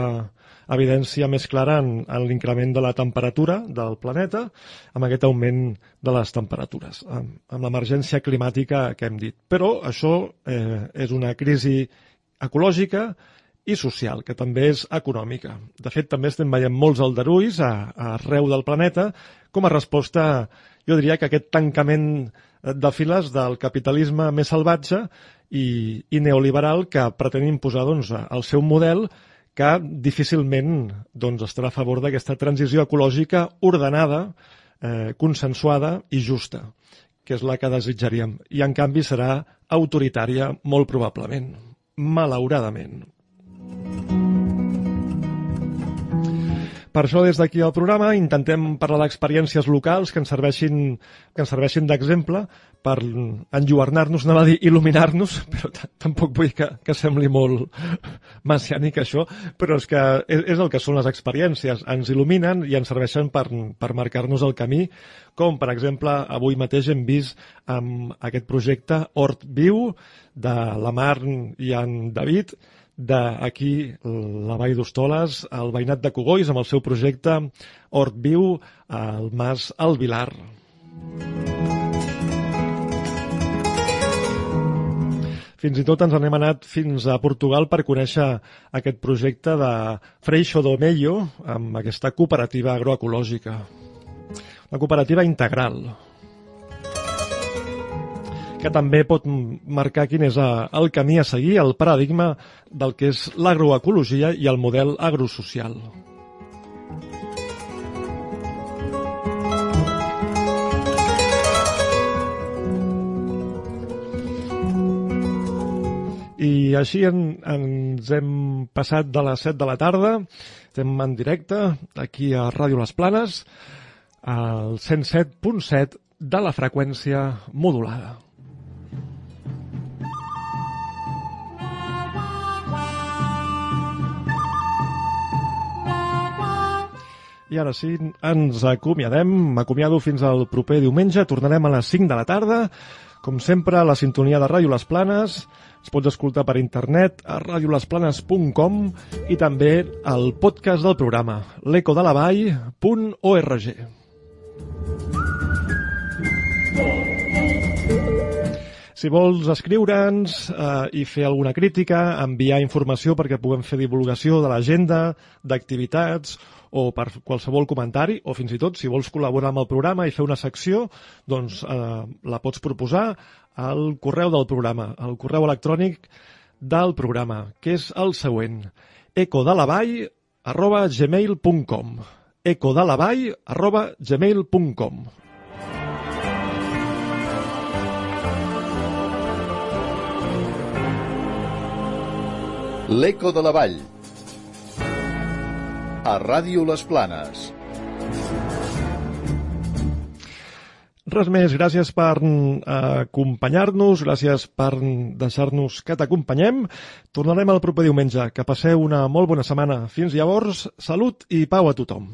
evidència més clara en, en l'increment de la temperatura del planeta amb aquest augment de les temperatures, amb, amb l'emergència climàtica que hem dit. Però això eh, és una crisi ecològica i social, que també és econòmica. De fet, també estem veient molts aldarulls a, a arreu del planeta com a resposta, jo diria que aquest tancament de files del capitalisme més salvatge i, i neoliberal que pretén imposar doncs, el seu model que difícilment doncs, estarà a favor d'aquesta transició ecològica ordenada, eh, consensuada i justa, que és la que desitjaríem. I, en canvi, serà autoritària, molt probablement. Malauradament. Per això, des d'aquí al programa, intentem parlar d'experiències locals que ens serveixin, que ens serveixin d'exemple per enlluernar-nos, anava a dir il·luminar-nos, però tampoc vull que, que sembli molt messiànic això, però és que és, és el que són les experiències. Ens il·luminen i ens serveixen per, per marcar-nos el camí, com per exemple avui mateix hem vist amb aquest projecte Hort Viu de la Mar i en David, d'aquí la Vall d'Hostoles, el veïnat de Cogolls, amb el seu projecte Hort Viu al Mas El Vilar. Fins i tot ens n'hem anat fins a Portugal per conèixer aquest projecte de Freixo do Meio amb aquesta cooperativa agroecològica. Una cooperativa integral que també pot marcar quin és el camí a seguir, el paradigma del que és l'agroecologia i el model agrosocial. I així en, ens hem passat de les 7 de la tarda, estem en directe aquí a Ràdio Les Planes, al 107.7 de la freqüència modulada. I ara sí, ens acomiadem. M'acomiado fins al proper diumenge. Tornarem a les 5 de la tarda. Com sempre, a la sintonia de Ràdio Les Planes. Es pots escoltar per internet a radiolesplanes.com i també al podcast del programa, l'ecodelavall.org. Si vols escriure'ns eh, i fer alguna crítica, enviar informació perquè puguem fer divulgació de l'agenda, d'activitats o per qualsevol comentari, o fins i tot, si vols col·laborar amb el programa i fer una secció, doncs eh, la pots proposar al correu del programa, al correu electrònic del programa, que és el següent, ecodelavall arroba gmail.com arroba gmail.com L'Eco de la Vall a Ràdio Les Planes. Res més, gràcies per eh, acompanyar-nos, gràcies per deixar-nos que t'acompanyem. Tornarem el proper diumenge. Que passeu una molt bona setmana. Fins llavors, salut i pau a tothom.